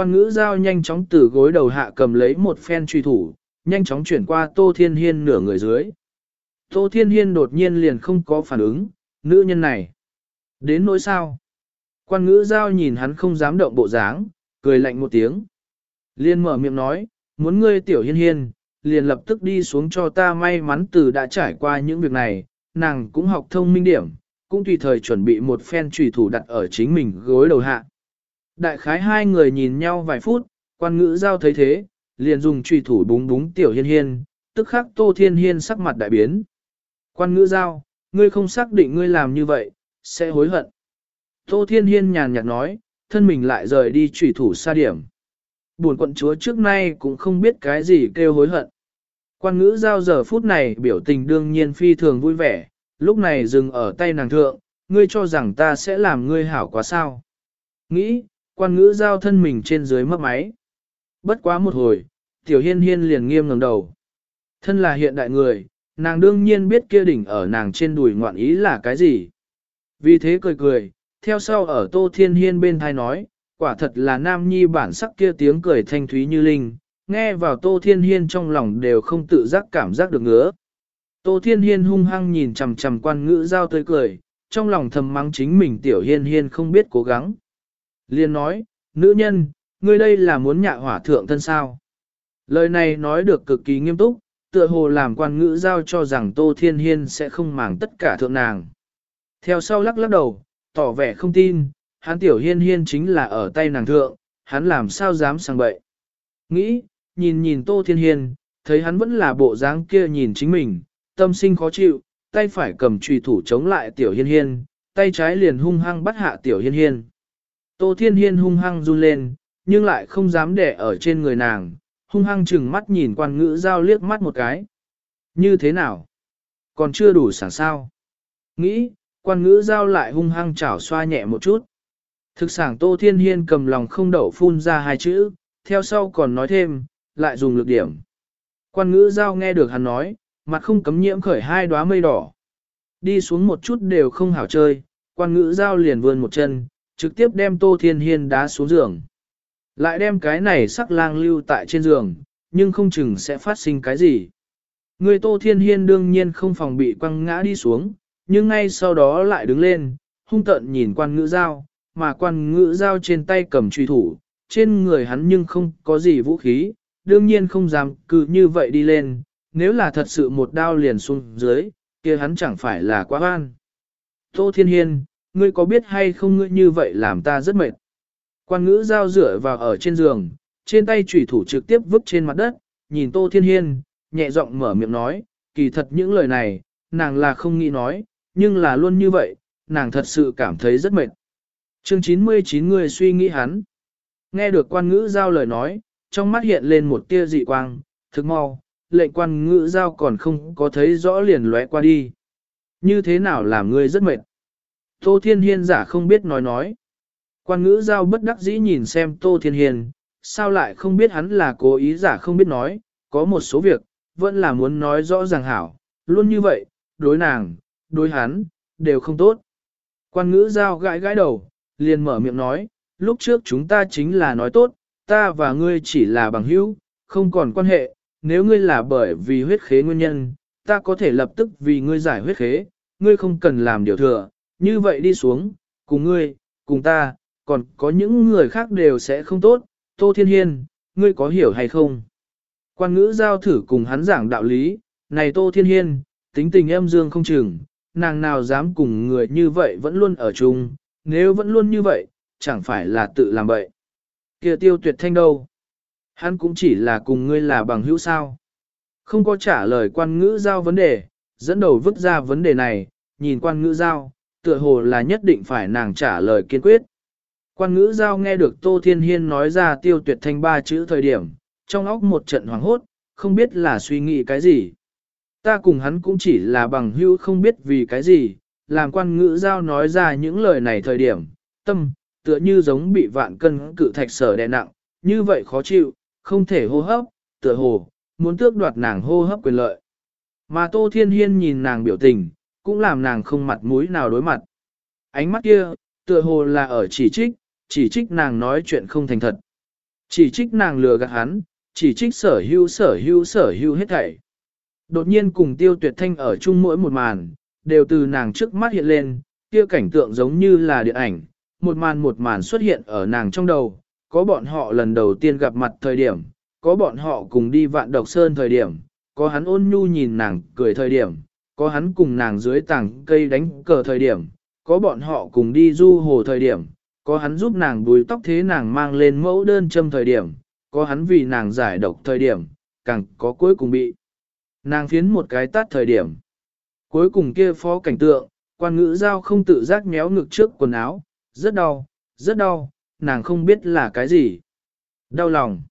Quan ngữ giao nhanh chóng từ gối đầu hạ cầm lấy một phen truy thủ, nhanh chóng chuyển qua Tô Thiên Hiên nửa người dưới. Tô Thiên Hiên đột nhiên liền không có phản ứng, nữ nhân này. Đến nỗi sao? Quan ngữ giao nhìn hắn không dám động bộ dáng, cười lạnh một tiếng. Liên mở miệng nói, muốn ngươi tiểu hiên hiên, liền lập tức đi xuống cho ta may mắn từ đã trải qua những việc này, nàng cũng học thông minh điểm, cũng tùy thời chuẩn bị một phen trùy thủ đặt ở chính mình gối đầu hạ. Đại khái hai người nhìn nhau vài phút, quan ngữ giao thấy thế, liền dùng trùy thủ búng búng tiểu hiên hiên, tức khắc tô thiên hiên sắc mặt đại biến. Quan ngữ giao, ngươi không xác định ngươi làm như vậy, sẽ hối hận. Tô thiên hiên nhàn nhạt nói, thân mình lại rời đi trùy thủ xa điểm. Buồn quận chúa trước nay cũng không biết cái gì kêu hối hận. Quan ngữ giao giờ phút này biểu tình đương nhiên phi thường vui vẻ, lúc này dừng ở tay nàng thượng, ngươi cho rằng ta sẽ làm ngươi hảo quá sao. Nghĩ, quan ngữ giao thân mình trên dưới mấp máy. Bất quá một hồi, tiểu hiên hiên liền nghiêm ngẩng đầu. Thân là hiện đại người, nàng đương nhiên biết kia đỉnh ở nàng trên đùi ngoạn ý là cái gì. Vì thế cười cười, theo sau ở tô thiên hiên bên thai nói, quả thật là nam nhi bản sắc kia tiếng cười thanh thúy như linh, nghe vào tô thiên hiên trong lòng đều không tự giác cảm giác được ngứa. Tô Thiên Hiên hung hăng nhìn chằm chằm quan ngữ giao tới cười, trong lòng thầm mắng chính mình tiểu hiên hiên không biết cố gắng. Liên nói, nữ nhân, ngươi đây là muốn nhạ hỏa thượng thân sao. Lời này nói được cực kỳ nghiêm túc, tựa hồ làm quan ngữ giao cho rằng Tô Thiên Hiên sẽ không màng tất cả thượng nàng. Theo sau lắc lắc đầu, tỏ vẻ không tin, hắn tiểu hiên hiên chính là ở tay nàng thượng, hắn làm sao dám sang bậy. Nghĩ, nhìn nhìn Tô Thiên Hiên, thấy hắn vẫn là bộ dáng kia nhìn chính mình, tâm sinh khó chịu, tay phải cầm trùy thủ chống lại tiểu hiên hiên, tay trái liền hung hăng bắt hạ tiểu hiên hiên. Tô thiên hiên hung hăng run lên, nhưng lại không dám để ở trên người nàng, hung hăng chừng mắt nhìn quan ngữ giao liếc mắt một cái. Như thế nào? Còn chưa đủ sẵn sao? Nghĩ, quan ngữ giao lại hung hăng chảo xoa nhẹ một chút. Thực sản Tô Thiên Hiên cầm lòng không đậu phun ra hai chữ, theo sau còn nói thêm, lại dùng lực điểm. Quan ngữ giao nghe được hắn nói, mặt không cấm nhiễm khởi hai đóa mây đỏ. Đi xuống một chút đều không hảo chơi, quan ngữ giao liền vươn một chân, trực tiếp đem Tô Thiên Hiên đá xuống giường. Lại đem cái này sắc lang lưu tại trên giường, nhưng không chừng sẽ phát sinh cái gì. Người Tô Thiên Hiên đương nhiên không phòng bị quăng ngã đi xuống, nhưng ngay sau đó lại đứng lên, hung tận nhìn quan ngữ dao, mà quan ngữ dao trên tay cầm truy thủ, trên người hắn nhưng không có gì vũ khí, đương nhiên không dám cứ như vậy đi lên, nếu là thật sự một đao liền xuống dưới, kia hắn chẳng phải là quá oan. Tô Thiên Hiên, ngươi có biết hay không ngươi như vậy làm ta rất mệt. Quan ngữ giao rửa vào ở trên giường, trên tay chủy thủ trực tiếp vứt trên mặt đất, nhìn Tô Thiên Hiên, nhẹ giọng mở miệng nói, kỳ thật những lời này, nàng là không nghĩ nói, nhưng là luôn như vậy, nàng thật sự cảm thấy rất mệt. Chương 99 người suy nghĩ hắn. Nghe được quan ngữ giao lời nói, trong mắt hiện lên một tia dị quang, thực mau, lệnh quan ngữ giao còn không có thấy rõ liền lóe qua đi. Như thế nào làm ngươi rất mệt? Tô Thiên Hiên giả không biết nói nói. Quan ngữ giao bất đắc dĩ nhìn xem Tô Thiên Hiên, sao lại không biết hắn là cố ý giả không biết nói, có một số việc, vẫn là muốn nói rõ ràng hảo, luôn như vậy, đối nàng, đối hắn, đều không tốt. Quan ngữ giao gãi gãi đầu, liền mở miệng nói, lúc trước chúng ta chính là nói tốt, ta và ngươi chỉ là bằng hữu, không còn quan hệ, nếu ngươi là bởi vì huyết khế nguyên nhân, ta có thể lập tức vì ngươi giải huyết khế, ngươi không cần làm điều thừa, như vậy đi xuống, cùng ngươi, cùng ta, còn có những người khác đều sẽ không tốt, Tô Thiên Hiên, ngươi có hiểu hay không? Quan ngữ giao thử cùng hắn giảng đạo lý, này Tô Thiên Hiên, tính tình em dương không chừng, nàng nào dám cùng người như vậy vẫn luôn ở chung, nếu vẫn luôn như vậy, chẳng phải là tự làm vậy? kia tiêu tuyệt thanh đâu? Hắn cũng chỉ là cùng ngươi là bằng hữu sao. Không có trả lời quan ngữ giao vấn đề, dẫn đầu vứt ra vấn đề này, nhìn quan ngữ giao, tựa hồ là nhất định phải nàng trả lời kiên quyết. Quan ngữ giao nghe được Tô Thiên Hiên nói ra tiêu tuyệt thanh ba chữ thời điểm, trong óc một trận hoảng hốt, không biết là suy nghĩ cái gì. Ta cùng hắn cũng chỉ là bằng hữu không biết vì cái gì, làm quan ngữ giao nói ra những lời này thời điểm, tâm, tựa như giống bị vạn cân cự thạch sở đè nặng, như vậy khó chịu, không thể hô hấp, tựa hồ, muốn tước đoạt nàng hô hấp quyền lợi. Mà Tô Thiên Hiên nhìn nàng biểu tình, cũng làm nàng không mặt mũi nào đối mặt. Ánh mắt kia, tựa hồ là ở chỉ trích, chỉ trích nàng nói chuyện không thành thật. Chỉ trích nàng lừa gạt hắn, chỉ trích sở hữu sở hữu sở hữu hết thảy. Đột nhiên cùng tiêu tuyệt thanh ở chung mỗi một màn, đều từ nàng trước mắt hiện lên, kia cảnh tượng giống như là điện ảnh, một màn một màn xuất hiện ở nàng trong đầu, có bọn họ lần đầu tiên gặp mặt thời điểm, có bọn họ cùng đi vạn độc sơn thời điểm, có hắn ôn nhu nhìn nàng cười thời điểm, có hắn cùng nàng dưới tảng cây đánh cờ thời điểm, có bọn họ cùng đi du hồ thời điểm, có hắn giúp nàng đuôi tóc thế nàng mang lên mẫu đơn châm thời điểm, có hắn vì nàng giải độc thời điểm, càng có cuối cùng bị. Nàng phiến một cái tát thời điểm. Cuối cùng kia phó cảnh tượng, quan ngữ giao không tự giác méo ngực trước quần áo, rất đau, rất đau, nàng không biết là cái gì. Đau lòng.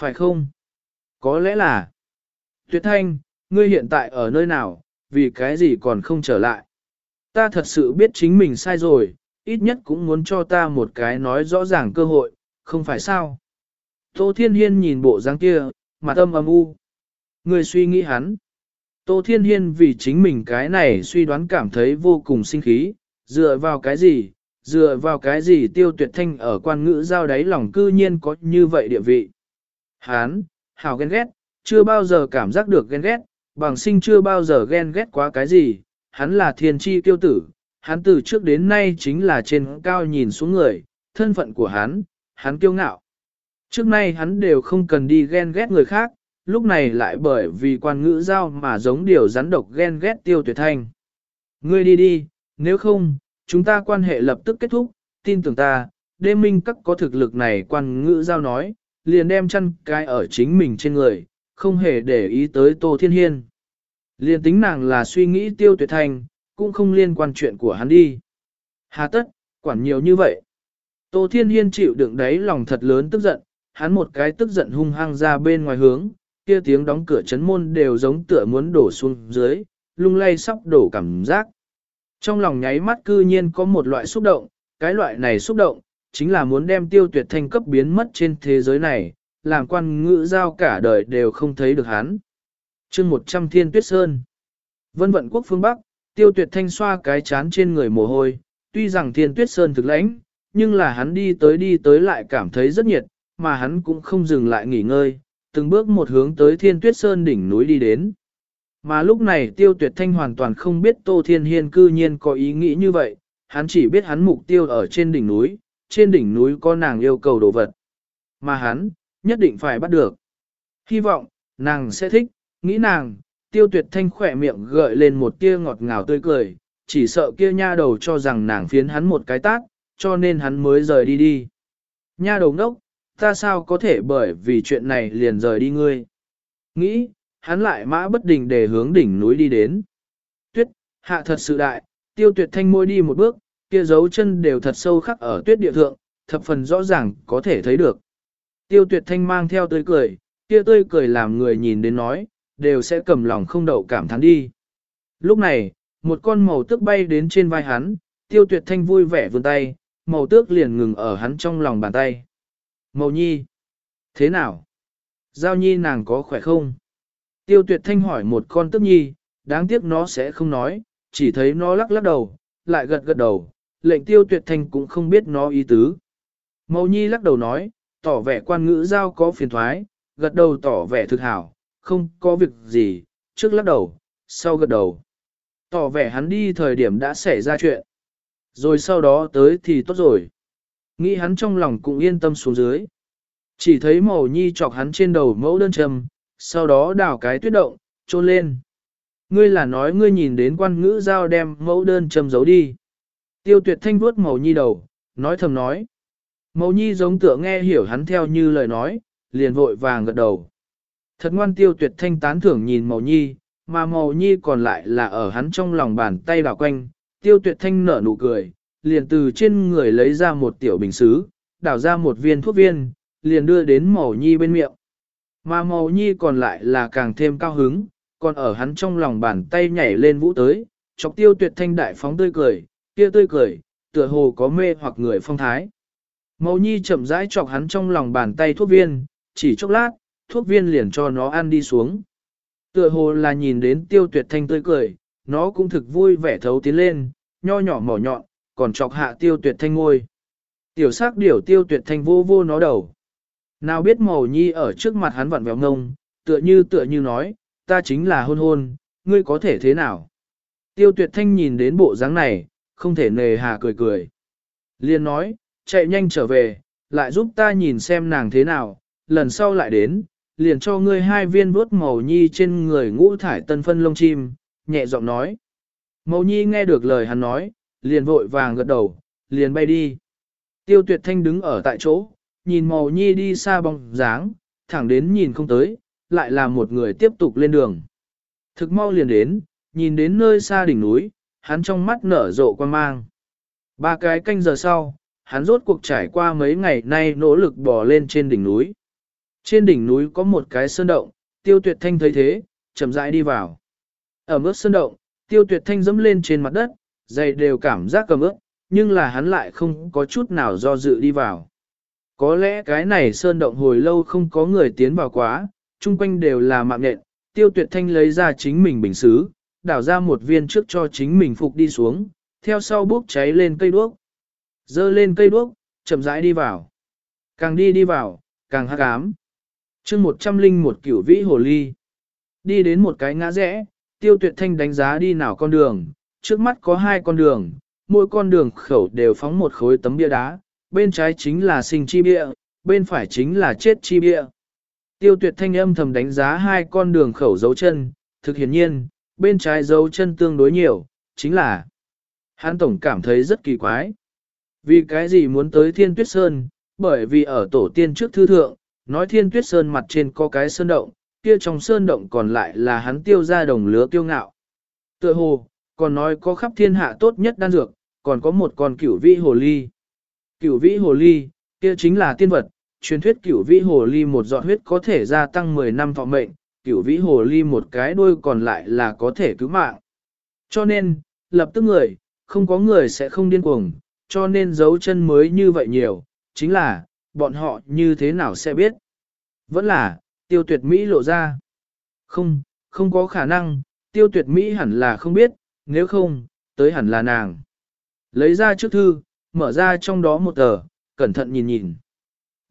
Phải không? Có lẽ là. Tuyệt thanh, ngươi hiện tại ở nơi nào, vì cái gì còn không trở lại. Ta thật sự biết chính mình sai rồi, ít nhất cũng muốn cho ta một cái nói rõ ràng cơ hội, không phải sao. Tô Thiên Hiên nhìn bộ dáng kia, mặt âm âm u. Người suy nghĩ hắn. Tô Thiên Hiên vì chính mình cái này suy đoán cảm thấy vô cùng sinh khí, dựa vào cái gì, dựa vào cái gì tiêu tuyệt thanh ở quan ngữ giao đáy lòng cư nhiên có như vậy địa vị. Hán, hào ghen ghét, chưa bao giờ cảm giác được ghen ghét, bằng sinh chưa bao giờ ghen ghét quá cái gì, hắn là thiên tri tiêu tử, hắn từ trước đến nay chính là trên cao nhìn xuống người, thân phận của hắn, hắn kiêu ngạo. Trước nay hắn đều không cần đi ghen ghét người khác, lúc này lại bởi vì quan ngữ giao mà giống điều rắn độc ghen ghét tiêu tuyệt thanh. Ngươi đi đi, nếu không, chúng ta quan hệ lập tức kết thúc, tin tưởng ta, đêm minh các có thực lực này quan ngữ giao nói, liền đem chăn cái ở chính mình trên người, không hề để ý tới Tô Thiên Hiên liên tính nàng là suy nghĩ tiêu tuyệt thanh, cũng không liên quan chuyện của hắn đi. Hà tất, quản nhiều như vậy. Tô Thiên Hiên chịu đựng đấy lòng thật lớn tức giận, hắn một cái tức giận hung hăng ra bên ngoài hướng, kia tiếng đóng cửa chấn môn đều giống tựa muốn đổ xuống dưới, lung lay sắp đổ cảm giác. Trong lòng nháy mắt cư nhiên có một loại xúc động, cái loại này xúc động, chính là muốn đem tiêu tuyệt thanh cấp biến mất trên thế giới này, làm quan ngữ giao cả đời đều không thấy được hắn chương 100 thiên tuyết sơn. Vân vận quốc phương Bắc, tiêu tuyệt thanh xoa cái chán trên người mồ hôi, tuy rằng thiên tuyết sơn thực lãnh, nhưng là hắn đi tới đi tới lại cảm thấy rất nhiệt, mà hắn cũng không dừng lại nghỉ ngơi, từng bước một hướng tới thiên tuyết sơn đỉnh núi đi đến. Mà lúc này tiêu tuyệt thanh hoàn toàn không biết Tô Thiên Hiên cư nhiên có ý nghĩ như vậy, hắn chỉ biết hắn mục tiêu ở trên đỉnh núi, trên đỉnh núi có nàng yêu cầu đồ vật. Mà hắn, nhất định phải bắt được. Hy vọng, nàng sẽ thích, nghĩ nàng, tiêu tuyệt thanh khỏe miệng gợi lên một tia ngọt ngào tươi cười, chỉ sợ kia nha đầu cho rằng nàng phiến hắn một cái tát, cho nên hắn mới rời đi đi. Nha đầu ngốc, ta sao có thể bởi vì chuyện này liền rời đi ngươi. Nghĩ, hắn lại mã bất đình để hướng đỉnh núi đi đến. Tuyết, hạ thật sự đại, tiêu tuyệt thanh môi đi một bước, kia dấu chân đều thật sâu khắc ở tuyết địa thượng, thập phần rõ ràng có thể thấy được. Tiêu tuyệt thanh mang theo tươi cười, kia tươi cười làm người nhìn đến nói, đều sẽ cầm lòng không đậu cảm thán đi. Lúc này, một con màu tước bay đến trên vai hắn, tiêu tuyệt thanh vui vẻ vươn tay, màu tước liền ngừng ở hắn trong lòng bàn tay. Màu nhi, thế nào? Giao nhi nàng có khỏe không? Tiêu tuyệt thanh hỏi một con tước nhi, đáng tiếc nó sẽ không nói, chỉ thấy nó lắc lắc đầu, lại gật gật đầu, lệnh tiêu tuyệt thanh cũng không biết nó ý tứ. Màu nhi lắc đầu nói, tỏ vẻ quan ngữ giao có phiền thoái, gật đầu tỏ vẻ thực hảo, không có việc gì, trước lắc đầu, sau gật đầu. Tỏ vẻ hắn đi thời điểm đã xảy ra chuyện. Rồi sau đó tới thì tốt rồi. Nghĩ hắn trong lòng cũng yên tâm xuống dưới. Chỉ thấy màu nhi chọc hắn trên đầu mẫu đơn trầm, sau đó đào cái tuyết động, trôn lên. Ngươi là nói ngươi nhìn đến quan ngữ giao đem mẫu đơn trầm giấu đi. Tiêu tuyệt thanh vuốt màu nhi đầu, nói thầm nói. Mẫu nhi giống tựa nghe hiểu hắn theo như lời nói, liền vội vàng gật đầu. Thật ngoan tiêu tuyệt thanh tán thưởng nhìn màu nhi, mà màu nhi còn lại là ở hắn trong lòng bàn tay đảo quanh, tiêu tuyệt thanh nở nụ cười, liền từ trên người lấy ra một tiểu bình xứ, đảo ra một viên thuốc viên, liền đưa đến màu nhi bên miệng. Mà màu nhi còn lại là càng thêm cao hứng, còn ở hắn trong lòng bàn tay nhảy lên vũ tới, chọc tiêu tuyệt thanh đại phóng tươi cười, kia tươi cười, tựa hồ có mê hoặc người phong thái. Màu nhi chậm rãi chọc hắn trong lòng bàn tay thuốc viên, chỉ chốc lát, thuốc viên liền cho nó ăn đi xuống. Tựa hồ là nhìn đến tiêu tuyệt thanh tươi cười, nó cũng thực vui vẻ thấu tiến lên, nho nhỏ mỏ nhọn, còn chọc hạ tiêu tuyệt thanh ngôi. Tiểu sắc điểu tiêu tuyệt thanh vô vô nó đầu. Nào biết màu nhi ở trước mặt hắn vặn vẹo ngông, tựa như tựa như nói, ta chính là hôn hôn, ngươi có thể thế nào? Tiêu tuyệt thanh nhìn đến bộ dáng này, không thể nề hà cười cười. Liên nói, chạy nhanh trở về, lại giúp ta nhìn xem nàng thế nào, lần sau lại đến, liền cho ngươi hai viên vuốt màu nhi trên người ngũ thải tân phân lông chim, nhẹ giọng nói. Màu nhi nghe được lời hắn nói, liền vội vàng gật đầu, liền bay đi. Tiêu tuyệt thanh đứng ở tại chỗ, nhìn màu nhi đi xa bóng dáng, thẳng đến nhìn không tới, lại là một người tiếp tục lên đường. Thực mau liền đến, nhìn đến nơi xa đỉnh núi, hắn trong mắt nở rộ quan mang. Ba cái canh giờ sau, hắn rốt cuộc trải qua mấy ngày nay nỗ lực bò lên trên đỉnh núi. Trên đỉnh núi có một cái sơn động, tiêu tuyệt thanh thấy thế, chậm rãi đi vào. Ở mức sơn động, tiêu tuyệt thanh dẫm lên trên mặt đất, giày đều cảm giác cầm ướt, nhưng là hắn lại không có chút nào do dự đi vào. Có lẽ cái này sơn động hồi lâu không có người tiến vào quá, chung quanh đều là mạng nện, tiêu tuyệt thanh lấy ra chính mình bình xứ, đảo ra một viên trước cho chính mình phục đi xuống, theo sau bốc cháy lên cây đuốc. Dơ lên cây đuốc, chậm rãi đi vào. Càng đi đi vào, càng hắc ám chương một trăm linh một cửu vĩ hồ ly. Đi đến một cái ngã rẽ, tiêu tuyệt thanh đánh giá đi nào con đường, trước mắt có hai con đường, mỗi con đường khẩu đều phóng một khối tấm bia đá, bên trái chính là sinh chi bia, bên phải chính là chết chi bia. Tiêu tuyệt thanh âm thầm đánh giá hai con đường khẩu dấu chân, thực hiển nhiên, bên trái dấu chân tương đối nhiều, chính là hắn tổng cảm thấy rất kỳ quái. Vì cái gì muốn tới thiên tuyết sơn, bởi vì ở tổ tiên trước thư thượng, nói thiên tuyết sơn mặt trên có cái sơn động, kia trong sơn động còn lại là hắn tiêu ra đồng lứa tiêu ngạo. Tựa hồ, còn nói có khắp thiên hạ tốt nhất đan dược, còn có một con cửu vĩ hồ ly. Cửu vĩ hồ ly, kia chính là tiên vật, truyền thuyết cửu vĩ hồ ly một giọt huyết có thể gia tăng 10 năm thọ mệnh, cửu vĩ hồ ly một cái đuôi còn lại là có thể cứu mạng. Cho nên, lập tức người, không có người sẽ không điên cuồng, cho nên dấu chân mới như vậy nhiều, chính là, bọn họ như thế nào sẽ biết. Vẫn là, tiêu tuyệt Mỹ lộ ra. Không, không có khả năng, tiêu tuyệt Mỹ hẳn là không biết, nếu không, tới hẳn là nàng. Lấy ra trước thư, mở ra trong đó một tờ, cẩn thận nhìn nhìn.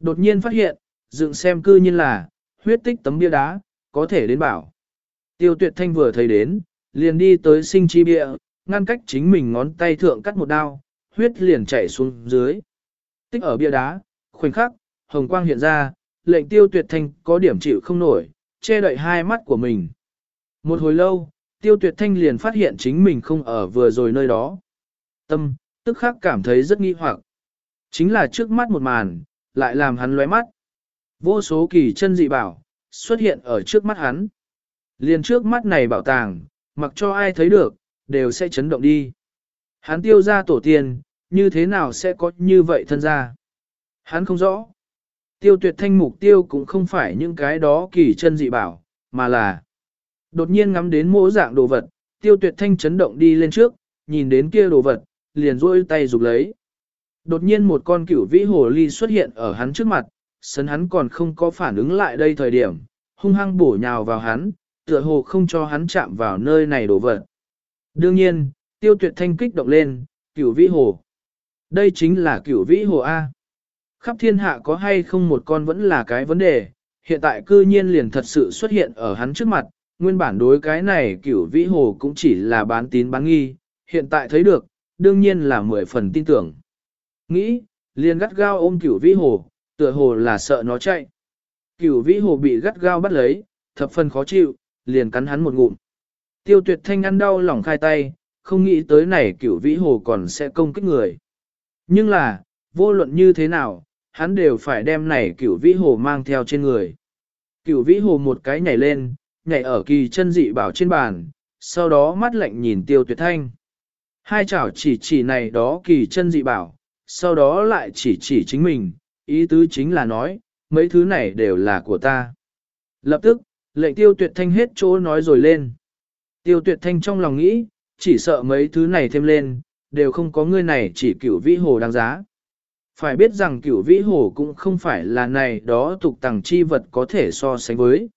Đột nhiên phát hiện, dựng xem cư nhiên là, huyết tích tấm bia đá, có thể đến bảo. Tiêu tuyệt thanh vừa thấy đến, liền đi tới sinh chi bia, ngăn cách chính mình ngón tay thượng cắt một đao, huyết liền chảy xuống dưới. Tích ở bia đá, khoảnh khắc, hồng quang hiện ra, lệnh tiêu tuyệt thanh có điểm chịu không nổi, che đậy hai mắt của mình. Một hồi lâu, tiêu tuyệt thanh liền phát hiện chính mình không ở vừa rồi nơi đó. Tâm, tức khắc cảm thấy rất nghi hoặc. Chính là trước mắt một màn, lại làm hắn lóe mắt. Vô số kỳ chân dị bảo, xuất hiện ở trước mắt hắn. Liền trước mắt này bảo tàng, mặc cho ai thấy được, đều sẽ chấn động đi. Hắn tiêu ra tổ tiên, như thế nào sẽ có như vậy thân ra? Hắn không rõ. Tiêu tuyệt thanh mục tiêu cũng không phải những cái đó kỳ chân dị bảo, mà là đột nhiên ngắm đến mỗi dạng đồ vật, tiêu tuyệt thanh chấn động đi lên trước, nhìn đến kia đồ vật, liền rôi tay rục lấy. Đột nhiên một con cửu vĩ hồ ly xuất hiện ở hắn trước mặt, sấn hắn còn không có phản ứng lại đây thời điểm, hung hăng bổ nhào vào hắn, tựa hồ không cho hắn chạm vào nơi này đồ vật. Đương nhiên, tiêu tuyệt thanh kích động lên, cửu vĩ hồ. Đây chính là cửu vĩ hồ A. Khắp thiên hạ có hay không một con vẫn là cái vấn đề, hiện tại cư nhiên liền thật sự xuất hiện ở hắn trước mặt, nguyên bản đối cái này cửu vĩ hồ cũng chỉ là bán tín bán nghi, hiện tại thấy được, đương nhiên là mười phần tin tưởng. Nghĩ, liền gắt gao ôm cửu vĩ hồ, tựa hồ là sợ nó chạy. Cửu vĩ hồ bị gắt gao bắt lấy, thập phần khó chịu, liền cắn hắn một ngụm. Tiêu tuyệt thanh ăn đau lòng khai tay, không nghĩ tới này cửu vĩ hồ còn sẽ công kích người. Nhưng là, vô luận như thế nào, hắn đều phải đem này cửu vĩ hồ mang theo trên người. Cửu vĩ hồ một cái nhảy lên, nhảy ở kỳ chân dị bảo trên bàn, sau đó mắt lạnh nhìn tiêu tuyệt thanh. Hai chảo chỉ chỉ này đó kỳ chân dị bảo, sau đó lại chỉ chỉ chính mình, ý tứ chính là nói, mấy thứ này đều là của ta. Lập tức, lệnh tiêu tuyệt thanh hết chỗ nói rồi lên. Tiêu tuyệt thanh trong lòng nghĩ, chỉ sợ mấy thứ này thêm lên, đều không có người này chỉ cửu vĩ hồ đáng giá. Phải biết rằng cửu vĩ hồ cũng không phải là này đó tục tàng chi vật có thể so sánh với.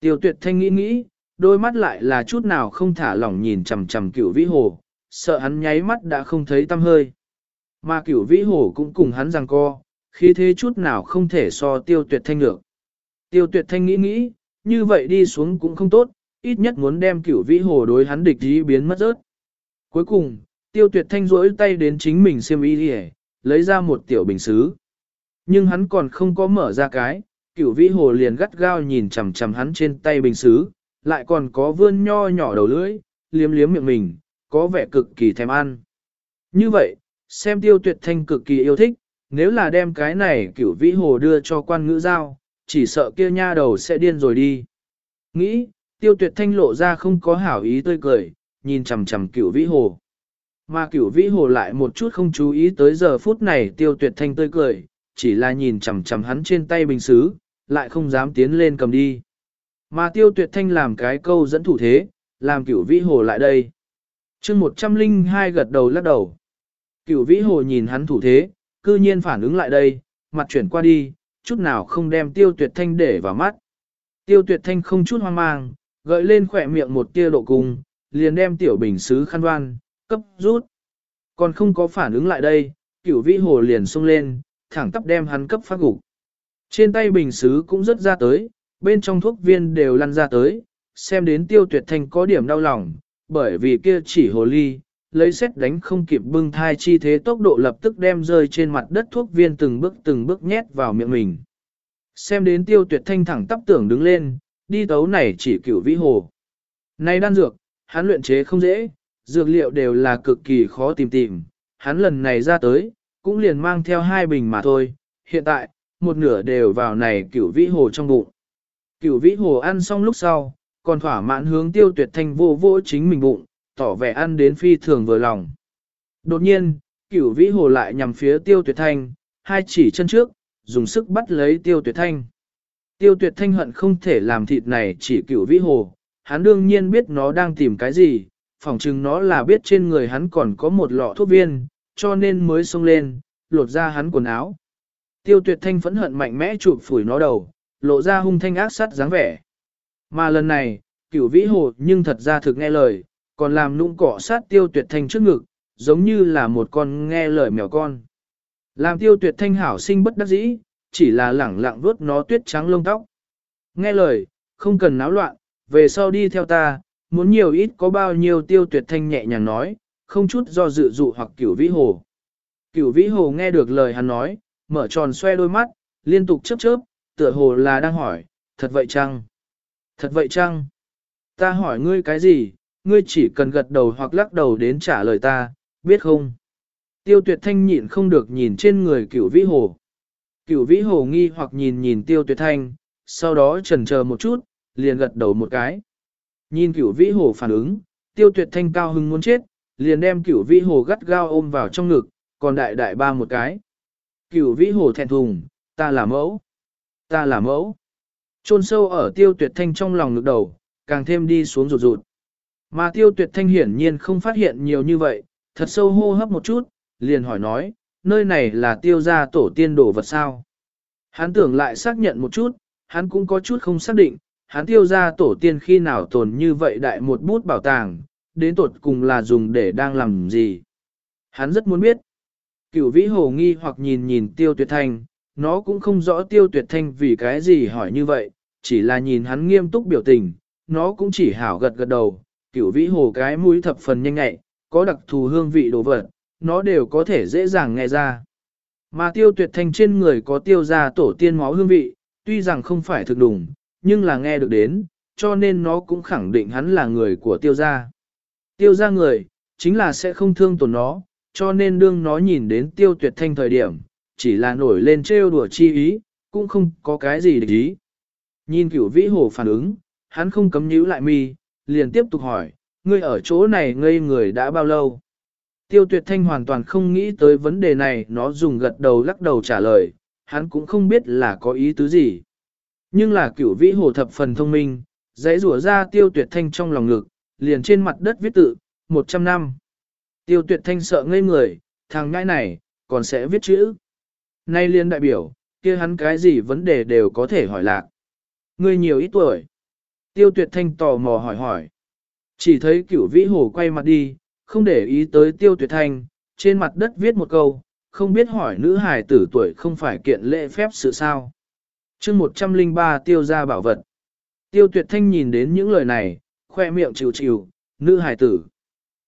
Tiêu tuyệt thanh nghĩ nghĩ, đôi mắt lại là chút nào không thả lỏng nhìn chằm chằm cửu vĩ hồ, sợ hắn nháy mắt đã không thấy tâm hơi. Mà cửu vĩ hồ cũng cùng hắn rằng co, khi thế chút nào không thể so tiêu tuyệt thanh được. Tiêu tuyệt thanh nghĩ nghĩ, như vậy đi xuống cũng không tốt, ít nhất muốn đem cửu vĩ hồ đối hắn địch ý biến mất rớt. Cuối cùng, tiêu tuyệt thanh rỗi tay đến chính mình xem y đi lấy ra một tiểu bình xứ. Nhưng hắn còn không có mở ra cái, cửu vĩ hồ liền gắt gao nhìn chằm chằm hắn trên tay bình xứ, lại còn có vươn nho nhỏ đầu lưỡi, liếm liếm miệng mình, có vẻ cực kỳ thèm ăn. Như vậy, xem tiêu tuyệt thanh cực kỳ yêu thích, nếu là đem cái này cửu vĩ hồ đưa cho quan ngữ giao, chỉ sợ kia nha đầu sẽ điên rồi đi. Nghĩ, tiêu tuyệt thanh lộ ra không có hảo ý tươi cười, nhìn chằm chằm cửu vĩ hồ. Mà cửu vĩ hồ lại một chút không chú ý tới giờ phút này tiêu tuyệt thanh tươi cười, chỉ là nhìn chằm chằm hắn trên tay bình xứ, lại không dám tiến lên cầm đi. Mà tiêu tuyệt thanh làm cái câu dẫn thủ thế, làm cửu vĩ hồ lại đây. chương 102 gật đầu lắc đầu. Cửu vĩ hồ nhìn hắn thủ thế, cư nhiên phản ứng lại đây, mặt chuyển qua đi, chút nào không đem tiêu tuyệt thanh để vào mắt. Tiêu tuyệt thanh không chút hoang mang, gợi lên khỏe miệng một tia độ cung, liền đem tiểu bình xứ khăn đoan, cấp rút. Còn không có phản ứng lại đây, cửu vĩ hồ liền sung lên, thẳng tắp đem hắn cấp phát gục. Trên tay bình xứ cũng rất ra tới, bên trong thuốc viên đều lăn ra tới, xem đến tiêu tuyệt thanh có điểm đau lòng, bởi vì kia chỉ hồ ly, lấy xét đánh không kịp bưng thai chi thế tốc độ lập tức đem rơi trên mặt đất thuốc viên từng bước từng bước nhét vào miệng mình. Xem đến tiêu tuyệt thanh thẳng tắp tưởng đứng lên, đi tấu này chỉ cửu vĩ hồ. Này đan dược, hắn luyện chế không dễ, dược liệu đều là cực kỳ khó tìm tìm, hắn lần này ra tới, cũng liền mang theo hai bình mà thôi, hiện tại, một nửa đều vào này cửu vĩ hồ trong bụng. Cửu vĩ hồ ăn xong lúc sau, còn thỏa mãn hướng tiêu tuyệt thanh vô vô chính mình bụng, tỏ vẻ ăn đến phi thường vừa lòng. Đột nhiên, cửu vĩ hồ lại nhằm phía tiêu tuyệt thanh, hai chỉ chân trước, dùng sức bắt lấy tiêu tuyệt thanh. Tiêu tuyệt thanh hận không thể làm thịt này chỉ cửu vĩ hồ, hắn đương nhiên biết nó đang tìm cái gì, phỏng chừng nó là biết trên người hắn còn có một lọ thuốc viên, cho nên mới xông lên, lột ra hắn quần áo. Tiêu tuyệt thanh phẫn hận mạnh mẽ chụp phủi nó đầu, lộ ra hung thanh ác sắt dáng vẻ. Mà lần này, cửu vĩ hồ nhưng thật ra thực nghe lời, còn làm nũng cỏ sát tiêu tuyệt thanh trước ngực, giống như là một con nghe lời mèo con. Làm tiêu tuyệt thanh hảo sinh bất đắc dĩ, chỉ là lẳng lặng vuốt nó tuyết trắng lông tóc. Nghe lời, không cần náo loạn, về sau đi theo ta, muốn nhiều ít có bao nhiêu tiêu tuyệt thanh nhẹ nhàng nói, không chút do dự dụ hoặc cửu vĩ hồ. Cửu vĩ hồ nghe được lời hắn nói, mở tròn xoe đôi mắt, liên tục chớp chớp, tựa hồ là đang hỏi, thật vậy chăng? Thật vậy chăng? Ta hỏi ngươi cái gì, ngươi chỉ cần gật đầu hoặc lắc đầu đến trả lời ta, biết không? Tiêu tuyệt thanh nhịn không được nhìn trên người cửu vĩ hồ. Cửu vĩ hồ nghi hoặc nhìn nhìn tiêu tuyệt thanh, sau đó chần chờ một chút, liền gật đầu một cái. Nhìn cửu vĩ hồ phản ứng, tiêu tuyệt thanh cao hưng muốn chết, liền đem cửu vĩ hồ gắt gao ôm vào trong ngực, còn đại đại ba một cái. Cửu vĩ hồ thẹn thùng, ta là mẫu, ta là mẫu. Trôn sâu ở tiêu tuyệt thanh trong lòng ngực đầu, càng thêm đi xuống rụt rụt. Mà tiêu tuyệt thanh hiển nhiên không phát hiện nhiều như vậy, thật sâu hô hấp một chút, liền hỏi nói, nơi này là tiêu gia tổ tiên đổ vật sao. Hắn tưởng lại xác nhận một chút, hắn cũng có chút không xác định, hắn tiêu gia tổ tiên khi nào tồn như vậy đại một bút bảo tàng, đến tột cùng là dùng để đang làm gì. Hắn rất muốn biết. Cửu vĩ hồ nghi hoặc nhìn nhìn tiêu tuyệt thanh, nó cũng không rõ tiêu tuyệt thanh vì cái gì hỏi như vậy, chỉ là nhìn hắn nghiêm túc biểu tình, nó cũng chỉ hảo gật gật đầu, cửu vĩ hồ cái mũi thập phần nhanh nhạy, có đặc thù hương vị đồ vật, nó đều có thể dễ dàng nghe ra. Mà tiêu tuyệt thanh trên người có tiêu ra tổ tiên máu hương vị, tuy rằng không phải thực đủng, nhưng là nghe được đến, cho nên nó cũng khẳng định hắn là người của tiêu gia. Tiêu gia người, chính là sẽ không thương tổn nó, cho nên đương nó nhìn đến tiêu tuyệt thanh thời điểm, chỉ là nổi lên trêu đùa chi ý, cũng không có cái gì để ý. Nhìn cửu vĩ hồ phản ứng, hắn không cấm nhíu lại mi, liền tiếp tục hỏi, ngươi ở chỗ này ngây người đã bao lâu? Tiêu tuyệt thanh hoàn toàn không nghĩ tới vấn đề này, nó dùng gật đầu lắc đầu trả lời, hắn cũng không biết là có ý tứ gì. Nhưng là cửu vĩ hồ thập phần thông minh, dãy rủa ra tiêu tuyệt thanh trong lòng ngực, liền trên mặt đất viết tự, 100 năm. Tiêu tuyệt thanh sợ ngây người, thằng ngãi này, còn sẽ viết chữ. Nay liên đại biểu, kia hắn cái gì vấn đề đều có thể hỏi lạc. Ngươi nhiều ít tuổi. Tiêu tuyệt thanh tò mò hỏi hỏi. Chỉ thấy cửu vĩ hồ quay mặt đi, không để ý tới tiêu tuyệt thanh, trên mặt đất viết một câu, không biết hỏi nữ hài tử tuổi không phải kiện lễ phép sự sao chương 103 tiêu ra bảo vật. Tiêu tuyệt thanh nhìn đến những lời này, khoe miệng chịu chịu, nữ hải tử.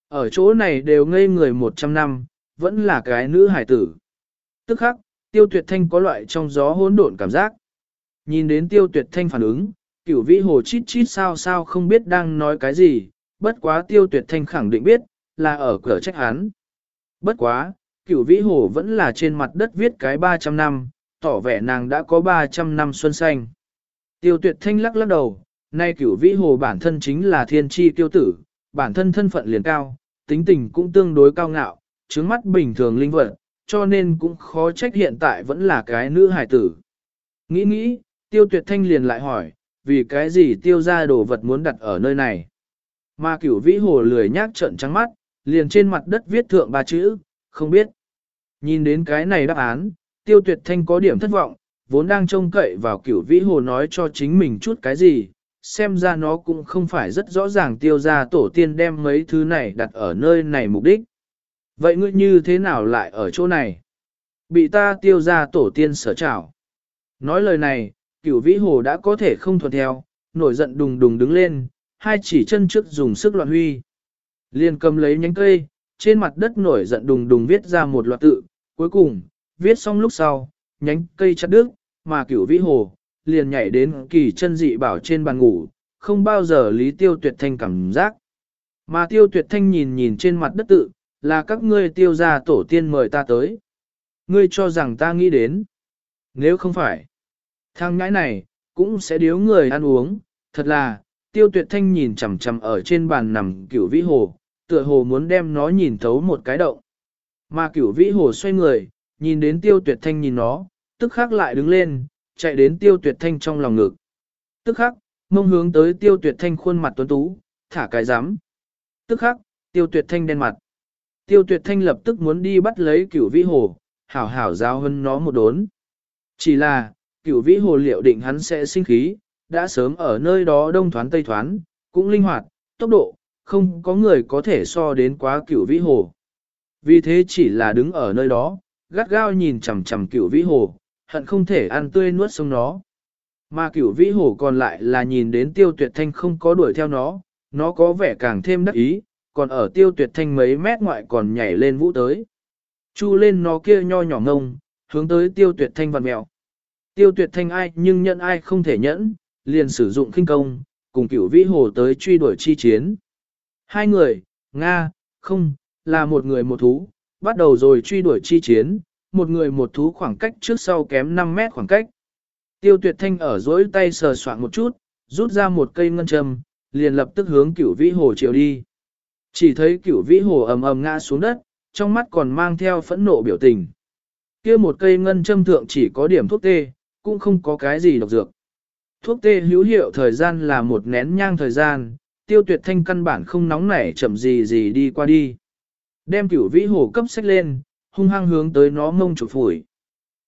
Ở chỗ này đều ngây người 100 năm, vẫn là cái nữ hải tử. Tức khắc, tiêu tuyệt thanh có loại trong gió hỗn độn cảm giác. Nhìn đến tiêu tuyệt thanh phản ứng, cửu vĩ hồ chít chít sao sao không biết đang nói cái gì, bất quá tiêu tuyệt thanh khẳng định biết, là ở cửa trách hắn. Bất quá, cửu vĩ hồ vẫn là trên mặt đất viết cái 300 năm, tỏ vẻ nàng đã có 300 năm xuân xanh. Tiêu tuyệt thanh lắc lắc đầu, nay cửu vĩ hồ bản thân chính là thiên tri tiêu tử, bản thân thân phận liền cao, tính tình cũng tương đối cao ngạo, trứng mắt bình thường linh vật, cho nên cũng khó trách hiện tại vẫn là cái nữ hải tử. Nghĩ nghĩ, tiêu tuyệt thanh liền lại hỏi, vì cái gì tiêu ra đồ vật muốn đặt ở nơi này. Mà cửu vĩ hồ lười nhác trận trắng mắt, liền trên mặt đất viết thượng ba chữ, không biết. Nhìn đến cái này đáp án, tiêu tuyệt thanh có điểm thất vọng, vốn đang trông cậy vào cửu vĩ hồ nói cho chính mình chút cái gì, xem ra nó cũng không phải rất rõ ràng tiêu ra tổ tiên đem mấy thứ này đặt ở nơi này mục đích. Vậy ngươi như thế nào lại ở chỗ này? Bị ta tiêu ra tổ tiên sở trảo. Nói lời này, cửu vĩ hồ đã có thể không thuận theo, nổi giận đùng đùng đứng lên, hai chỉ chân trước dùng sức loạn huy. Liền cầm lấy nhánh cây, trên mặt đất nổi giận đùng đùng viết ra một loạt tự, cuối cùng, viết xong lúc sau, nhánh cây chặt đứt, mà cửu vĩ hồ, liền nhảy đến kỳ chân dị bảo trên bàn ngủ, không bao giờ lý tiêu tuyệt thanh cảm giác. Mà tiêu tuyệt thanh nhìn nhìn trên mặt đất tự, là các ngươi tiêu gia tổ tiên mời ta tới. Ngươi cho rằng ta nghĩ đến. Nếu không phải, thằng ngãi này, cũng sẽ điếu người ăn uống, thật là, tiêu tuyệt thanh nhìn chằm chằm ở trên bàn nằm cửu vĩ hồ, tựa hồ muốn đem nó nhìn thấu một cái động. Mà cửu vĩ hồ xoay người, nhìn đến tiêu tuyệt thanh nhìn nó, tức khắc lại đứng lên, chạy đến tiêu tuyệt thanh trong lòng ngực. Tức khắc, mông hướng tới tiêu tuyệt thanh khuôn mặt tuấn tú, thả cái giám. Tức khắc, tiêu tuyệt thanh đen mặt. Tiêu tuyệt thanh lập tức muốn đi bắt lấy cửu vĩ hồ, hảo hảo giao hơn nó một đốn. Chỉ là, cửu vĩ hồ liệu định hắn sẽ sinh khí, đã sớm ở nơi đó đông thoán tây thoán, cũng linh hoạt, tốc độ, không có người có thể so đến quá cửu vĩ hồ. Vì thế chỉ là đứng ở nơi đó, gắt gao nhìn chằm chằm cửu vĩ hồ, hận không thể ăn tươi nuốt sống nó. Mà cửu vĩ hồ còn lại là nhìn đến tiêu tuyệt thanh không có đuổi theo nó, nó có vẻ càng thêm đắc ý, còn ở tiêu tuyệt thanh mấy mét ngoại còn nhảy lên vũ tới. Chu lên nó kia nho nhỏ ngông, hướng tới tiêu tuyệt thanh vằn mèo. Tiêu tuyệt thanh ai nhưng nhận ai không thể nhẫn, liền sử dụng khinh công, cùng cửu vĩ hồ tới truy đuổi chi chiến. Hai người, Nga, không, là một người một thú, bắt đầu rồi truy đuổi chi chiến, một người một thú khoảng cách trước sau kém 5 mét khoảng cách. Tiêu tuyệt thanh ở dối tay sờ soạn một chút, rút ra một cây ngân châm, liền lập tức hướng cửu vĩ hồ chiều đi. Chỉ thấy cửu vĩ hồ ầm ầm ngã xuống đất, trong mắt còn mang theo phẫn nộ biểu tình. kia một cây ngân châm thượng chỉ có điểm thuốc tê, cũng không có cái gì độc dược. Thuốc tê hữu hiệu thời gian là một nén nhang thời gian, tiêu tuyệt thanh căn bản không nóng nảy chậm gì gì đi qua đi. Đem cửu vĩ hồ cấp sách lên, hung hăng hướng tới nó mông chụp phủi.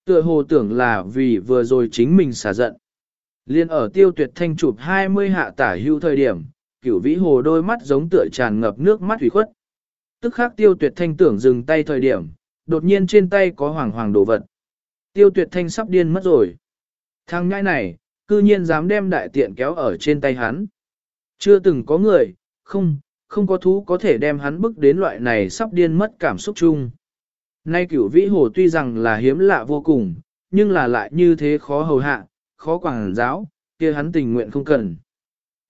Tựa hồ tưởng là vì vừa rồi chính mình xả giận. Liên ở tiêu tuyệt thanh chụp 20 hạ tả hưu thời điểm, cửu vĩ hồ đôi mắt giống tựa tràn ngập nước mắt ủy khuất. Tức khắc tiêu tuyệt thanh tưởng dừng tay thời điểm, đột nhiên trên tay có hoàng hoàng đồ vật. Tiêu tuyệt thanh sắp điên mất rồi. Thằng nhãi này, cư nhiên dám đem đại tiện kéo ở trên tay hắn. Chưa từng có người, không, không có thú có thể đem hắn bức đến loại này sắp điên mất cảm xúc chung. Nay cửu vĩ hồ tuy rằng là hiếm lạ vô cùng, nhưng là lại như thế khó hầu hạ, khó quảng giáo, kia hắn tình nguyện không cần.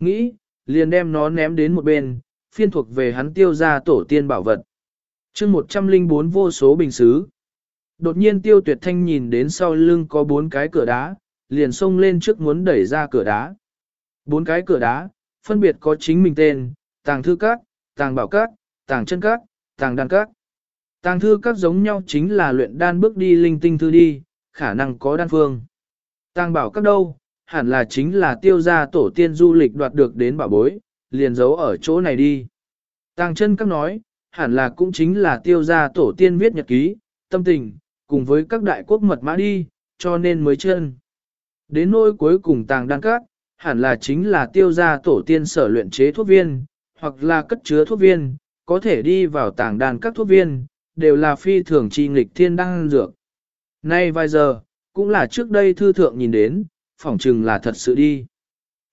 Nghĩ, liền đem nó ném đến một bên, phiên thuộc về hắn tiêu ra tổ tiên bảo vật. chương 104 vô số bình xứ. Đột nhiên tiêu tuyệt thanh nhìn đến sau lưng có bốn cái cửa đá, liền xông lên trước muốn đẩy ra cửa đá. Bốn cái cửa đá, phân biệt có chính mình tên, tàng thư các, tàng bảo các, tàng chân các, tàng đan các. Tàng thư các giống nhau chính là luyện đan bước đi linh tinh thư đi, khả năng có đan phương. Tàng bảo các đâu, hẳn là chính là tiêu gia tổ tiên du lịch đoạt được đến bảo bối, liền giấu ở chỗ này đi. Tàng chân các nói, hẳn là cũng chính là tiêu gia tổ tiên viết nhật ký, tâm tình, cùng với các đại quốc mật mã đi, cho nên mới chân. Đến nỗi cuối cùng tàng đan các, hẳn là chính là tiêu gia tổ tiên sở luyện chế thuốc viên, hoặc là cất chứa thuốc viên, có thể đi vào tàng đan các thuốc viên, đều là phi thường chi nghịch thiên đăng dược. Nay vài giờ, cũng là trước đây thư thượng nhìn đến, phỏng chừng là thật sự đi.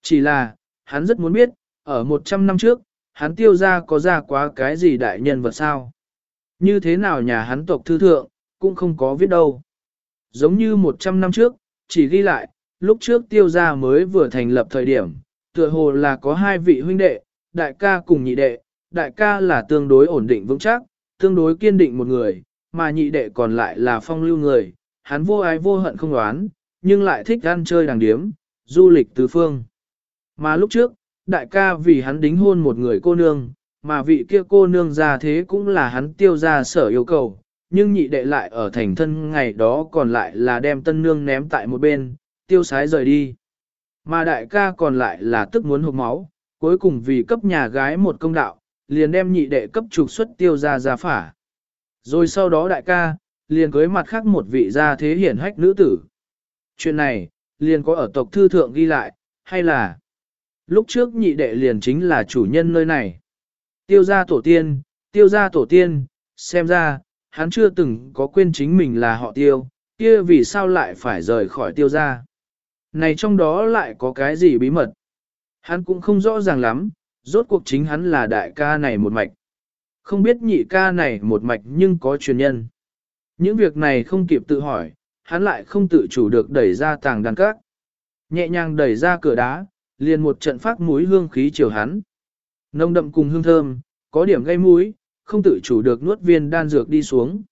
Chỉ là, hắn rất muốn biết, ở 100 năm trước, hắn tiêu ra có ra quá cái gì đại nhân vật sao? Như thế nào nhà hắn tộc thư thượng, cũng không có viết đâu. Giống như 100 năm trước, chỉ ghi lại, lúc trước tiêu gia mới vừa thành lập thời điểm, tựa hồ là có hai vị huynh đệ, đại ca cùng nhị đệ, đại ca là tương đối ổn định vững chắc, tương đối kiên định một người, mà nhị đệ còn lại là phong lưu người, hắn vô ái vô hận không đoán, nhưng lại thích ăn chơi đàng điếm, du lịch tứ phương. Mà lúc trước, đại ca vì hắn đính hôn một người cô nương, mà vị kia cô nương ra thế cũng là hắn tiêu ra sở yêu cầu, nhưng nhị đệ lại ở thành thân ngày đó còn lại là đem tân nương ném tại một bên, tiêu sái rời đi. Mà đại ca còn lại là tức muốn hụt máu, cuối cùng vì cấp nhà gái một công đạo, liền đem nhị đệ cấp trục xuất tiêu ra ra phả. Rồi sau đó đại ca, liền cưới mặt khác một vị gia thế hiển hách nữ tử. Chuyện này, liền có ở tộc thư thượng ghi lại, hay là lúc trước nhị đệ liền chính là chủ nhân nơi này. Tiêu gia tổ tiên, tiêu gia tổ tiên, xem ra, hắn chưa từng có quên chính mình là họ tiêu, kia vì sao lại phải rời khỏi tiêu gia. Này trong đó lại có cái gì bí mật? Hắn cũng không rõ ràng lắm, rốt cuộc chính hắn là đại ca này một mạch. Không biết nhị ca này một mạch nhưng có truyền nhân. Những việc này không kịp tự hỏi, hắn lại không tự chủ được đẩy ra tàng đàn các. Nhẹ nhàng đẩy ra cửa đá, liền một trận phát mũi hương khí chiều hắn. Nông đậm cùng hương thơm, có điểm gây mũi, không tự chủ được nuốt viên đan dược đi xuống.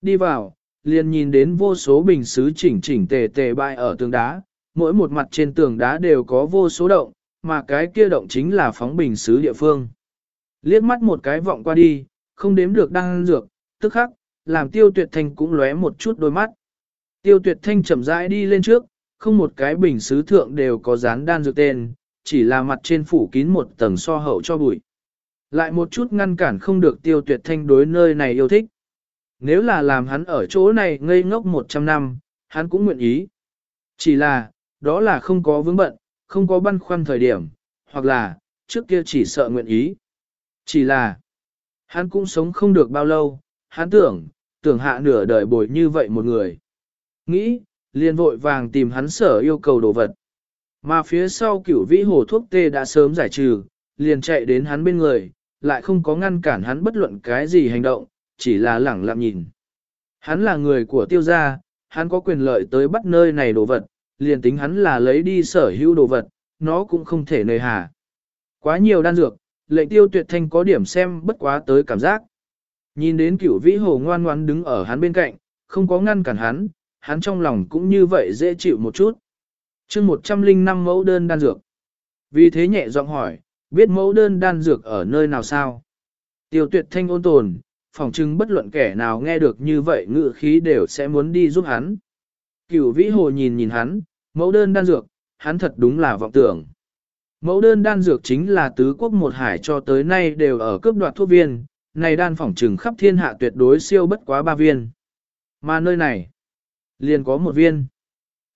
Đi vào, liền nhìn đến vô số bình xứ chỉnh chỉnh tề tề bại ở tường đá, mỗi một mặt trên tường đá đều có vô số động, mà cái kia động chính là phóng bình xứ địa phương. Liếc mắt một cái vọng qua đi, không đếm được đan dược, tức khắc, làm tiêu tuyệt thanh cũng lóe một chút đôi mắt. Tiêu tuyệt thanh chậm rãi đi lên trước, không một cái bình xứ thượng đều có dán đan dược tên, chỉ là mặt trên phủ kín một tầng so hậu cho bụi. Lại một chút ngăn cản không được tiêu tuyệt thanh đối nơi này yêu thích. Nếu là làm hắn ở chỗ này ngây ngốc 100 năm, hắn cũng nguyện ý. Chỉ là, đó là không có vướng bận, không có băn khoăn thời điểm, hoặc là, trước kia chỉ sợ nguyện ý. Chỉ là, hắn cũng sống không được bao lâu, hắn tưởng, tưởng hạ nửa đời bồi như vậy một người. Nghĩ, liền vội vàng tìm hắn sở yêu cầu đồ vật. Mà phía sau cửu vĩ hồ thuốc tê đã sớm giải trừ, liền chạy đến hắn bên người, lại không có ngăn cản hắn bất luận cái gì hành động, chỉ là lẳng lặng nhìn. Hắn là người của tiêu gia, hắn có quyền lợi tới bắt nơi này đồ vật, liền tính hắn là lấy đi sở hữu đồ vật, nó cũng không thể nơi hà. Quá nhiều đan dược, lệnh tiêu tuyệt thanh có điểm xem bất quá tới cảm giác. Nhìn đến cửu vĩ hồ ngoan ngoan đứng ở hắn bên cạnh, không có ngăn cản hắn, hắn trong lòng cũng như vậy dễ chịu một chút. chương 105 mẫu đơn đan dược. Vì thế nhẹ giọng hỏi, biết mẫu đơn đan dược ở nơi nào sao? Tiêu tuyệt thanh ôn tồn, phòng chứng bất luận kẻ nào nghe được như vậy ngự khí đều sẽ muốn đi giúp hắn. Cửu vĩ hồ nhìn nhìn hắn, mẫu đơn đan dược, hắn thật đúng là vọng tưởng. Mẫu đơn đan dược chính là tứ quốc một hải cho tới nay đều ở cướp đoạt thuốc viên, này đan phỏng trừng khắp thiên hạ tuyệt đối siêu bất quá ba viên. Mà nơi này, liền có một viên.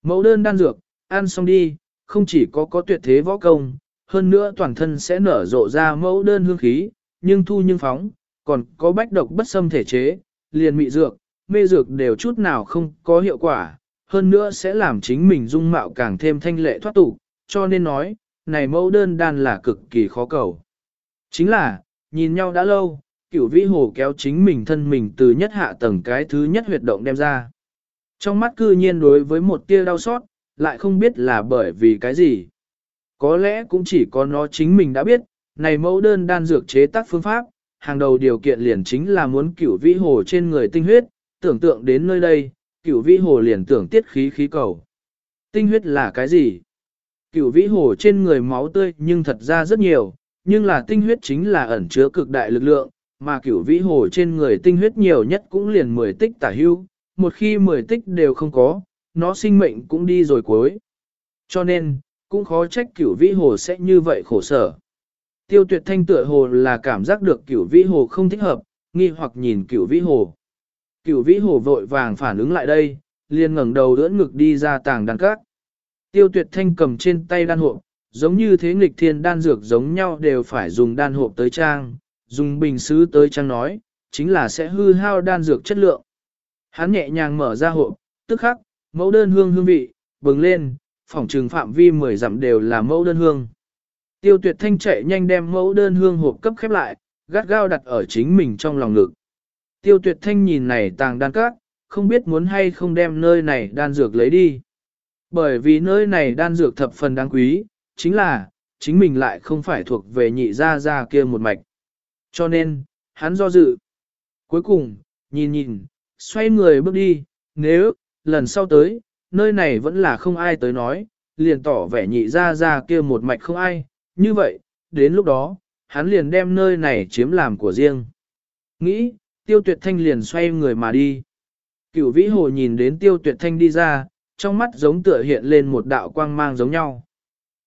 Mẫu đơn đan dược, ăn xong đi, không chỉ có có tuyệt thế võ công, hơn nữa toàn thân sẽ nở rộ ra mẫu đơn hương khí, nhưng thu nhưng phóng, còn có bách độc bất xâm thể chế, liền mị dược, mê dược đều chút nào không có hiệu quả, hơn nữa sẽ làm chính mình dung mạo càng thêm thanh lệ thoát tục, cho nên nói, này mẫu đơn đan là cực kỳ khó cầu. Chính là, nhìn nhau đã lâu, cửu vĩ hồ kéo chính mình thân mình từ nhất hạ tầng cái thứ nhất huyệt động đem ra. Trong mắt cư nhiên đối với một tia đau xót, lại không biết là bởi vì cái gì. Có lẽ cũng chỉ có nó chính mình đã biết, này mẫu đơn đan dược chế tác phương pháp, hàng đầu điều kiện liền chính là muốn cửu vĩ hồ trên người tinh huyết, tưởng tượng đến nơi đây, cửu vĩ hồ liền tưởng tiết khí khí cầu. Tinh huyết là cái gì? Cửu vĩ hồ trên người máu tươi nhưng thật ra rất nhiều, nhưng là tinh huyết chính là ẩn chứa cực đại lực lượng, mà cửu vĩ hồ trên người tinh huyết nhiều nhất cũng liền 10 tích tả hưu, một khi 10 tích đều không có, nó sinh mệnh cũng đi rồi cuối. Cho nên, cũng khó trách cửu vĩ hồ sẽ như vậy khổ sở. Tiêu tuyệt thanh tựa hồ là cảm giác được cửu vĩ hồ không thích hợp, nghi hoặc nhìn cửu vĩ hồ. Cửu vĩ hồ vội vàng phản ứng lại đây, liền ngẩng đầu đỡ ngực đi ra tàng đan cát. Tiêu tuyệt thanh cầm trên tay đan hộp, giống như thế nghịch thiên đan dược giống nhau đều phải dùng đan hộp tới trang, dùng bình sứ tới trang nói, chính là sẽ hư hao đan dược chất lượng. Hắn nhẹ nhàng mở ra hộp, tức khắc, mẫu đơn hương hương vị, bừng lên, phòng trừng phạm vi 10 dặm đều là mẫu đơn hương. Tiêu tuyệt thanh chạy nhanh đem mẫu đơn hương hộp cấp khép lại, gắt gao đặt ở chính mình trong lòng ngực. Tiêu tuyệt thanh nhìn này tàng đan cát, không biết muốn hay không đem nơi này đan dược lấy đi. Bởi vì nơi này đan dược thập phần đáng quý, chính là, chính mình lại không phải thuộc về nhị gia gia kia một mạch. Cho nên, hắn do dự. Cuối cùng, nhìn nhìn, xoay người bước đi, nếu, lần sau tới, nơi này vẫn là không ai tới nói, liền tỏ vẻ nhị gia gia kia một mạch không ai, như vậy, đến lúc đó, hắn liền đem nơi này chiếm làm của riêng. Nghĩ, tiêu tuyệt thanh liền xoay người mà đi. Cửu vĩ hồ nhìn đến tiêu tuyệt thanh đi ra, trong mắt giống tựa hiện lên một đạo quang mang giống nhau.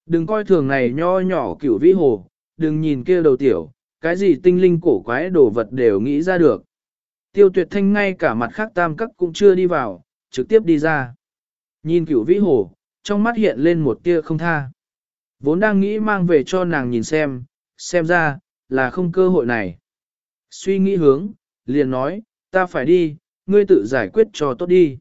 Đừng coi thường này nho nhỏ cửu vĩ hồ, đừng nhìn kia đầu tiểu, cái gì tinh linh cổ quái đồ vật đều nghĩ ra được. Tiêu tuyệt thanh ngay cả mặt khác tam cấp cũng chưa đi vào, trực tiếp đi ra. Nhìn cửu vĩ hồ, trong mắt hiện lên một tia không tha. Vốn đang nghĩ mang về cho nàng nhìn xem, xem ra, là không cơ hội này. Suy nghĩ hướng, liền nói, ta phải đi, ngươi tự giải quyết cho tốt đi.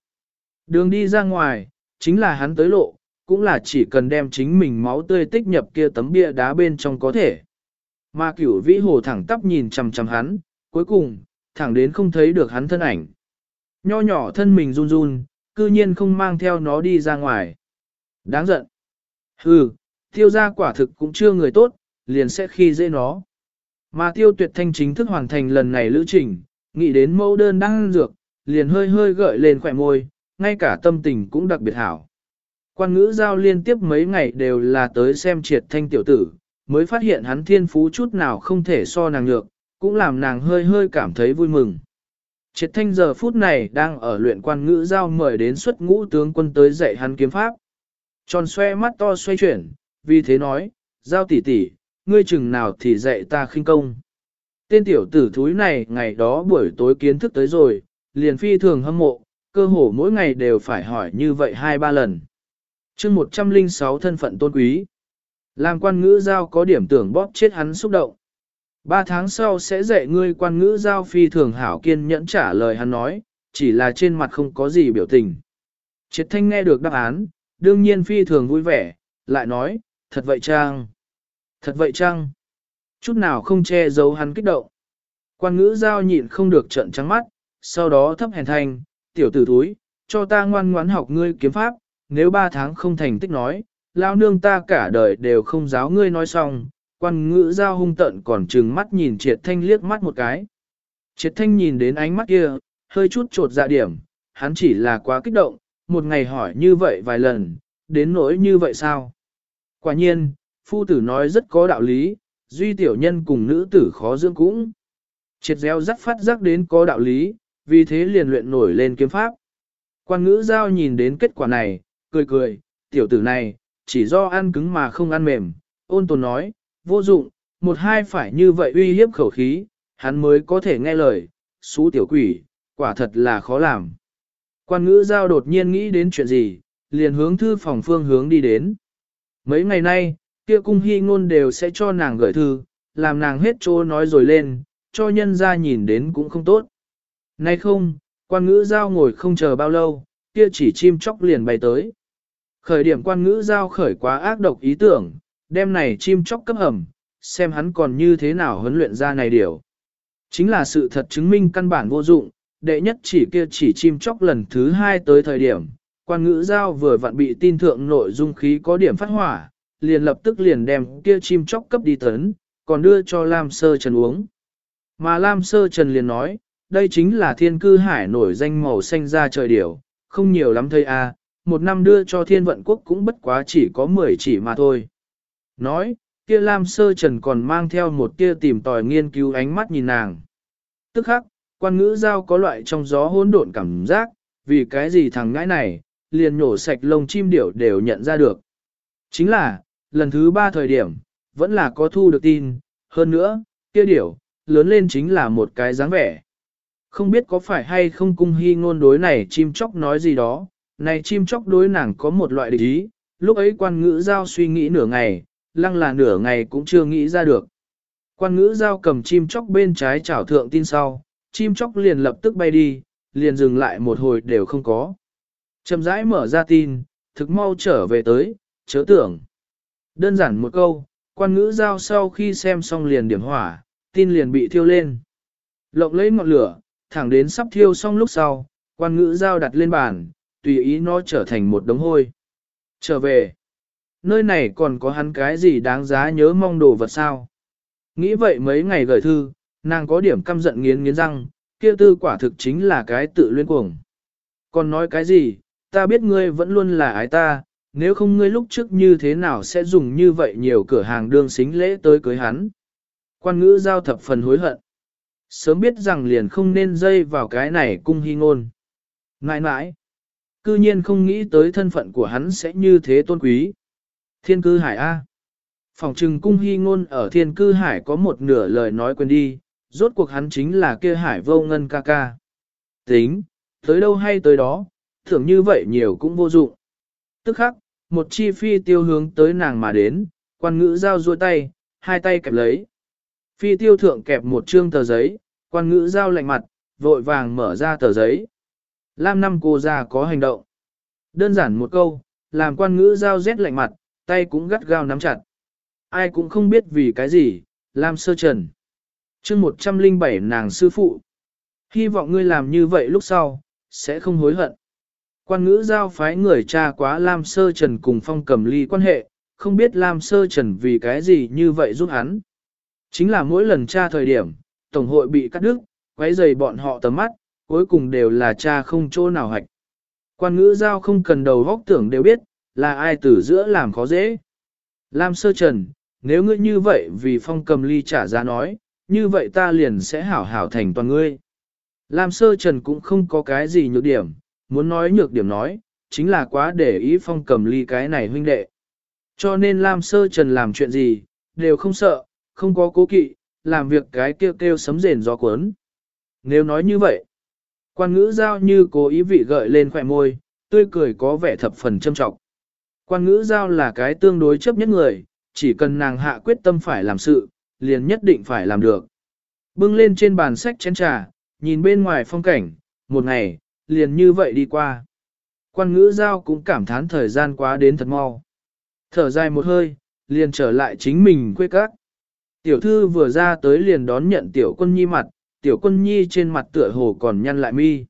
Đường đi ra ngoài, chính là hắn tới lộ, cũng là chỉ cần đem chính mình máu tươi tích nhập kia tấm bia đá bên trong có thể. Mà cửu vĩ hồ thẳng tắp nhìn chằm chằm hắn, cuối cùng, thẳng đến không thấy được hắn thân ảnh. Nho nhỏ thân mình run run, cư nhiên không mang theo nó đi ra ngoài. Đáng giận. Hừ, tiêu gia quả thực cũng chưa người tốt, liền sẽ khi dễ nó. Mà tiêu tuyệt thanh chính thức hoàn thành lần này lữ trình, nghĩ đến mẫu đơn đang dược, liền hơi hơi gợi lên khỏe môi, ngay cả tâm tình cũng đặc biệt hảo. Quan ngữ giao liên tiếp mấy ngày đều là tới xem triệt thanh tiểu tử, mới phát hiện hắn thiên phú chút nào không thể so nàng nhược, cũng làm nàng hơi hơi cảm thấy vui mừng. Triệt thanh giờ phút này đang ở luyện quan ngữ giao mời đến xuất ngũ tướng quân tới dạy hắn kiếm pháp. Tròn xoe mắt to xoay chuyển, vì thế nói, giao tỷ tỷ, ngươi chừng nào thì dạy ta khinh công. Tên tiểu tử thúi này ngày đó buổi tối kiến thức tới rồi, liền phi thường hâm mộ, cơ hồ mỗi ngày đều phải hỏi như vậy hai ba lần. chương 106 thân phận tôn quý. Làm quan ngữ giao có điểm tưởng bóp chết hắn xúc động. Ba tháng sau sẽ dạy ngươi quan ngữ giao phi thường hảo kiên nhẫn trả lời hắn nói, chỉ là trên mặt không có gì biểu tình. Triệt thanh nghe được đáp án, đương nhiên phi thường vui vẻ, lại nói, thật vậy chăng? Thật vậy chăng? Chút nào không che giấu hắn kích động. Quan ngữ giao nhịn không được trận trắng mắt, sau đó thấp hèn thanh, tiểu tử thúi, cho ta ngoan ngoãn học ngươi kiếm pháp, nếu ba tháng không thành tích nói, lao nương ta cả đời đều không giáo ngươi nói xong, quan ngữ giao hung tận còn trừng mắt nhìn triệt thanh liếc mắt một cái. Triệt thanh nhìn đến ánh mắt kia, hơi chút trột dạ điểm, hắn chỉ là quá kích động, một ngày hỏi như vậy vài lần, đến nỗi như vậy sao? Quả nhiên, phu tử nói rất có đạo lý, duy tiểu nhân cùng nữ tử khó dưỡng cũng. Triệt gieo rắc phát rắc đến có đạo lý, vì thế liền luyện nổi lên kiếm pháp. Quan ngữ giao nhìn đến kết quả này, cười cười, tiểu tử này, chỉ do ăn cứng mà không ăn mềm, ôn tồn nói, vô dụng, một hai phải như vậy uy hiếp khẩu khí, hắn mới có thể nghe lời, xú tiểu quỷ, quả thật là khó làm. Quan ngữ giao đột nhiên nghĩ đến chuyện gì, liền hướng thư phòng phương hướng đi đến. Mấy ngày nay, kia cung hy ngôn đều sẽ cho nàng gửi thư, làm nàng hết trô nói rồi lên, cho nhân ra nhìn đến cũng không tốt. Nay không, quan ngữ giao ngồi không chờ bao lâu, kia chỉ chim chóc liền bay tới. Khởi điểm quan ngữ giao khởi quá ác độc ý tưởng, đem này chim chóc cấp ẩm, xem hắn còn như thế nào huấn luyện ra này điều. Chính là sự thật chứng minh căn bản vô dụng, đệ nhất chỉ kia chỉ chim chóc lần thứ hai tới thời điểm, quan ngữ giao vừa vặn bị tin thượng nội dung khí có điểm phát hỏa, liền lập tức liền đem kia chim chóc cấp đi tấn, còn đưa cho Lam Sơ Trần uống. Mà Lam Sơ Trần liền nói, đây chính là thiên cư hải nổi danh màu xanh ra trời điểu, không nhiều lắm thôi a, à, một năm đưa cho thiên vận quốc cũng bất quá chỉ có 10 chỉ mà thôi. Nói, kia Lam Sơ Trần còn mang theo một tia tìm tòi nghiên cứu ánh mắt nhìn nàng. Tức khắc, quan ngữ giao có loại trong gió hỗn độn cảm giác, vì cái gì thằng ngãi này, liền nhổ sạch lông chim điểu đều nhận ra được. Chính là, lần thứ ba thời điểm, vẫn là có thu được tin, hơn nữa, kia điểu, lớn lên chính là một cái dáng vẻ. Không biết có phải hay không cung hy ngôn đối này chim chóc nói gì đó, này chim chóc đối nàng có một loại địch ý, lúc ấy quan ngữ giao suy nghĩ nửa ngày, lăng là nửa ngày cũng chưa nghĩ ra được. Quan ngữ giao cầm chim chóc bên trái chảo thượng tin sau, chim chóc liền lập tức bay đi, liền dừng lại một hồi đều không có. Chậm rãi mở ra tin, thực mau trở về tới, chớ tưởng. Đơn giản một câu, quan ngữ giao sau khi xem xong liền điểm hỏa, tin liền bị thiêu lên. Lộng lấy ngọn lửa, thẳng đến sắp thiêu xong lúc sau, quan ngữ giao đặt lên bàn, tùy ý nó trở thành một đống hôi. Trở về, nơi này còn có hắn cái gì đáng giá nhớ mong đồ vật sao. Nghĩ vậy mấy ngày gửi thư, nàng có điểm căm giận nghiến nghiến răng, kia tư quả thực chính là cái tự luyên cuồng. Còn nói cái gì, ta biết ngươi vẫn luôn là ái ta, nếu không ngươi lúc trước như thế nào sẽ dùng như vậy nhiều cửa hàng đương xính lễ tới cưới hắn. Quan ngữ giao thập phần hối hận. Sớm biết rằng liền không nên dây vào cái này cung hy ngôn. Ngại ngại, cư nhiên không nghĩ tới thân phận của hắn sẽ như thế tôn quý. Thiên cư hải A. Phòng trừng cung hy ngôn ở thiên cư hải có một nửa lời nói quên đi, rốt cuộc hắn chính là kia hải vô ngân ca ca. Tính, tới đâu hay tới đó, thường như vậy nhiều cũng vô dụng. Tức khắc, một chi phi tiêu hướng tới nàng mà đến, quan ngữ giao duỗi tay, hai tay kẹp lấy. Phi tiêu thượng kẹp một trương tờ giấy, quan ngữ giao lạnh mặt, vội vàng mở ra tờ giấy. Lam năm cô già có hành động. Đơn giản một câu, làm quan ngữ giao rét lạnh mặt, tay cũng gắt gao nắm chặt. Ai cũng không biết vì cái gì, Lam sơ trần. chương 107 nàng sư phụ. Hy vọng ngươi làm như vậy lúc sau, sẽ không hối hận. Quan ngữ giao phái người cha quá Lam Sơ Trần cùng phong cầm ly quan hệ, không biết Lam Sơ Trần vì cái gì như vậy giúp hắn. Chính là mỗi lần cha thời điểm, Tổng hội bị cắt đứt, quấy dày bọn họ tầm mắt, cuối cùng đều là cha không chỗ nào hạch. Quan ngữ giao không cần đầu góc tưởng đều biết, là ai từ giữa làm khó dễ. Lam Sơ Trần, nếu ngươi như vậy vì phong cầm ly trả giá nói, như vậy ta liền sẽ hảo hảo thành toàn ngươi. Lam Sơ Trần cũng không có cái gì nhược điểm, muốn nói nhược điểm nói, chính là quá để ý phong cầm ly cái này huynh đệ. Cho nên Lam Sơ Trần làm chuyện gì, đều không sợ, không có cố kỵ, làm việc cái kêu kêu sấm rền gió cuốn. Nếu nói như vậy, quan ngữ giao như cố ý vị gợi lên khỏe môi, tươi cười có vẻ thập phần châm trọng. Quan ngữ giao là cái tương đối chấp nhất người, chỉ cần nàng hạ quyết tâm phải làm sự, liền nhất định phải làm được. Bưng lên trên bàn sách chén trà, nhìn bên ngoài phong cảnh, một ngày, liền như vậy đi qua. Quan ngữ giao cũng cảm thán thời gian quá đến thật mau. Thở dài một hơi, liền trở lại chính mình quê các. Tiểu thư vừa ra tới liền đón nhận tiểu quân nhi mặt, tiểu quân nhi trên mặt tựa hồ còn nhăn lại mi.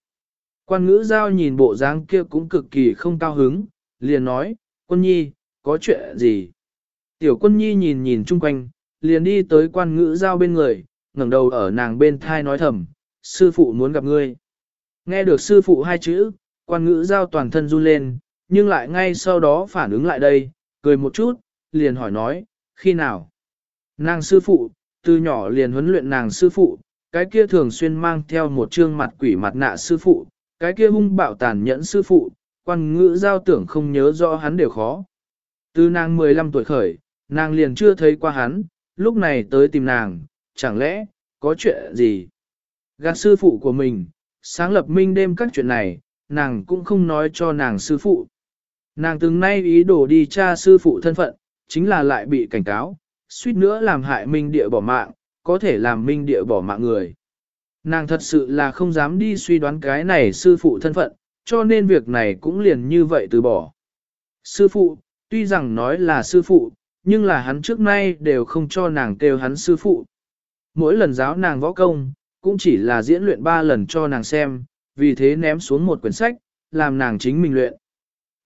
Quan ngữ giao nhìn bộ dáng kia cũng cực kỳ không cao hứng, liền nói, quân nhi, có chuyện gì? Tiểu quân nhi nhìn nhìn chung quanh, liền đi tới quan ngữ giao bên người, ngẩng đầu ở nàng bên thai nói thầm, sư phụ muốn gặp ngươi. Nghe được sư phụ hai chữ, quan ngữ giao toàn thân run lên, nhưng lại ngay sau đó phản ứng lại đây, cười một chút, liền hỏi nói, khi nào? Nàng sư phụ, từ nhỏ liền huấn luyện nàng sư phụ, cái kia thường xuyên mang theo một trương mặt quỷ mặt nạ sư phụ, cái kia hung bạo tàn nhẫn sư phụ, quan ngữ giao tưởng không nhớ rõ hắn đều khó. Từ nàng 15 tuổi khởi, nàng liền chưa thấy qua hắn, lúc này tới tìm nàng, chẳng lẽ, có chuyện gì? Gạt sư phụ của mình, sáng lập minh đêm các chuyện này, nàng cũng không nói cho nàng sư phụ. Nàng từng nay ý đồ đi tra sư phụ thân phận, chính là lại bị cảnh cáo, suýt nữa làm hại minh địa bỏ mạng, có thể làm minh địa bỏ mạng người. Nàng thật sự là không dám đi suy đoán cái này sư phụ thân phận, cho nên việc này cũng liền như vậy từ bỏ. Sư phụ, tuy rằng nói là sư phụ, nhưng là hắn trước nay đều không cho nàng kêu hắn sư phụ. Mỗi lần giáo nàng võ công, cũng chỉ là diễn luyện ba lần cho nàng xem, vì thế ném xuống một quyển sách, làm nàng chính mình luyện.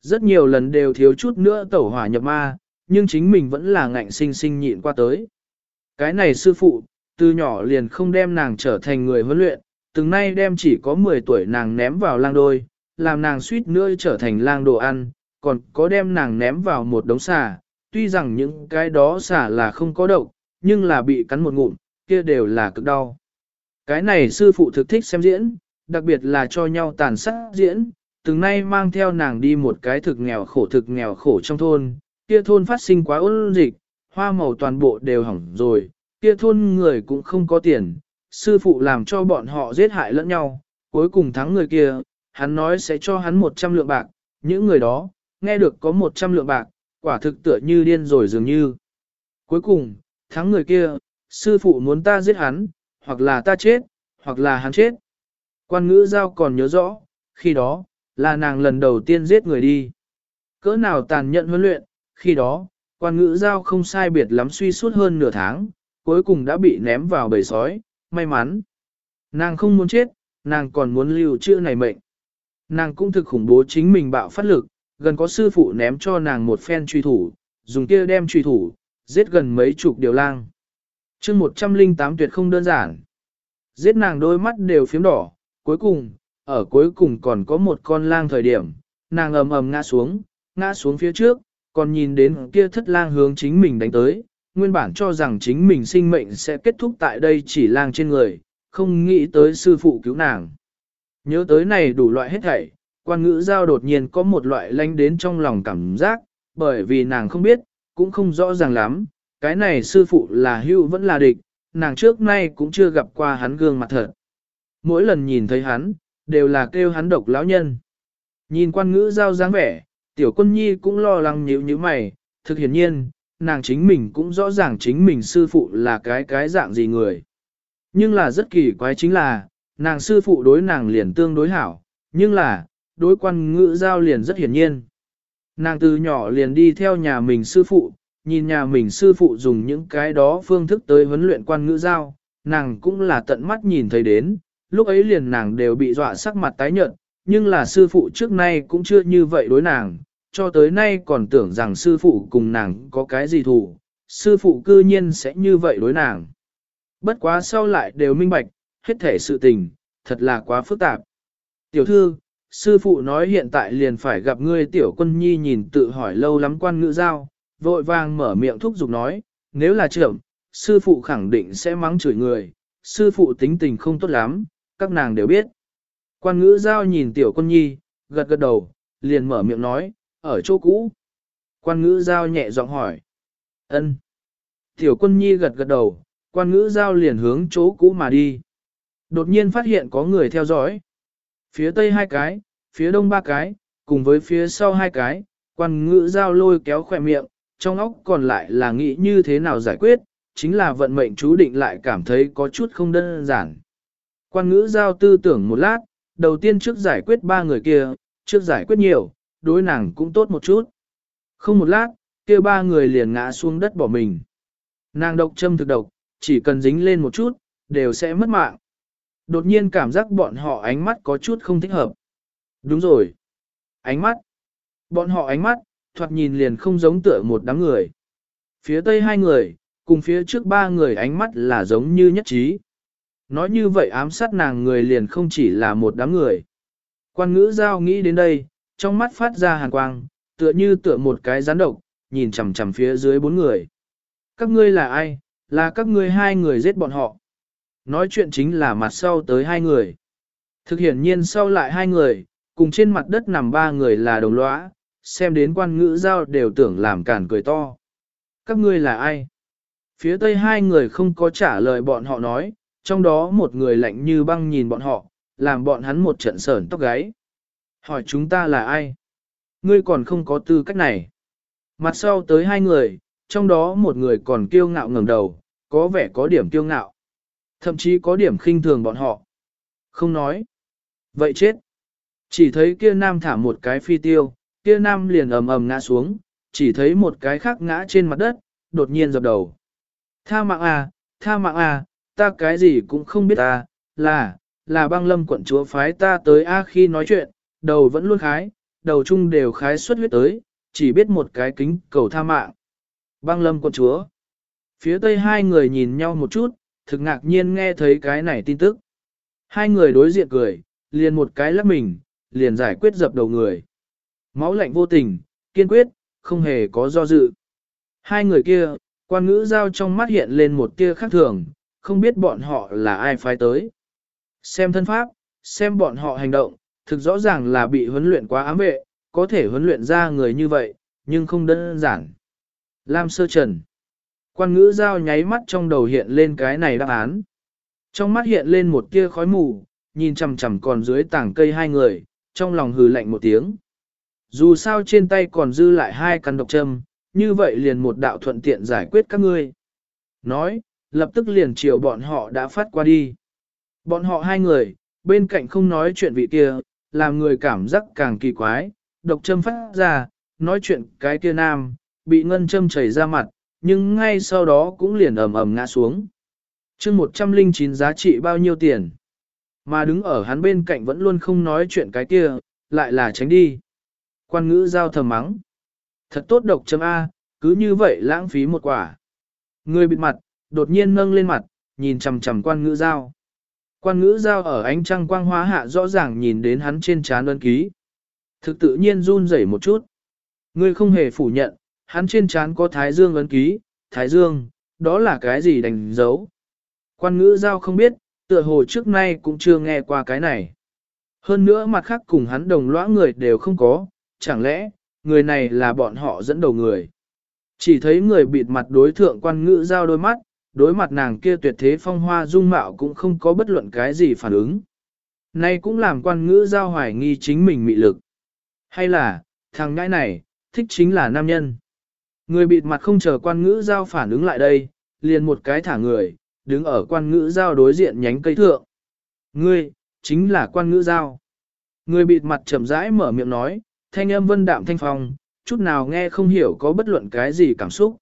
Rất nhiều lần đều thiếu chút nữa tẩu hỏa nhập ma, nhưng chính mình vẫn là ngạnh sinh sinh nhịn qua tới. Cái này sư phụ, từ nhỏ liền không đem nàng trở thành người huấn luyện, từng nay đem chỉ có 10 tuổi nàng ném vào lang đôi, làm nàng suýt nữa trở thành lang đồ ăn, còn có đem nàng ném vào một đống xà, tuy rằng những cái đó xà là không có độc, nhưng là bị cắn một ngụm, kia đều là cực đau. Cái này sư phụ thực thích xem diễn, đặc biệt là cho nhau tàn sát diễn, từng nay mang theo nàng đi một cái thực nghèo khổ thực nghèo khổ trong thôn, kia thôn phát sinh quá ôn dịch, hoa màu toàn bộ đều hỏng rồi, kia thôn người cũng không có tiền, sư phụ làm cho bọn họ giết hại lẫn nhau, cuối cùng thắng người kia, hắn nói sẽ cho hắn 100 lượng bạc, những người đó, nghe được có 100 lượng bạc, quả thực tựa như điên rồi dường như. Cuối cùng, thắng người kia, sư phụ muốn ta giết hắn, hoặc là ta chết, hoặc là hắn chết. Quan ngữ giao còn nhớ rõ, khi đó, là nàng lần đầu tiên giết người đi. Cỡ nào tàn nhẫn huấn luyện, khi đó, quan ngữ giao không sai biệt lắm suy suốt hơn nửa tháng, cuối cùng đã bị ném vào bầy sói, may mắn. Nàng không muốn chết, nàng còn muốn lưu chữ này mệnh. Nàng cũng thực khủng bố chính mình bạo phát lực, gần có sư phụ ném cho nàng một phen truy thủ, dùng kia đem truy thủ, giết gần mấy chục điều lang chương 108 tuyệt không đơn giản. Giết nàng đôi mắt đều phiếm đỏ, cuối cùng, ở cuối cùng còn có một con lang thời điểm, nàng ầm ầm ngã xuống, ngã xuống phía trước, còn nhìn đến kia thất lang hướng chính mình đánh tới, nguyên bản cho rằng chính mình sinh mệnh sẽ kết thúc tại đây chỉ lang trên người, không nghĩ tới sư phụ cứu nàng. Nhớ tới này đủ loại hết thảy, quan ngữ giao đột nhiên có một loại lanh đến trong lòng cảm giác, bởi vì nàng không biết, cũng không rõ ràng lắm, cái này sư phụ là hưu vẫn là địch, nàng trước nay cũng chưa gặp qua hắn gương mặt thật. Mỗi lần nhìn thấy hắn, đều là kêu hắn độc lão nhân. Nhìn quan ngữ giao dáng vẻ, tiểu quân nhi cũng lo lắng nhíu như mày, thực hiển nhiên, nàng chính mình cũng rõ ràng chính mình sư phụ là cái cái dạng gì người. Nhưng là rất kỳ quái chính là, nàng sư phụ đối nàng liền tương đối hảo, nhưng là, đối quan ngữ giao liền rất hiển nhiên. Nàng từ nhỏ liền đi theo nhà mình sư phụ, nhìn nhà mình sư phụ dùng những cái đó phương thức tới huấn luyện quan ngữ giao, nàng cũng là tận mắt nhìn thấy đến, lúc ấy liền nàng đều bị dọa sắc mặt tái nhợt, nhưng là sư phụ trước nay cũng chưa như vậy đối nàng, cho tới nay còn tưởng rằng sư phụ cùng nàng có cái gì thù, sư phụ cư nhiên sẽ như vậy đối nàng. Bất quá sau lại đều minh bạch, hết thể sự tình, thật là quá phức tạp. Tiểu thư, sư phụ nói hiện tại liền phải gặp ngươi tiểu quân nhi nhìn tự hỏi lâu lắm quan ngữ giao, vội vàng mở miệng thúc giục nói, nếu là trưởng, sư phụ khẳng định sẽ mắng chửi người, sư phụ tính tình không tốt lắm, các nàng đều biết. Quan ngữ giao nhìn tiểu quân nhi, gật gật đầu, liền mở miệng nói, ở chỗ cũ. Quan ngữ giao nhẹ giọng hỏi. ân. Tiểu quân nhi gật gật đầu, quan ngữ giao liền hướng chỗ cũ mà đi. Đột nhiên phát hiện có người theo dõi. Phía tây hai cái, phía đông ba cái, cùng với phía sau hai cái, quan ngữ giao lôi kéo khỏe miệng, trong óc còn lại là nghĩ như thế nào giải quyết, chính là vận mệnh chú định lại cảm thấy có chút không đơn giản. Quan ngữ giao tư tưởng một lát, đầu tiên trước giải quyết ba người kia, trước giải quyết nhiều, đối nàng cũng tốt một chút. Không một lát, kia ba người liền ngã xuống đất bỏ mình. Nàng độc châm thực độc, chỉ cần dính lên một chút, đều sẽ mất mạng. Đột nhiên cảm giác bọn họ ánh mắt có chút không thích hợp. Đúng rồi. Ánh mắt. Bọn họ ánh mắt, thoạt nhìn liền không giống tựa một đám người. Phía tây hai người, cùng phía trước ba người ánh mắt là giống như nhất trí. Nói như vậy ám sát nàng người liền không chỉ là một đám người. Quan ngữ giao nghĩ đến đây, trong mắt phát ra hàn quang, tựa như tựa một cái rắn độc, nhìn chằm chằm phía dưới bốn người. Các ngươi là ai? Là các ngươi hai người giết bọn họ. Nói chuyện chính là mặt sau tới hai người. Thực hiện nhiên sau lại hai người, cùng trên mặt đất nằm ba người là đồng lõa, xem đến quan ngữ giao đều tưởng làm cản cười to. Các ngươi là ai? Phía tây hai người không có trả lời bọn họ nói, trong đó một người lạnh như băng nhìn bọn họ, làm bọn hắn một trận sởn tóc gáy. Hỏi chúng ta là ai? Ngươi còn không có tư cách này. Mặt sau tới hai người, trong đó một người còn kiêu ngạo ngẩng đầu, có vẻ có điểm kiêu ngạo. Thậm chí có điểm khinh thường bọn họ. Không nói. Vậy chết. Chỉ thấy kia nam thả một cái phi tiêu, kia nam liền ầm ầm ngã xuống, chỉ thấy một cái khác ngã trên mặt đất, đột nhiên dập đầu. Tha mạng à, tha mạng à, ta cái gì cũng không biết ta, là, là băng lâm quận chúa phái ta tới a khi nói chuyện, đầu vẫn luôn khái, đầu chung đều khái xuất huyết tới, chỉ biết một cái kính cầu tha mạng. Băng lâm quận chúa. Phía tây hai người nhìn nhau một chút, thực ngạc nhiên nghe thấy cái này tin tức. Hai người đối diện cười, liền một cái lắc mình, liền giải quyết dập đầu người. Máu lạnh vô tình, kiên quyết, không hề có do dự. Hai người kia, quan ngữ giao trong mắt hiện lên một tia khác thường, không biết bọn họ là ai phái tới. Xem thân pháp, xem bọn họ hành động, thực rõ ràng là bị huấn luyện quá ám vệ, có thể huấn luyện ra người như vậy, nhưng không đơn giản. Lam sơ trần. Quan ngữ giao nháy mắt trong đầu hiện lên cái này đáp án. Trong mắt hiện lên một tia khói mù, nhìn chằm chằm còn dưới tảng cây hai người, trong lòng hừ lạnh một tiếng. Dù sao trên tay còn dư lại hai căn độc châm, như vậy liền một đạo thuận tiện giải quyết các ngươi. Nói, lập tức liền chiều bọn họ đã phát qua đi. Bọn họ hai người, bên cạnh không nói chuyện vị kia, làm người cảm giác càng kỳ quái, độc châm phát ra, nói chuyện cái kia nam, bị ngân châm chảy ra mặt, nhưng ngay sau đó cũng liền ầm ầm ngã xuống. chương 109 giá trị bao nhiêu tiền? Mà đứng ở hắn bên cạnh vẫn luôn không nói chuyện cái kia, lại là tránh đi. Quan ngữ giao thầm mắng. Thật tốt độc chấm A, cứ như vậy lãng phí một quả. Người bịt mặt, đột nhiên nâng lên mặt, nhìn chằm chằm quan ngữ giao. Quan ngữ giao ở ánh trăng quang hóa hạ rõ ràng nhìn đến hắn trên trán ân ký. Thực tự nhiên run rẩy một chút. Ngươi không hề phủ nhận, hắn trên trán có thái dương ấn ký, thái dương, đó là cái gì đánh dấu. Quan ngữ giao không biết, tựa hồ trước nay cũng chưa nghe qua cái này. Hơn nữa mặt khác cùng hắn đồng lõa người đều không có, chẳng lẽ, người này là bọn họ dẫn đầu người. Chỉ thấy người bịt mặt đối thượng quan ngữ giao đôi mắt, đối mặt nàng kia tuyệt thế phong hoa dung mạo cũng không có bất luận cái gì phản ứng. Nay cũng làm quan ngữ giao hoài nghi chính mình mị lực. Hay là, thằng ngãi này, thích chính là nam nhân. Người bịt mặt không chờ quan ngữ giao phản ứng lại đây, liền một cái thả người, đứng ở quan ngữ giao đối diện nhánh cây thượng. Ngươi, chính là quan ngữ giao. Người bịt mặt chậm rãi mở miệng nói, thanh âm vân đạm thanh phong, chút nào nghe không hiểu có bất luận cái gì cảm xúc.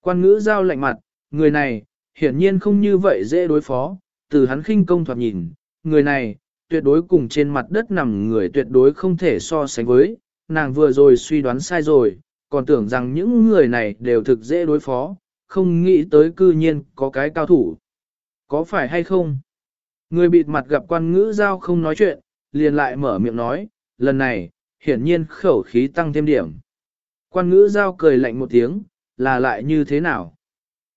Quan ngữ giao lạnh mặt, người này, hiển nhiên không như vậy dễ đối phó, từ hắn khinh công thoạt nhìn, người này, tuyệt đối cùng trên mặt đất nằm người tuyệt đối không thể so sánh với, nàng vừa rồi suy đoán sai rồi, còn tưởng rằng những người này đều thực dễ đối phó, không nghĩ tới cư nhiên có cái cao thủ. Có phải hay không? Người bịt mặt gặp quan ngữ giao không nói chuyện, liền lại mở miệng nói, lần này, hiển nhiên khẩu khí tăng thêm điểm. Quan ngữ giao cười lạnh một tiếng, là lại như thế nào?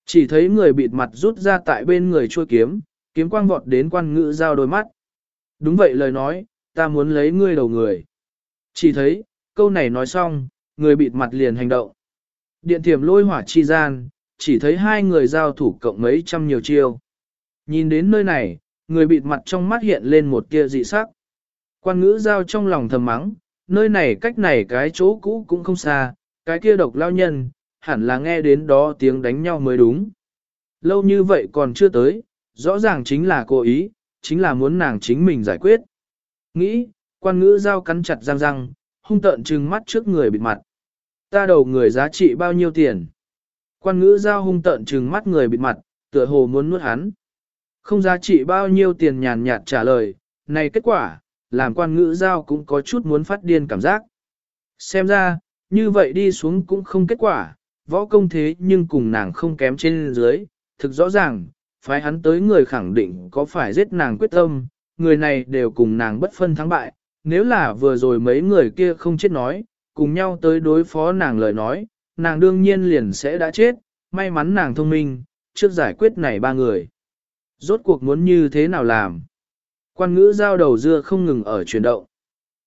Chỉ thấy người bịt mặt rút ra tại bên người chua kiếm, kiếm quang vọt đến quan ngữ giao đôi mắt. Đúng vậy lời nói, ta muốn lấy ngươi đầu người. Chỉ thấy, câu này nói xong, người bịt mặt liền hành động. Điện thiểm lôi hỏa chi gian, chỉ thấy hai người giao thủ cộng mấy trăm nhiều chiêu. Nhìn đến nơi này, người bịt mặt trong mắt hiện lên một tia dị sắc. Quan ngữ giao trong lòng thầm mắng, nơi này cách này cái chỗ cũ cũng không xa, cái kia độc lao nhân, hẳn là nghe đến đó tiếng đánh nhau mới đúng. Lâu như vậy còn chưa tới, rõ ràng chính là cố ý, chính là muốn nàng chính mình giải quyết. Nghĩ, quan ngữ giao cắn chặt răng răng, hung tợn trừng mắt trước người bịt mặt. Ta đầu người giá trị bao nhiêu tiền? Quan ngữ giao hung tợn trừng mắt người bịt mặt, tựa hồ muốn nuốt hắn. Không giá trị bao nhiêu tiền nhàn nhạt trả lời, này kết quả, làm quan ngữ giao cũng có chút muốn phát điên cảm giác. Xem ra, như vậy đi xuống cũng không kết quả, võ công thế nhưng cùng nàng không kém trên dưới, thực rõ ràng, phái hắn tới người khẳng định có phải giết nàng quyết tâm, người này đều cùng nàng bất phân thắng bại, nếu là vừa rồi mấy người kia không chết nói, cùng nhau tới đối phó nàng lời nói, nàng đương nhiên liền sẽ đã chết, may mắn nàng thông minh, trước giải quyết này ba người. Rốt cuộc muốn như thế nào làm? Quan ngữ giao đầu dưa không ngừng ở chuyển động.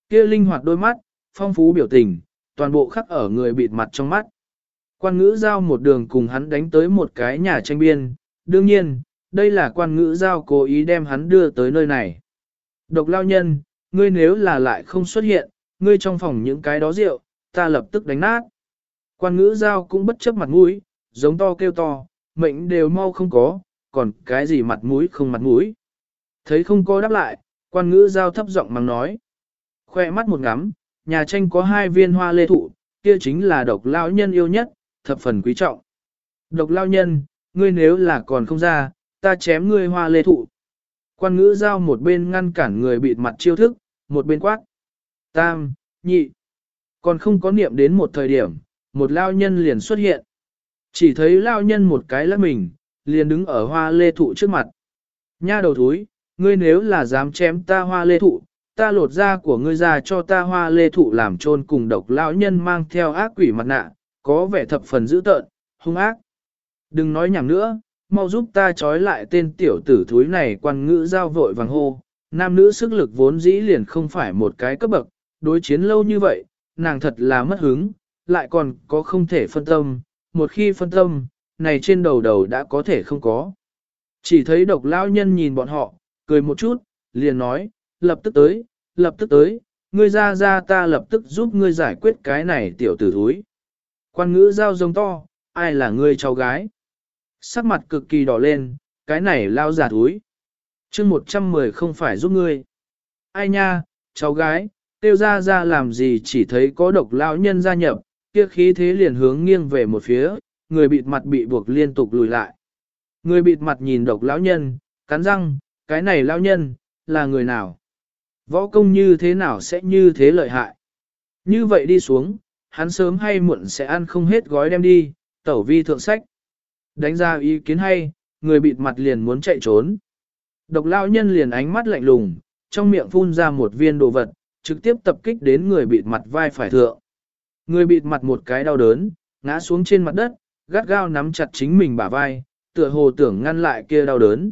Kia linh hoạt đôi mắt, phong phú biểu tình, toàn bộ khắc ở người bịt mặt trong mắt. Quan ngữ giao một đường cùng hắn đánh tới một cái nhà tranh biên, đương nhiên, đây là quan ngữ giao cố ý đem hắn đưa tới nơi này. Độc lao nhân, ngươi nếu là lại không xuất hiện, ngươi trong phòng những cái đó rượu, ta lập tức đánh nát. Quan ngữ giao cũng bất chấp mặt mũi, giống to kêu to, mệnh đều mau không có, còn cái gì mặt mũi không mặt mũi. Thấy không có đáp lại, quan ngữ giao thấp giọng mắng nói. Khoe mắt một ngắm, nhà tranh có hai viên hoa lê thụ, kia chính là độc lao nhân yêu nhất, thập phần quý trọng. Độc lao nhân, ngươi nếu là còn không ra, ta chém ngươi hoa lê thụ. Quan ngữ giao một bên ngăn cản người bịt mặt chiêu thức, một bên quát. Tam, nhị. Còn không có niệm đến một thời điểm, một lao nhân liền xuất hiện. Chỉ thấy lao nhân một cái lắc mình, liền đứng ở hoa lê thụ trước mặt. Nha đầu thúi, ngươi nếu là dám chém ta hoa lê thụ, ta lột da của ngươi ra cho ta hoa lê thụ làm trôn cùng độc lão nhân mang theo ác quỷ mặt nạ, có vẻ thập phần dữ tợn, hung ác. Đừng nói nhảm nữa, mau giúp ta trói lại tên tiểu tử thúi này quan ngữ giao vội vàng hô. Nam nữ sức lực vốn dĩ liền không phải một cái cấp bậc, đối chiến lâu như vậy, nàng thật là mất hứng, lại còn có không thể phân tâm, một khi phân tâm, này trên đầu đầu đã có thể không có. Chỉ thấy độc lão nhân nhìn bọn họ, cười một chút, liền nói, lập tức tới, lập tức tới, ngươi ra ra ta lập tức giúp ngươi giải quyết cái này tiểu tử thúi. Quan ngữ giao rông to, ai là ngươi cháu gái? Sắc mặt cực kỳ đỏ lên, cái này lao giả thúi. chương 110 không phải giúp ngươi. Ai nha, cháu gái, tiêu ra ra làm gì chỉ thấy có độc lão nhân gia nhập, kia khí thế liền hướng nghiêng về một phía, người bịt mặt bị buộc liên tục lùi lại. Người bịt mặt nhìn độc lão nhân, cắn răng, cái này lao nhân, là người nào? Võ công như thế nào sẽ như thế lợi hại? Như vậy đi xuống, hắn sớm hay muộn sẽ ăn không hết gói đem đi, tẩu vi thượng sách. Đánh ra ý kiến hay, người bịt mặt liền muốn chạy trốn. Độc lao nhân liền ánh mắt lạnh lùng, trong miệng phun ra một viên đồ vật, trực tiếp tập kích đến người bịt mặt vai phải thượng. Người bịt mặt một cái đau đớn, ngã xuống trên mặt đất, gắt gao nắm chặt chính mình bả vai, tựa hồ tưởng ngăn lại kia đau đớn.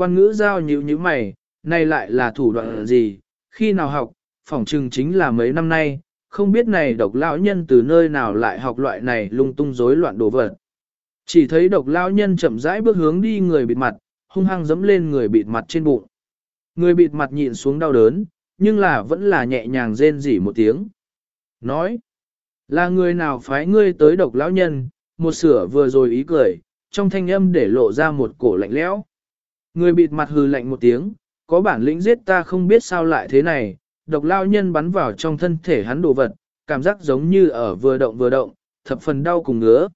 Quan ngữ giao nhíu nhíu mày, này lại là thủ đoạn gì, khi nào học, phỏng chừng chính là mấy năm nay, không biết này độc lão nhân từ nơi nào lại học loại này lung tung rối loạn đồ vật. Chỉ thấy độc lão nhân chậm rãi bước hướng đi người bịt mặt, hung hăng dẫm lên người bịt mặt trên bụng. Người bịt mặt nhịn xuống đau đớn, nhưng là vẫn là nhẹ nhàng rên rỉ một tiếng. Nói, là người nào phái ngươi tới độc lão nhân, một sửa vừa rồi ý cười, trong thanh âm để lộ ra một cổ lạnh lẽo. Người bịt mặt hừ lạnh một tiếng, có bản lĩnh giết ta không biết sao lại thế này, độc lao nhân bắn vào trong thân thể hắn đồ vật, cảm giác giống như ở vừa động vừa động, thập phần đau cùng ngứa.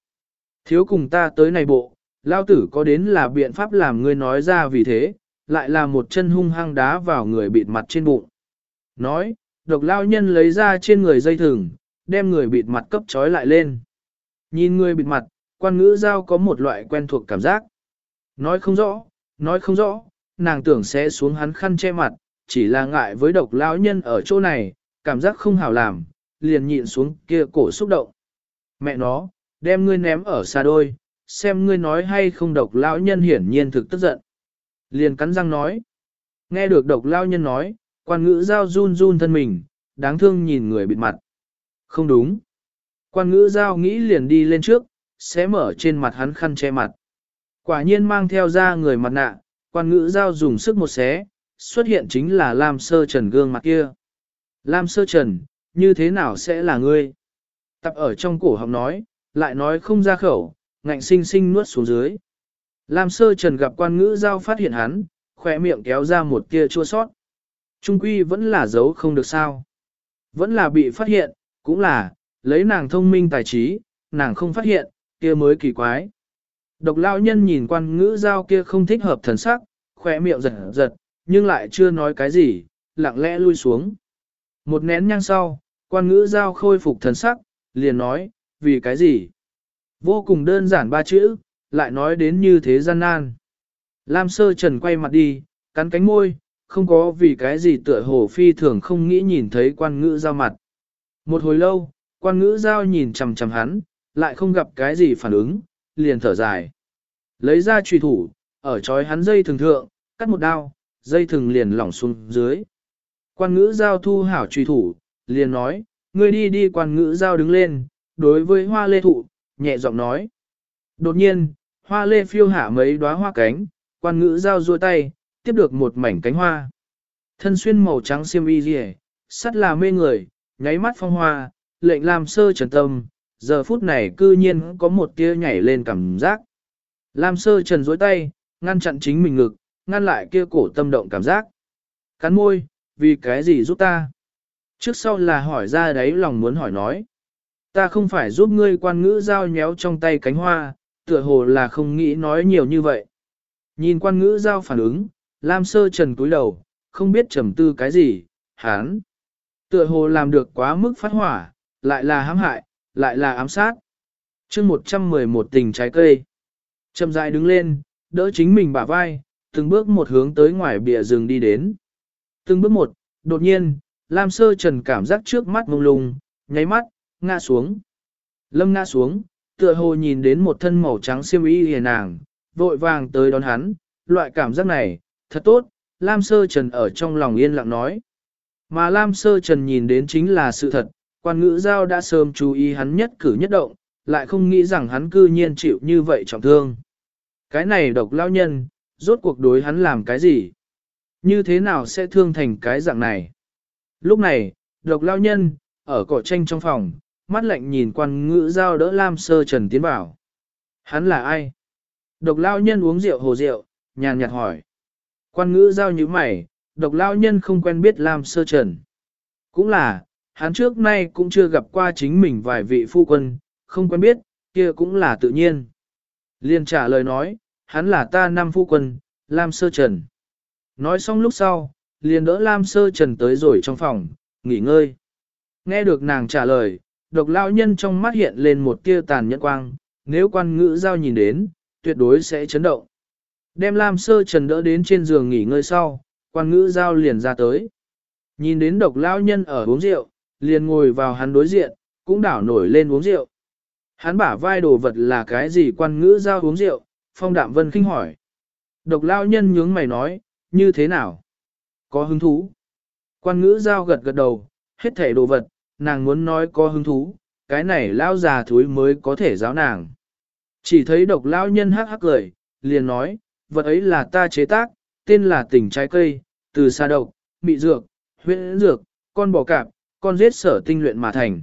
Thiếu cùng ta tới này bộ, lao tử có đến là biện pháp làm ngươi nói ra vì thế, lại là một chân hung hăng đá vào người bịt mặt trên bụng. Nói, độc lao nhân lấy ra trên người dây thừng, đem người bịt mặt cấp trói lại lên. Nhìn người bịt mặt, quan ngữ giao có một loại quen thuộc cảm giác. Nói không rõ, nói không rõ, nàng tưởng sẽ xuống hắn khăn che mặt, chỉ là ngại với độc lão nhân ở chỗ này, cảm giác không hảo làm, liền nhịn xuống kia cổ xúc động. Mẹ nó, đem ngươi ném ở xa đôi, xem ngươi nói hay không độc lão nhân hiển nhiên thực tức giận. Liền cắn răng nói. Nghe được độc lão nhân nói, quan ngữ giao run run thân mình, đáng thương nhìn người bịt mặt. Không đúng. Quan ngữ giao nghĩ liền đi lên trước, sẽ mở trên mặt hắn khăn che mặt. Quả nhiên mang theo ra người mặt nạ, quan ngữ giao dùng sức một xé, xuất hiện chính là Lam Sơ Trần gương mặt kia. Lam Sơ Trần, như thế nào sẽ là ngươi? Tập ở trong cổ họng nói, lại nói không ra khẩu, ngạnh sinh sinh nuốt xuống dưới. Lam Sơ Trần gặp quan ngữ giao phát hiện hắn, khỏe miệng kéo ra một tia chua sót. Trung quy vẫn là giấu không được sao. Vẫn là bị phát hiện, cũng là, lấy nàng thông minh tài trí, nàng không phát hiện, kia mới kỳ quái. Độc lao nhân nhìn quan ngữ giao kia không thích hợp thần sắc, khỏe miệng giật giật, nhưng lại chưa nói cái gì, lặng lẽ lui xuống. Một nén nhang sau, quan ngữ giao khôi phục thần sắc, liền nói, vì cái gì? Vô cùng đơn giản ba chữ, lại nói đến như thế gian nan. Lam sơ trần quay mặt đi, cắn cánh môi, không có vì cái gì tựa hồ phi thường không nghĩ nhìn thấy quan ngữ giao mặt. Một hồi lâu, quan ngữ giao nhìn chằm chằm hắn, lại không gặp cái gì phản ứng, liền thở dài. Lấy ra trùy thủ, ở chói hắn dây thường thượng, cắt một đao, dây thường liền lỏng xuống dưới. Quan ngữ giao thu hảo trùy thủ, liền nói, ngươi đi đi quan ngữ giao đứng lên, đối với hoa lê thụ, nhẹ giọng nói. Đột nhiên, hoa lê phiêu hạ mấy đóa hoa cánh, quan ngữ giao duỗi tay, tiếp được một mảnh cánh hoa. Thân xuyên màu trắng xiêm y rìa, sắt là mê người, nháy mắt phong hoa, lệnh làm sơ trần tâm, giờ phút này cư nhiên có một tia nhảy lên cảm giác. Lam sơ trần dối tay, ngăn chặn chính mình ngực, ngăn lại kia cổ tâm động cảm giác. Cắn môi, vì cái gì giúp ta? Trước sau là hỏi ra đấy lòng muốn hỏi nói. Ta không phải giúp ngươi quan ngữ giao nhéo trong tay cánh hoa, tựa hồ là không nghĩ nói nhiều như vậy. Nhìn quan ngữ giao phản ứng, Lam sơ trần cúi đầu, không biết trầm tư cái gì, hán. Tựa hồ làm được quá mức phát hỏa, lại là hãm hại, lại là ám sát. chương 111 tình trái cây. Chậm rãi đứng lên, đỡ chính mình bả vai, từng bước một hướng tới ngoài bìa rừng đi đến. Từng bước một, đột nhiên, Lam Sơ Trần cảm giác trước mắt mông lung, nháy mắt, ngã xuống. Lâm ngã xuống, tựa hồ nhìn đến một thân màu trắng xiêm y hề nàng, vội vàng tới đón hắn, loại cảm giác này, thật tốt, Lam Sơ Trần ở trong lòng yên lặng nói. Mà Lam Sơ Trần nhìn đến chính là sự thật, quan ngữ giao đã sớm chú ý hắn nhất cử nhất động, lại không nghĩ rằng hắn cư nhiên chịu như vậy trọng thương. Cái này độc lao nhân, rốt cuộc đối hắn làm cái gì? Như thế nào sẽ thương thành cái dạng này? Lúc này, độc lao nhân, ở cỏ tranh trong phòng, mắt lạnh nhìn quan ngữ giao đỡ Lam Sơ Trần tiến bảo. Hắn là ai? Độc lao nhân uống rượu hồ rượu, nhàn nhạt hỏi. Quan ngữ giao như mày, độc lao nhân không quen biết Lam Sơ Trần. Cũng là, hắn trước nay cũng chưa gặp qua chính mình vài vị phu quân, không quen biết, kia cũng là tự nhiên. Liên trả lời nói, hắn là ta năm phu quân, Lam Sơ Trần. Nói xong lúc sau, liền đỡ Lam Sơ Trần tới rồi trong phòng, nghỉ ngơi. Nghe được nàng trả lời, độc lao nhân trong mắt hiện lên một tia tàn nhẫn quang, nếu quan ngữ giao nhìn đến, tuyệt đối sẽ chấn động. Đem Lam Sơ Trần đỡ đến trên giường nghỉ ngơi sau, quan ngữ giao liền ra tới. Nhìn đến độc lao nhân ở uống rượu, liền ngồi vào hắn đối diện, cũng đảo nổi lên uống rượu. Hắn bả vai đồ vật là cái gì quan ngữ giao uống rượu, phong đạm vân kinh hỏi. Độc lao nhân nhướng mày nói, như thế nào? Có hứng thú. Quan ngữ giao gật gật đầu, hết thể đồ vật, nàng muốn nói có hứng thú, cái này lao già thúi mới có thể giáo nàng. Chỉ thấy độc lao nhân hắc hắc cười, liền nói, vật ấy là ta chế tác, tên là tỉnh trái cây, từ xa độc, mị dược, huyễn dược, con bò cạp, con giết sở tinh luyện mà thành.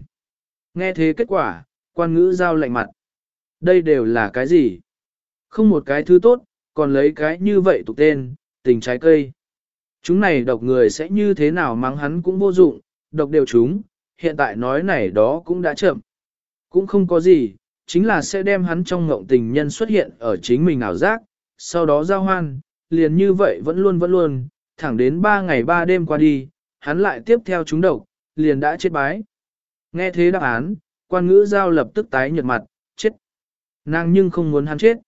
Nghe thế kết quả, quan ngữ giao lạnh mặt. Đây đều là cái gì? Không một cái thứ tốt, còn lấy cái như vậy tục tên, tình trái cây. Chúng này độc người sẽ như thế nào mắng hắn cũng vô dụng, độc đều chúng, hiện tại nói này đó cũng đã chậm. Cũng không có gì, chính là sẽ đem hắn trong ngộng tình nhân xuất hiện ở chính mình ảo giác, sau đó giao hoan, liền như vậy vẫn luôn vẫn luôn, thẳng đến 3 ngày 3 đêm qua đi, hắn lại tiếp theo chúng độc, liền đã chết bái. Nghe thế đáp án, quan ngữ giao lập tức tái nhợt mặt, chết. Nàng nhưng không muốn hắn chết.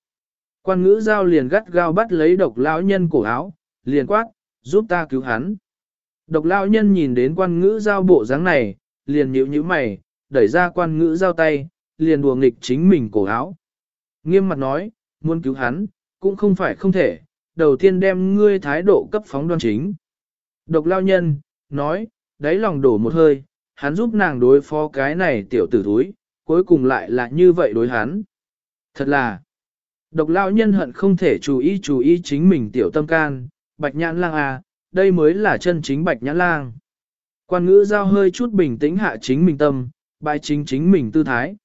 Quan ngữ giao liền gắt gao bắt lấy độc lão nhân cổ áo, liền quát, giúp ta cứu hắn. Độc lão nhân nhìn đến quan ngữ giao bộ dáng này, liền nhíu nhíu mày, đẩy ra quan ngữ giao tay, liền đùa nghịch chính mình cổ áo. Nghiêm mặt nói, muốn cứu hắn, cũng không phải không thể, đầu tiên đem ngươi thái độ cấp phóng đoan chính. Độc lao nhân, nói, đáy lòng đổ một hơi, hắn giúp nàng đối phó cái này tiểu tử thúi, cuối cùng lại là như vậy đối hắn. Thật là, độc lão nhân hận không thể chú ý chú ý chính mình tiểu tâm can, bạch nhãn lang à, đây mới là chân chính bạch nhãn lang. Quan ngữ giao hơi chút bình tĩnh hạ chính mình tâm, bài chính chính mình tư thái.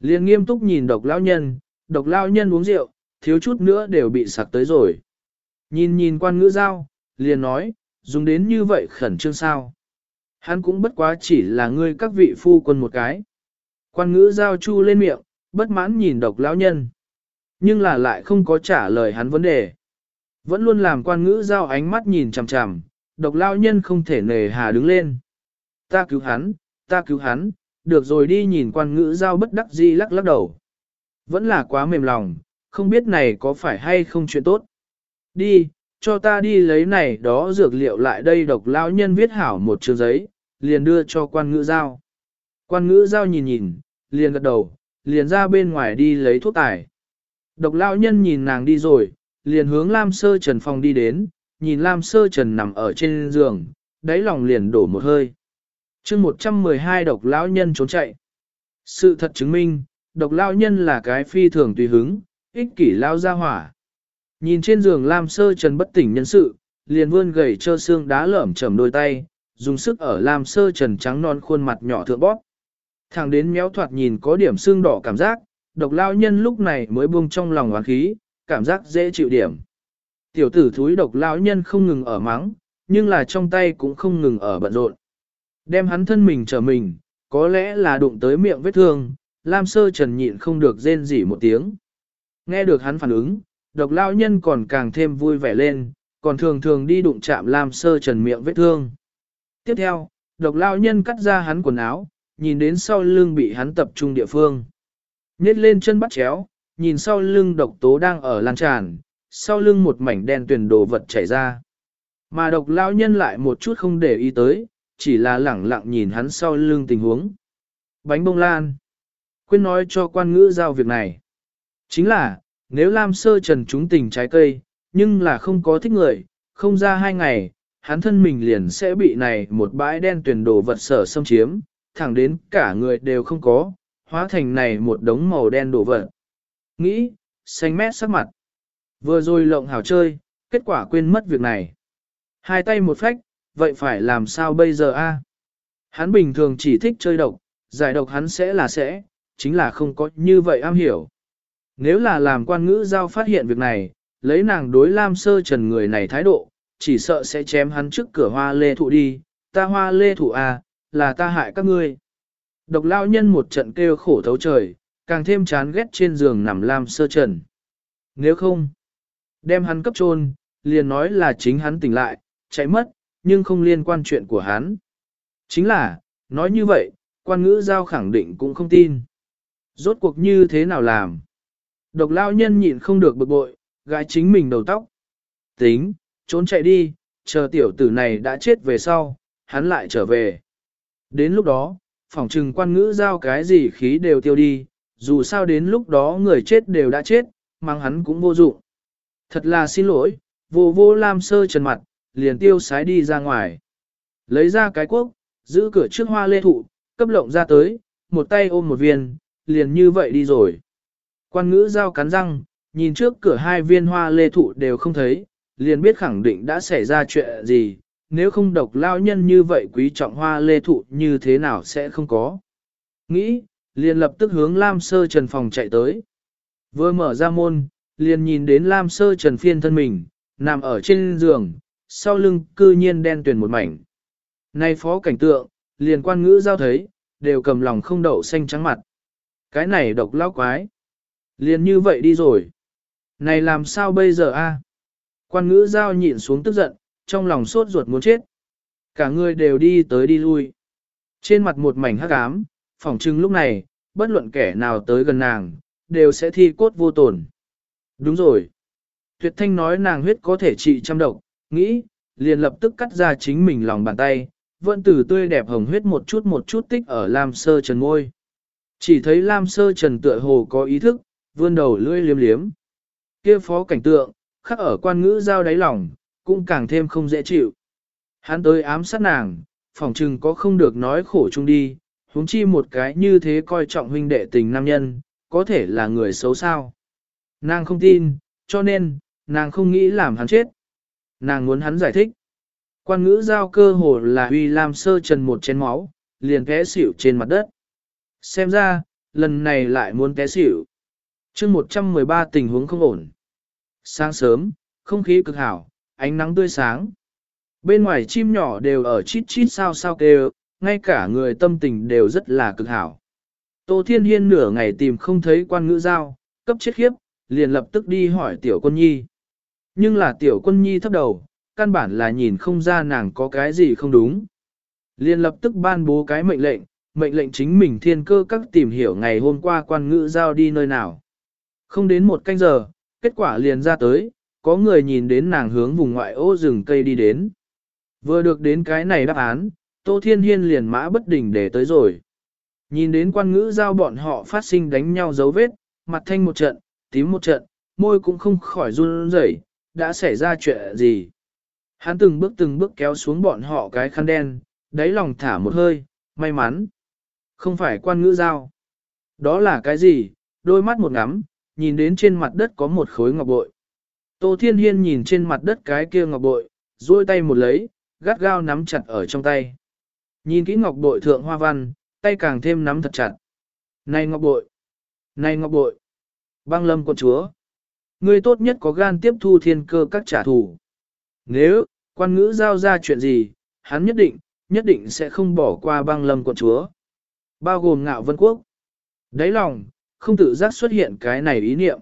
Liên nghiêm túc nhìn độc lão nhân, độc lão nhân uống rượu, thiếu chút nữa đều bị sặc tới rồi. Nhìn nhìn quan ngữ giao, liền nói, dùng đến như vậy khẩn trương sao. Hắn cũng bất quá chỉ là ngươi các vị phu quân một cái. Quan ngữ giao chu lên miệng, bất mãn nhìn độc lão nhân. Nhưng là lại không có trả lời hắn vấn đề. Vẫn luôn làm quan ngữ giao ánh mắt nhìn chằm chằm, độc lão nhân không thể nề hà đứng lên. Ta cứu hắn, ta cứu hắn, được rồi đi nhìn quan ngữ giao bất đắc dĩ lắc lắc đầu. Vẫn là quá mềm lòng, không biết này có phải hay không chuyện tốt. Đi, cho ta đi lấy này đó dược liệu lại đây độc lão nhân viết hảo một chương giấy, liền đưa cho quan ngữ giao. Quan ngữ giao nhìn nhìn, liền gật đầu, liền ra bên ngoài đi lấy thuốc tải. Độc lão nhân nhìn nàng đi rồi, liền hướng Lam Sơ Trần phòng đi đến, nhìn Lam Sơ Trần nằm ở trên giường, đáy lòng liền đổ một hơi. chương 112 độc lão nhân trốn chạy. Sự thật chứng minh, độc lão nhân là cái phi thường tùy hứng, ích kỷ lao ra hỏa. Nhìn trên giường Lam Sơ Trần bất tỉnh nhân sự, liền vươn gầy trơ xương đá lởm chầm đôi tay, dùng sức ở Lam Sơ Trần trắng non khuôn mặt nhỏ thượng bóp. Thẳng đến méo thoạt nhìn có điểm xương đỏ cảm giác, độc lao nhân lúc này mới buông trong lòng oán khí, cảm giác dễ chịu điểm. Tiểu tử thúi độc lão nhân không ngừng ở mắng, nhưng là trong tay cũng không ngừng ở bận rộn. Đem hắn thân mình trở mình, có lẽ là đụng tới miệng vết thương, Lam Sơ Trần nhịn không được rên rỉ một tiếng. Nghe được hắn phản ứng, độc lao nhân còn càng thêm vui vẻ lên, còn thường thường đi đụng chạm Lam Sơ Trần miệng vết thương. Tiếp theo, độc lao nhân cắt ra hắn quần áo, nhìn đến sau lưng bị hắn tập trung địa phương. Nhét lên chân bắt chéo, nhìn sau lưng độc tố đang ở lan tràn, sau lưng một mảnh đen tuyển đồ vật chảy ra. Mà độc lao nhân lại một chút không để ý tới, chỉ là lẳng lặng nhìn hắn sau lưng tình huống. Bánh bông lan. Quên nói cho quan ngữ giao việc này. Chính là, nếu Lam Sơ Trần trúng tình trái cây, nhưng là không có thích người, không ra hai ngày, hắn thân mình liền sẽ bị này một bãi đen tuyển đồ vật sở xâm chiếm, thẳng đến cả người đều không có, hóa thành này một đống màu đen đồ vật. Nghĩ, xanh mét sắc mặt. Vừa rồi lộng hảo chơi, kết quả quên mất việc này. Hai tay một phách, vậy phải làm sao bây giờ a? Hắn bình thường chỉ thích chơi độc, giải độc hắn sẽ là sẽ, chính là không có như vậy am hiểu. Nếu là làm quan ngữ giao phát hiện việc này, lấy nàng đối Lam Sơ Trần người này thái độ, chỉ sợ sẽ chém hắn trước cửa hoa lê thụ đi, ta hoa lê thụ à, là ta hại các ngươi. Độc lao nhân một trận kêu khổ thấu trời, càng thêm chán ghét trên giường nằm Lam Sơ Trần. Nếu không, đem hắn cấp trôn, liền nói là chính hắn tỉnh lại, chạy mất, nhưng không liên quan chuyện của hắn. Chính là, nói như vậy, quan ngữ giao khẳng định cũng không tin. Rốt cuộc như thế nào làm? Độc lao nhân nhịn không được bực bội, gái chính mình đầu tóc. Tính, trốn chạy đi, chờ tiểu tử này đã chết về sau, hắn lại trở về. Đến lúc đó, phỏng trừng quan ngữ giao cái gì khí đều tiêu đi, dù sao đến lúc đó người chết đều đã chết, mang hắn cũng vô dụng. Thật là xin lỗi, vô vô lam sơ trần mặt, liền tiêu sái đi ra ngoài. Lấy ra cái quốc, giữ cửa trước hoa lê thụ, cấp lộng ra tới, một tay ôm một viên, liền như vậy đi rồi. Quan ngữ giao cắn răng, nhìn trước cửa hai viên hoa lê thụ đều không thấy, liền biết khẳng định đã xảy ra chuyện gì, nếu không độc lao nhân như vậy quý trọng hoa lê thụ như thế nào sẽ không có. Nghĩ, liền lập tức hướng Lam Sơ Trần phòng chạy tới. Vừa mở ra môn, liền nhìn đến Lam Sơ Trần phiên thân mình, nằm ở trên giường, sau lưng cư nhiên đen tuyền một mảnh. Nay phó cảnh tượng, liền quan ngữ giao thấy, đều cầm lòng không đậu xanh trắng mặt. Cái này độc lao quái. Liền như vậy đi rồi. Này làm sao bây giờ a? Quan ngữ giao nhịn xuống tức giận, trong lòng sốt ruột muốn chết. Cả người đều đi tới đi lui. Trên mặt một mảnh hắc ám, phỏng chừng lúc này, bất luận kẻ nào tới gần nàng, đều sẽ thi cốt vô tổn. Đúng rồi. Tuyệt thanh nói nàng huyết có thể trị trăm độc, nghĩ, liền lập tức cắt ra chính mình lòng bàn tay, vẫn từ tươi đẹp hồng huyết một chút một chút tích ở Lam Sơ Trần môi. Chỉ thấy Lam Sơ Trần tựa hồ có ý thức, vươn đầu lưỡi liếm liếm. Kia phó cảnh tượng, khắc ở quan ngữ giao đáy lòng, cũng càng thêm không dễ chịu. Hắn tới ám sát nàng, phỏng chừng có không được nói khổ chung đi, huống chi một cái như thế coi trọng huynh đệ tình nam nhân, có thể là người xấu sao. Nàng không tin, cho nên, nàng không nghĩ làm hắn chết. Nàng muốn hắn giải thích. Quan ngữ giao cơ hồ là huy làm sơ trần một chén máu, liền té xỉu trên mặt đất. Xem ra, lần này lại muốn té xỉu. chương 113 tình huống không ổn. Sáng sớm, không khí cực hảo, ánh nắng tươi sáng. Bên ngoài chim nhỏ đều ở chít chít sao sao kêu, ngay cả người tâm tình đều rất là cực hảo. Tô Thiên Hiên nửa ngày tìm không thấy quan ngữ giao, cấp chết khiếp, liền lập tức đi hỏi tiểu quân nhi. Nhưng là tiểu quân nhi thấp đầu, căn bản là nhìn không ra nàng có cái gì không đúng. Liền lập tức ban bố cái mệnh lệnh, mệnh lệnh chính mình thiên cơ các tìm hiểu ngày hôm qua quan ngữ giao đi nơi nào. Không đến một canh giờ, kết quả liền ra tới, có người nhìn đến nàng hướng vùng ngoại ô rừng cây đi đến. Vừa được đến cái này đáp án, Tô Thiên Hiên liền mã bất đình để tới rồi. Nhìn đến quan ngữ giao bọn họ phát sinh đánh nhau dấu vết, mặt thanh một trận, tím một trận, môi cũng không khỏi run rẩy, đã xảy ra chuyện gì. Hắn từng bước từng bước kéo xuống bọn họ cái khăn đen, đáy lòng thả một hơi, may mắn. Không phải quan ngữ giao. Đó là cái gì? Đôi mắt một ngắm, nhìn đến trên mặt đất có một khối ngọc bội. Tô Thiên Hiên nhìn trên mặt đất cái kia ngọc bội, duỗi tay một lấy, gắt gao nắm chặt ở trong tay. Nhìn kỹ ngọc bội thượng hoa văn, tay càng thêm nắm thật chặt. Này ngọc bội! Này ngọc bội! Băng lâm con chúa! Ngươi tốt nhất có gan tiếp thu thiên cơ các trả thù. Nếu, quan ngữ giao ra chuyện gì, hắn nhất định, nhất định sẽ không bỏ qua băng lâm quận chúa. Bao gồm ngạo vân quốc. Đáy lòng, không tự giác xuất hiện cái này ý niệm.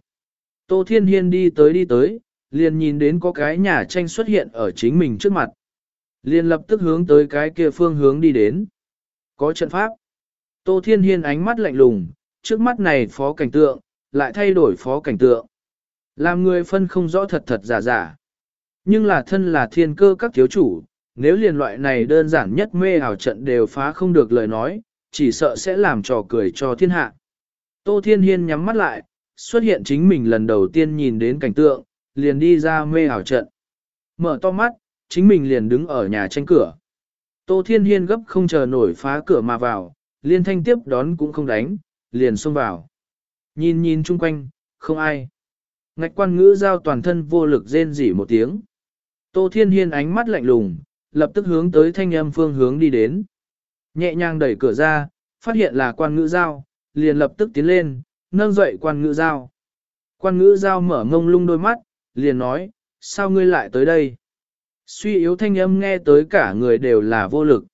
Tô Thiên Hiên đi tới đi tới, liền nhìn đến có cái nhà tranh xuất hiện ở chính mình trước mặt. Liền lập tức hướng tới cái kia phương hướng đi đến. Có trận pháp. Tô Thiên Hiên ánh mắt lạnh lùng, trước mắt này phó cảnh tượng, lại thay đổi phó cảnh tượng. Làm người phân không rõ thật thật giả giả. Nhưng là thân là thiên cơ các thiếu chủ, nếu liền loại này đơn giản nhất mê ảo trận đều phá không được lời nói, chỉ sợ sẽ làm trò cười cho thiên hạ. Tô Thiên Hiên nhắm mắt lại, xuất hiện chính mình lần đầu tiên nhìn đến cảnh tượng, liền đi ra mê ảo trận. Mở to mắt, chính mình liền đứng ở nhà tranh cửa. Tô Thiên Hiên gấp không chờ nổi phá cửa mà vào, liên thanh tiếp đón cũng không đánh, liền xông vào. Nhìn nhìn chung quanh, không ai. Ngạch quan ngữ giao toàn thân vô lực rên rỉ một tiếng. Tô Thiên Hiên ánh mắt lạnh lùng, lập tức hướng tới thanh âm phương hướng đi đến. Nhẹ nhàng đẩy cửa ra, phát hiện là quan ngữ giao, liền lập tức tiến lên, nâng dậy quan ngữ giao. Quan ngữ giao mở ngông lung đôi mắt, liền nói, sao ngươi lại tới đây? Suy yếu thanh âm nghe tới cả người đều là vô lực.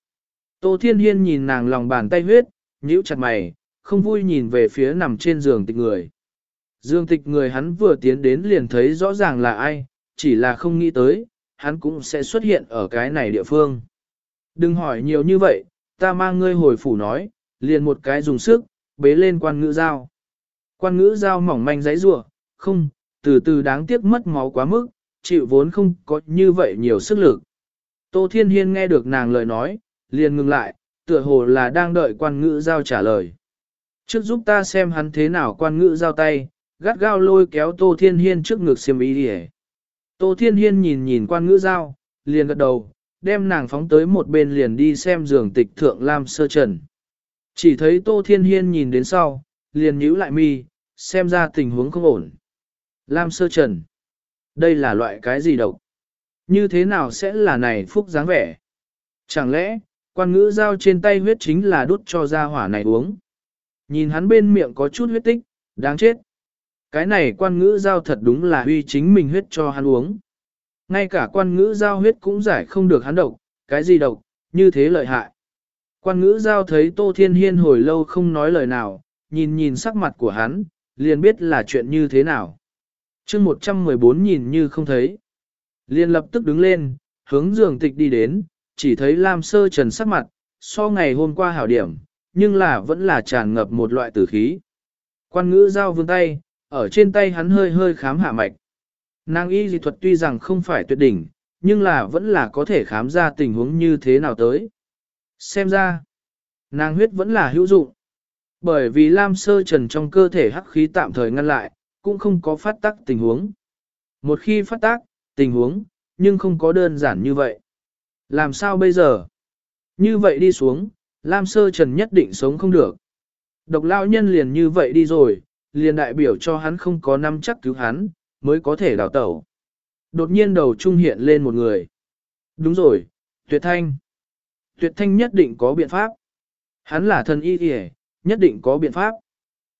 Tô Thiên Hiên nhìn nàng lòng bàn tay huyết, nhíu chặt mày, không vui nhìn về phía nằm trên giường tịch người. Dương tịch người hắn vừa tiến đến liền thấy rõ ràng là ai, chỉ là không nghĩ tới, hắn cũng sẽ xuất hiện ở cái này địa phương. Đừng hỏi nhiều như vậy, ta mang ngươi hồi phủ nói, liền một cái dùng sức, bế lên quan ngữ dao. Quan ngữ dao mỏng manh giấy rủa không, từ từ đáng tiếc mất máu quá mức, chịu vốn không có như vậy nhiều sức lực. Tô Thiên Hiên nghe được nàng lời nói, liền ngừng lại, tựa hồ là đang đợi quan ngữ giao trả lời. Trước giúp ta xem hắn thế nào quan ngữ giao tay, gắt gao lôi kéo Tô Thiên Hiên trước ngực xiêm ý đi Tô Thiên Hiên nhìn nhìn quan ngữ giao, liền gật đầu, đem nàng phóng tới một bên liền đi xem giường tịch thượng Lam Sơ Trần. Chỉ thấy Tô Thiên Hiên nhìn đến sau, liền nhíu lại mi, xem ra tình huống không ổn. Lam Sơ Trần. Đây là loại cái gì độc? Như thế nào sẽ là này phúc dáng vẻ? Chẳng lẽ, quan ngữ giao trên tay huyết chính là đút cho ra hỏa này uống? Nhìn hắn bên miệng có chút huyết tích, đáng chết. Cái này quan ngữ giao thật đúng là huy chính mình huyết cho hắn uống. Ngay cả quan ngữ giao huyết cũng giải không được hắn độc, cái gì độc, như thế lợi hại. Quan ngữ giao thấy Tô Thiên Hiên hồi lâu không nói lời nào, nhìn nhìn sắc mặt của hắn, liền biết là chuyện như thế nào chương 114 nhìn như không thấy. liền lập tức đứng lên, hướng giường tịch đi đến, chỉ thấy Lam Sơ Trần sắc mặt, so ngày hôm qua hảo điểm, nhưng là vẫn là tràn ngập một loại tử khí. Quan ngữ giao vương tay, ở trên tay hắn hơi hơi khám hạ mạch. Nàng y dị thuật tuy rằng không phải tuyệt đỉnh, nhưng là vẫn là có thể khám ra tình huống như thế nào tới. Xem ra, nàng huyết vẫn là hữu dụng. Bởi vì Lam Sơ Trần trong cơ thể hắc khí tạm thời ngăn lại, cũng không có phát tác tình huống. Một khi phát tác, tình huống, nhưng không có đơn giản như vậy. Làm sao bây giờ? Như vậy đi xuống, Lam Sơ Trần nhất định sống không được. Độc lão nhân liền như vậy đi rồi, liền đại biểu cho hắn không có năm chắc cứu hắn, mới có thể đào tẩu. Đột nhiên đầu trung hiện lên một người. Đúng rồi, Tuyệt Thanh. Tuyệt Thanh nhất định có biện pháp. Hắn là thần y kìa, nhất định có biện pháp.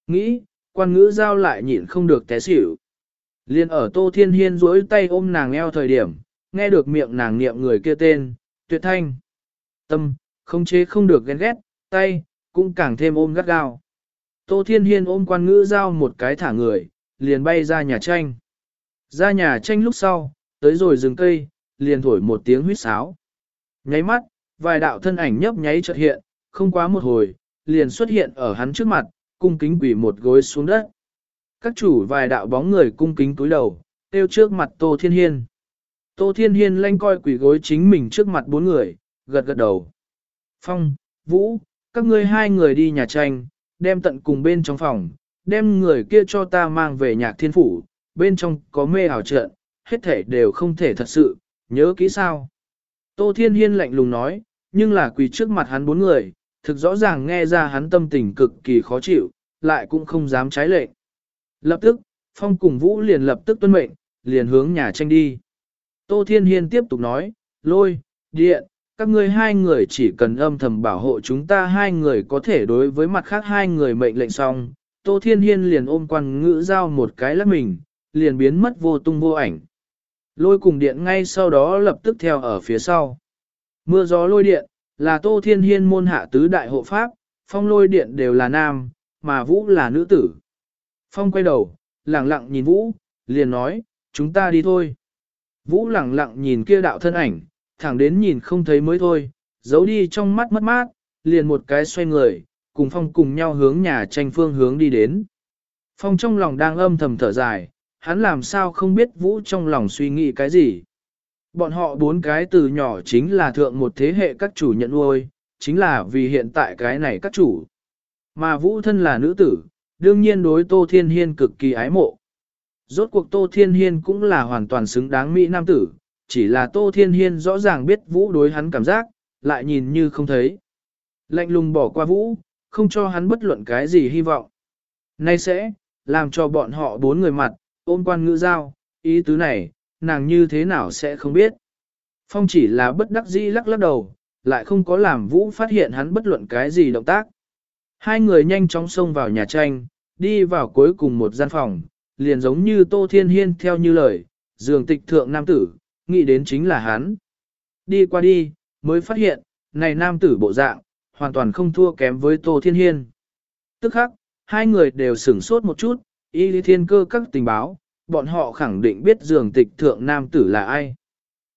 Nghĩ, quan ngữ giao lại nhịn không được té xỉu. Liên ở Tô Thiên Hiên duỗi tay ôm nàng eo thời điểm, nghe được miệng nàng niệm người kia tên, tuyệt thanh. Tâm, không chế không được ghen ghét, tay, cũng càng thêm ôm gắt gao. Tô Thiên Hiên ôm quan ngữ giao một cái thả người, liền bay ra nhà tranh. Ra nhà tranh lúc sau, tới rồi rừng cây, liền thổi một tiếng huýt sáo. Nháy mắt, vài đạo thân ảnh nhấp nháy chợt hiện, không quá một hồi, liền xuất hiện ở hắn trước mặt, cung kính quỳ một gối xuống đất. Các chủ vài đạo bóng người cung kính túi đầu, tiêu trước mặt Tô Thiên Hiên. Tô Thiên Hiên lanh coi quỳ gối chính mình trước mặt bốn người, gật gật đầu. Phong, Vũ, các ngươi hai người đi nhà tranh, đem tận cùng bên trong phòng, đem người kia cho ta mang về nhạc thiên phủ, bên trong có mê ảo trận, hết thể đều không thể thật sự, nhớ kỹ sao. Tô Thiên Hiên lạnh lùng nói, nhưng là quỳ trước mặt hắn bốn người, thực rõ ràng nghe ra hắn tâm tình cực kỳ khó chịu, lại cũng không dám trái lệnh. Lập tức, Phong cùng Vũ liền lập tức tuân mệnh, liền hướng nhà tranh đi. Tô Thiên Hiên tiếp tục nói, lôi, điện, các ngươi hai người chỉ cần âm thầm bảo hộ chúng ta hai người có thể đối với mặt khác hai người mệnh lệnh xong. Tô Thiên Hiên liền ôm quan ngữ giao một cái lắc mình, liền biến mất vô tung vô ảnh. Lôi cùng điện ngay sau đó lập tức theo ở phía sau. Mưa gió lôi điện, là Tô Thiên Hiên môn hạ tứ đại hộ pháp, phong lôi điện đều là nam, mà Vũ là nữ tử. Phong quay đầu, lặng lặng nhìn Vũ, liền nói, chúng ta đi thôi. Vũ lặng lặng nhìn kia đạo thân ảnh, thẳng đến nhìn không thấy mới thôi, giấu đi trong mắt mất mát, liền một cái xoay người, cùng Phong cùng nhau hướng nhà tranh phương hướng đi đến. Phong trong lòng đang âm thầm thở dài, hắn làm sao không biết Vũ trong lòng suy nghĩ cái gì. Bọn họ bốn cái từ nhỏ chính là thượng một thế hệ các chủ nhận nuôi, chính là vì hiện tại cái này các chủ. Mà Vũ thân là nữ tử, đương nhiên đối Tô Thiên Hiên cực kỳ ái mộ. Rốt cuộc Tô Thiên Hiên cũng là hoàn toàn xứng đáng Mỹ Nam tử, chỉ là Tô Thiên Hiên rõ ràng biết Vũ đối hắn cảm giác, lại nhìn như không thấy. Lạnh lùng bỏ qua Vũ, không cho hắn bất luận cái gì hy vọng. Nay sẽ, làm cho bọn họ bốn người mặt, ôm quan ngữ giao, ý tứ này, nàng như thế nào sẽ không biết. Phong chỉ là bất đắc dĩ lắc lắc đầu, lại không có làm Vũ phát hiện hắn bất luận cái gì động tác. Hai người nhanh chóng xông vào nhà tranh, đi vào cuối cùng một gian phòng, liền giống như Tô Thiên Hiên theo như lời, giường tịch thượng nam tử, nghĩ đến chính là hắn. Đi qua đi, mới phát hiện, này nam tử bộ dạng, hoàn toàn không thua kém với Tô Thiên Hiên. Tức khắc, hai người đều sửng sốt một chút, y lý thiên cơ các tình báo, bọn họ khẳng định biết giường tịch thượng nam tử là ai.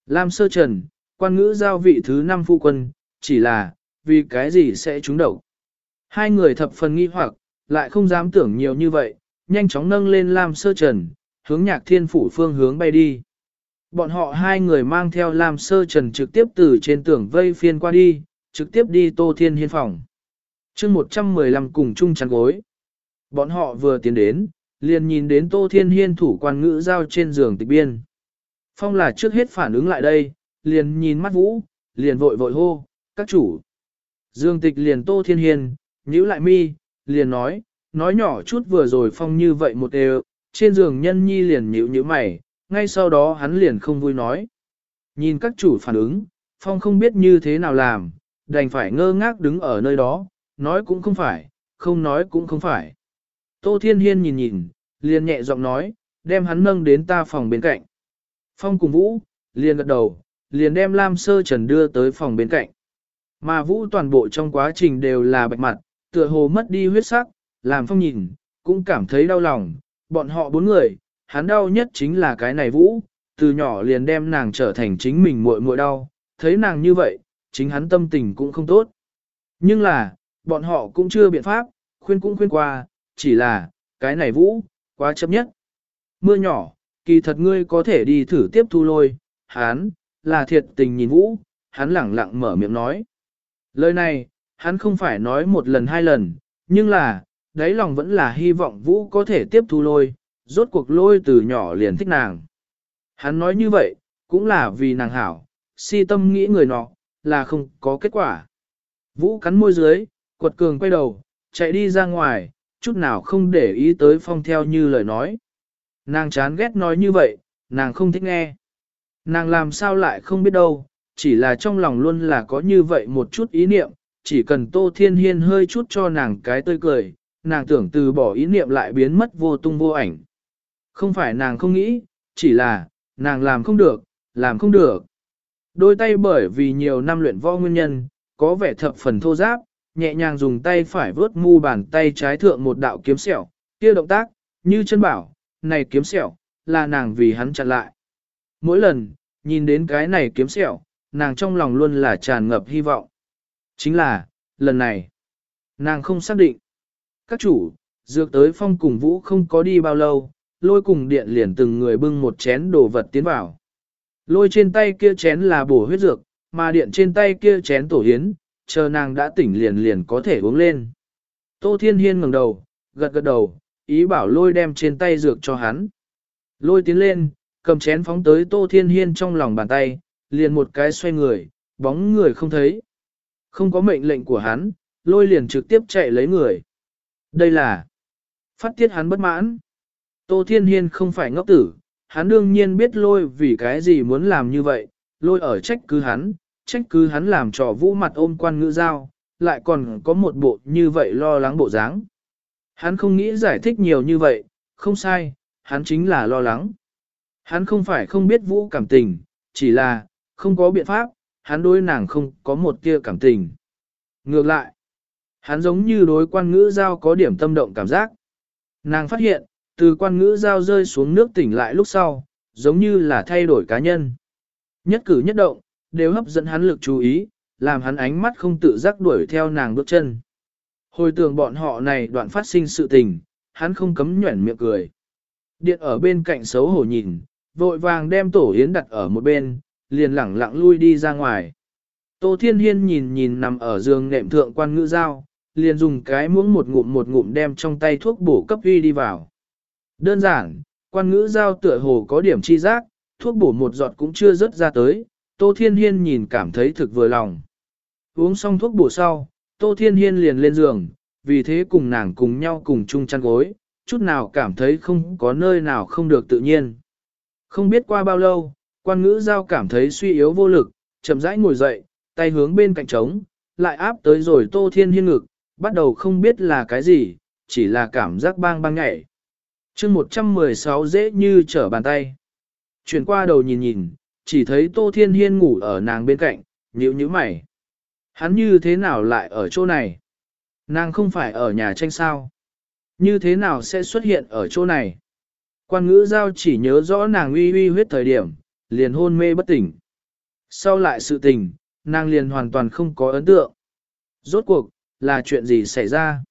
Lam sơ trần, quan ngữ giao vị thứ năm phu quân, chỉ là, vì cái gì sẽ trúng độc. Hai người thập phần nghi hoặc, lại không dám tưởng nhiều như vậy, nhanh chóng nâng lên Lam sơ trần, hướng nhạc thiên phủ phương hướng bay đi. Bọn họ hai người mang theo Lam sơ trần trực tiếp từ trên tường vây phiên qua đi, trực tiếp đi tô thiên hiên phòng. chương 115 cùng chung chắn gối. Bọn họ vừa tiến đến, liền nhìn đến tô thiên hiên thủ quan ngữ giao trên giường tịch biên. Phong là trước hết phản ứng lại đây, liền nhìn mắt vũ, liền vội vội hô, các chủ. Dương tịch liền tô thiên hiên, nhíu lại mi, liền nói, nói nhỏ chút vừa rồi phong như vậy một đều, trên giường nhân nhi liền nhíu nhíu mày, ngay sau đó hắn liền không vui nói. Nhìn các chủ phản ứng, phong không biết như thế nào làm, đành phải ngơ ngác đứng ở nơi đó, nói cũng không phải, không nói cũng không phải. Tô Thiên Hiên nhìn nhìn, liền nhẹ giọng nói, đem hắn nâng đến ta phòng bên cạnh. Phong cùng Vũ, liền gật đầu, liền đem Lam Sơ Trần đưa tới phòng bên cạnh. Mà Vũ toàn bộ trong quá trình đều là bạch mặt, tựa hồ mất đi huyết sắc, làm Phong nhìn, cũng cảm thấy đau lòng. Bọn họ bốn người, hắn đau nhất chính là cái này Vũ, từ nhỏ liền đem nàng trở thành chính mình muội muội đau, thấy nàng như vậy, chính hắn tâm tình cũng không tốt. Nhưng là, bọn họ cũng chưa biện pháp, khuyên cũng khuyên qua, chỉ là, cái này Vũ, quá chấp nhất. Mưa nhỏ, kỳ thật ngươi có thể đi thử tiếp thu lôi, hắn, là thiệt tình nhìn Vũ, hắn lẳng lặng mở miệng nói. Lời này, hắn không phải nói một lần hai lần, nhưng là, đáy lòng vẫn là hy vọng Vũ có thể tiếp thu lôi, rốt cuộc lôi từ nhỏ liền thích nàng. Hắn nói như vậy, cũng là vì nàng hảo, si tâm nghĩ người nọ, là không có kết quả. Vũ cắn môi dưới, quật cường quay đầu, chạy đi ra ngoài, chút nào không để ý tới phong theo như lời nói. Nàng chán ghét nói như vậy, nàng không thích nghe. Nàng làm sao lại không biết đâu, chỉ là trong lòng luôn là có như vậy một chút ý niệm, chỉ cần Tô Thiên Hiên hơi chút cho nàng cái tươi cười, nàng tưởng từ bỏ ý niệm lại biến mất vô tung vô ảnh. Không phải nàng không nghĩ, chỉ là, nàng làm không được, làm không được. Đôi tay bởi vì nhiều năm luyện võ nguyên nhân, có vẻ thập phần thô giáp, nhẹ nhàng dùng tay phải vớt mu bàn tay trái thượng một đạo kiếm sẹo, kia động tác, như chân bảo, này kiếm sẹo, là nàng vì hắn chặn lại. Mỗi lần, nhìn đến cái này kiếm sẹo, nàng trong lòng luôn là tràn ngập hy vọng. Chính là, lần này, nàng không xác định. Các chủ, dược tới phong cùng vũ không có đi bao lâu, lôi cùng điện liền từng người bưng một chén đồ vật tiến vào. Lôi trên tay kia chén là bổ huyết dược, mà điện trên tay kia chén tổ hiến, chờ nàng đã tỉnh liền liền có thể uống lên. Tô Thiên Hiên ngẩng đầu, gật gật đầu, ý bảo lôi đem trên tay dược cho hắn. Lôi tiến lên, cầm chén phóng tới Tô Thiên Hiên trong lòng bàn tay, liền một cái xoay người, bóng người không thấy. Không có mệnh lệnh của hắn, lôi liền trực tiếp chạy lấy người. Đây là phát tiết hắn bất mãn. Tô Thiên Hiên không phải ngốc tử, hắn đương nhiên biết lôi vì cái gì muốn làm như vậy, lôi ở trách cứ hắn, trách cứ hắn làm trò vũ mặt ôm quan ngữ giao, lại còn có một bộ như vậy lo lắng bộ dáng. Hắn không nghĩ giải thích nhiều như vậy, không sai, hắn chính là lo lắng. Hắn không phải không biết vũ cảm tình, chỉ là, không có biện pháp, hắn đối nàng không có một tia cảm tình. Ngược lại, hắn giống như đối quan ngữ giao có điểm tâm động cảm giác. Nàng phát hiện, từ quan ngữ giao rơi xuống nước tỉnh lại lúc sau, giống như là thay đổi cá nhân. Nhất cử nhất động, đều hấp dẫn hắn lực chú ý, làm hắn ánh mắt không tự giác đuổi theo nàng bước chân. Hồi tưởng bọn họ này đoạn phát sinh sự tình, hắn không cấm nhuẩn miệng cười. Điện ở bên cạnh xấu hổ nhìn, vội vàng đem tổ yến đặt ở một bên, liền lẳng lặng lui đi ra ngoài. Tô Thiên Hiên nhìn nhìn nằm ở giường nệm thượng quan ngữ giao, liền dùng cái muỗng một ngụm một ngụm đem trong tay thuốc bổ cấp huy đi vào. Đơn giản, quan ngữ giao tựa hồ có điểm chi giác, thuốc bổ một giọt cũng chưa rớt ra tới, Tô Thiên Hiên nhìn cảm thấy thực vừa lòng. Uống xong thuốc bổ sau, Tô Thiên Hiên liền lên giường, vì thế cùng nàng cùng nhau cùng chung chăn gối, chút nào cảm thấy không có nơi nào không được tự nhiên. Không biết qua bao lâu, quan ngữ giao cảm thấy suy yếu vô lực, chậm rãi ngồi dậy, tay hướng bên cạnh trống, lại áp tới rồi Tô Thiên Hiên ngực, bắt đầu không biết là cái gì, chỉ là cảm giác bang bang nhảy. chương 116 dễ như trở bàn tay. Chuyển qua đầu nhìn nhìn, chỉ thấy Tô Thiên Hiên ngủ ở nàng bên cạnh, nhíu nhíu mày. Hắn như thế nào lại ở chỗ này? Nàng không phải ở nhà tranh sao? Như thế nào sẽ xuất hiện ở chỗ này? Quan ngữ giao chỉ nhớ rõ nàng uy uy huyết thời điểm, liền hôn mê bất tỉnh. Sau lại sự tình, nàng liền hoàn toàn không có ấn tượng. Rốt cuộc, là chuyện gì xảy ra?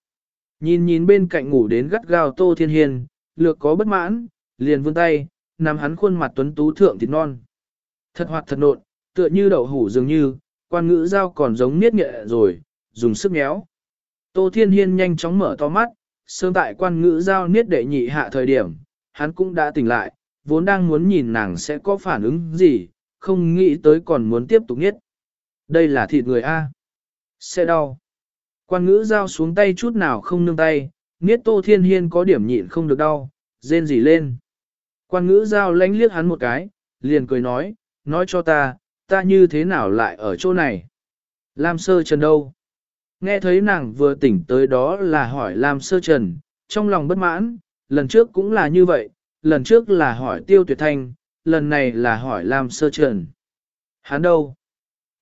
Nhìn nhìn bên cạnh ngủ đến gắt gao Tô Thiên Hiên, lược có bất mãn, liền vươn tay, nắm hắn khuôn mặt tuấn tú thượng thịt non. Thật hoạt thật nộn, tựa như đậu hủ dường như, quan ngữ giao còn giống niết nghệ rồi, dùng sức méo. Tô Thiên Hiên nhanh chóng mở to mắt, sớm tại quan ngữ giao niết đệ nhị hạ thời điểm, hắn cũng đã tỉnh lại, vốn đang muốn nhìn nàng sẽ có phản ứng gì, không nghĩ tới còn muốn tiếp tục niết. Đây là thịt người A. Sẽ đau. Quan ngữ giao xuống tay chút nào không nương tay, niết Tô Thiên Hiên có điểm nhịn không được đau, rên gì lên. Quan ngữ giao lánh liếc hắn một cái, liền cười nói, nói cho ta, ta như thế nào lại ở chỗ này? Lam sơ trần đâu? Nghe thấy nàng vừa tỉnh tới đó là hỏi Lam sơ trần, trong lòng bất mãn, lần trước cũng là như vậy, lần trước là hỏi tiêu tuyệt thanh, lần này là hỏi Lam sơ trần. Hắn đâu?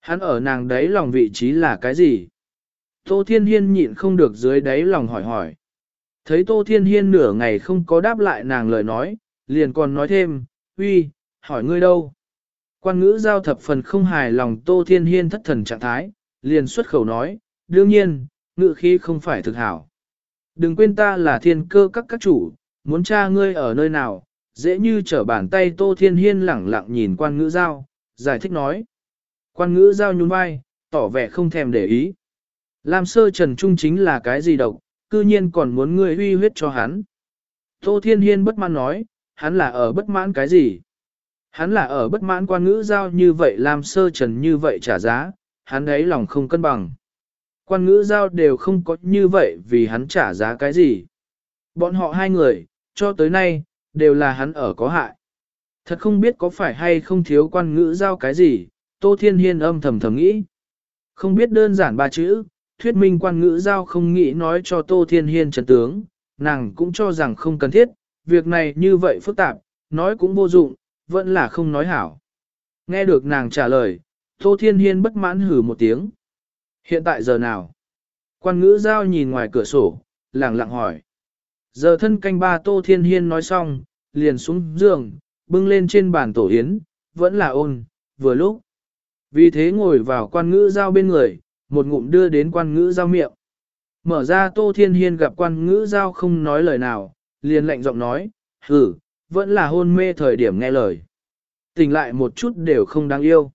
Hắn ở nàng đấy lòng vị trí là cái gì? Tô Thiên Hiên nhịn không được dưới đáy lòng hỏi hỏi. Thấy Tô Thiên Hiên nửa ngày không có đáp lại nàng lời nói, liền còn nói thêm, uy, hỏi ngươi đâu? Quan ngữ giao thập phần không hài lòng Tô Thiên Hiên thất thần trạng thái, liền xuất khẩu nói, đương nhiên, ngữ khí không phải thực hảo. Đừng quên ta là thiên cơ các các chủ, muốn tra ngươi ở nơi nào, dễ như trở bàn tay Tô Thiên Hiên lẳng lặng nhìn quan ngữ giao, giải thích nói. Quan ngữ giao nhún vai, tỏ vẻ không thèm để ý. Lam sơ trần trung chính là cái gì độc, cư nhiên còn muốn ngươi huy huyết cho hắn. Tô Thiên Hiên bất mãn nói, hắn là ở bất mãn cái gì? Hắn là ở bất mãn quan ngữ giao như vậy làm sơ trần như vậy trả giá, hắn ấy lòng không cân bằng. Quan ngữ giao đều không có như vậy vì hắn trả giá cái gì. Bọn họ hai người, cho tới nay, đều là hắn ở có hại. Thật không biết có phải hay không thiếu quan ngữ giao cái gì, Tô Thiên Hiên âm thầm thầm nghĩ. Không biết đơn giản ba chữ, thuyết minh quan ngữ giao không nghĩ nói cho Tô Thiên Hiên trần tướng, nàng cũng cho rằng không cần thiết, việc này như vậy phức tạp, nói cũng vô dụng, vẫn là không nói hảo. Nghe được nàng trả lời, Tô Thiên Hiên bất mãn hử một tiếng. Hiện tại giờ nào? Quan ngữ giao nhìn ngoài cửa sổ, lẳng lặng hỏi. Giờ thân canh ba Tô Thiên Hiên nói xong, liền xuống giường, bưng lên trên bàn tổ yến, vẫn là ôn, vừa lúc. Vì thế ngồi vào quan ngữ giao bên người, một ngụm đưa đến quan ngữ giao miệng. Mở ra Tô Thiên Hiên gặp quan ngữ giao không nói lời nào, liền lạnh giọng nói, hử, vẫn là hôn mê thời điểm nghe lời. Tỉnh lại một chút đều không đáng yêu.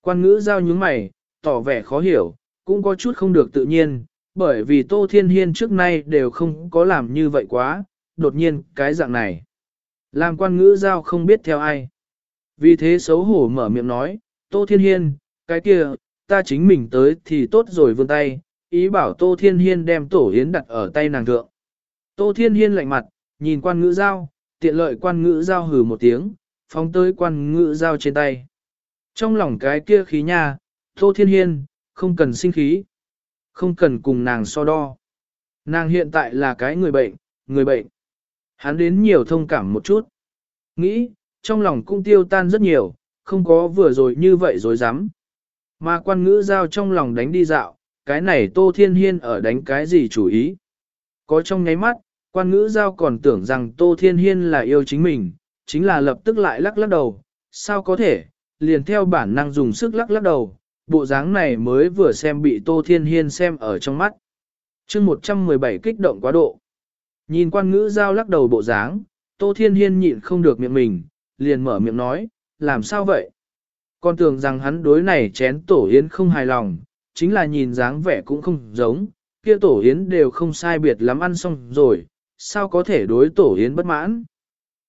Quan ngữ giao nhướng mày, tỏ vẻ khó hiểu, cũng có chút không được tự nhiên, bởi vì Tô Thiên Hiên trước nay đều không có làm như vậy quá, đột nhiên cái dạng này. Làm quan ngữ giao không biết theo ai. Vì thế xấu hổ mở miệng nói, Tô Thiên Hiên, cái kia, ta chính mình tới thì tốt rồi vươn tay, ý bảo Tô Thiên Hiên đem tổ hiến đặt ở tay nàng thượng. Tô Thiên Hiên lạnh mặt, nhìn quan ngữ giao, tiện lợi quan ngữ giao hừ một tiếng, phóng tới quan ngữ giao trên tay. Trong lòng cái kia khí nha, Tô Thiên Hiên, không cần sinh khí, không cần cùng nàng so đo. Nàng hiện tại là cái người bệnh, người bệnh. Hắn đến nhiều thông cảm một chút. Nghĩ, trong lòng cũng tiêu tan rất nhiều, không có vừa rồi như vậy rồi dám. Mà quan ngữ giao trong lòng đánh đi dạo, cái này Tô Thiên Hiên ở đánh cái gì chủ ý. Có trong nháy mắt, quan ngữ giao còn tưởng rằng Tô Thiên Hiên là yêu chính mình, chính là lập tức lại lắc lắc đầu, sao có thể, liền theo bản năng dùng sức lắc lắc đầu, bộ dáng này mới vừa xem bị Tô Thiên Hiên xem ở trong mắt. chương 117 kích động quá độ. Nhìn quan ngữ giao lắc đầu bộ dáng, Tô Thiên Hiên nhịn không được miệng mình, liền mở miệng nói, làm sao vậy? Con tưởng rằng hắn đối này chén tổ yến không hài lòng, chính là nhìn dáng vẻ cũng không giống, kia tổ yến đều không sai biệt lắm ăn xong rồi, sao có thể đối tổ yến bất mãn.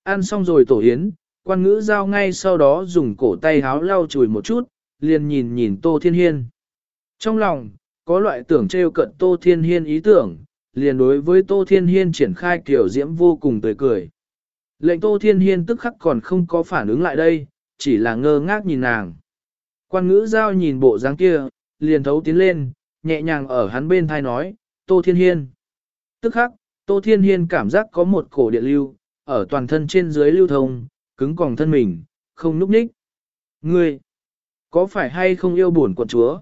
Ăn xong rồi tổ yến, quan ngữ giao ngay sau đó dùng cổ tay háo lau chùi một chút, liền nhìn nhìn Tô Thiên Hiên. Trong lòng, có loại tưởng trêu cận Tô Thiên Hiên ý tưởng, liền đối với Tô Thiên Hiên triển khai kiểu diễm vô cùng tươi cười. Lệnh Tô Thiên Hiên tức khắc còn không có phản ứng lại đây, chỉ là ngơ ngác nhìn nàng. Quan ngữ giao nhìn bộ dáng kia, liền thấu tiến lên, nhẹ nhàng ở hắn bên thai nói, Tô Thiên Hiên. Tức khắc, Tô Thiên Hiên cảm giác có một cổ điện lưu, ở toàn thân trên dưới lưu thông, cứng còng thân mình, không núp ních. Ngươi, có phải hay không yêu buồn quận chúa?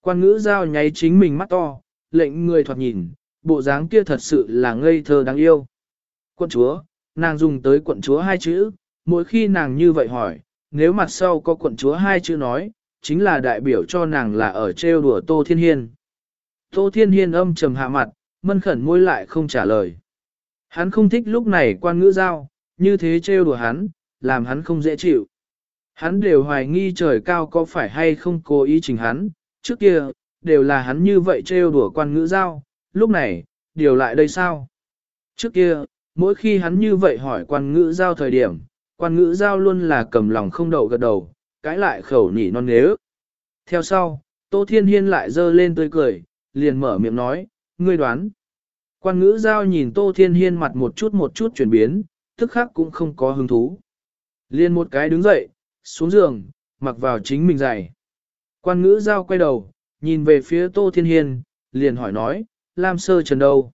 Quan ngữ giao nháy chính mình mắt to, lệnh người thoạt nhìn, bộ dáng kia thật sự là ngây thơ đáng yêu. Quận chúa, nàng dùng tới quận chúa hai chữ, mỗi khi nàng như vậy hỏi, nếu mặt sau có quận chúa hai chữ nói, chính là đại biểu cho nàng là ở trêu đùa Tô Thiên Hiên. Tô Thiên Hiên âm trầm hạ mặt, mân khẩn môi lại không trả lời. Hắn không thích lúc này quan ngữ giao, như thế trêu đùa hắn, làm hắn không dễ chịu. Hắn đều hoài nghi trời cao có phải hay không cố ý chỉnh hắn, trước kia, đều là hắn như vậy trêu đùa quan ngữ giao, lúc này, điều lại đây sao? Trước kia, mỗi khi hắn như vậy hỏi quan ngữ giao thời điểm, quan ngữ giao luôn là cầm lòng không đậu gật đầu, cãi lại khẩu nỉ non nế Theo sau, Tô Thiên Hiên lại dơ lên tươi cười, liền mở miệng nói, ngươi đoán. Quan ngữ giao nhìn Tô Thiên Hiên mặt một chút một chút chuyển biến, tức khắc cũng không có hứng thú. Liền một cái đứng dậy, xuống giường, mặc vào chính mình giày. Quan ngữ giao quay đầu, nhìn về phía Tô Thiên Hiên, liền hỏi nói, Lam Sơ Trần đâu?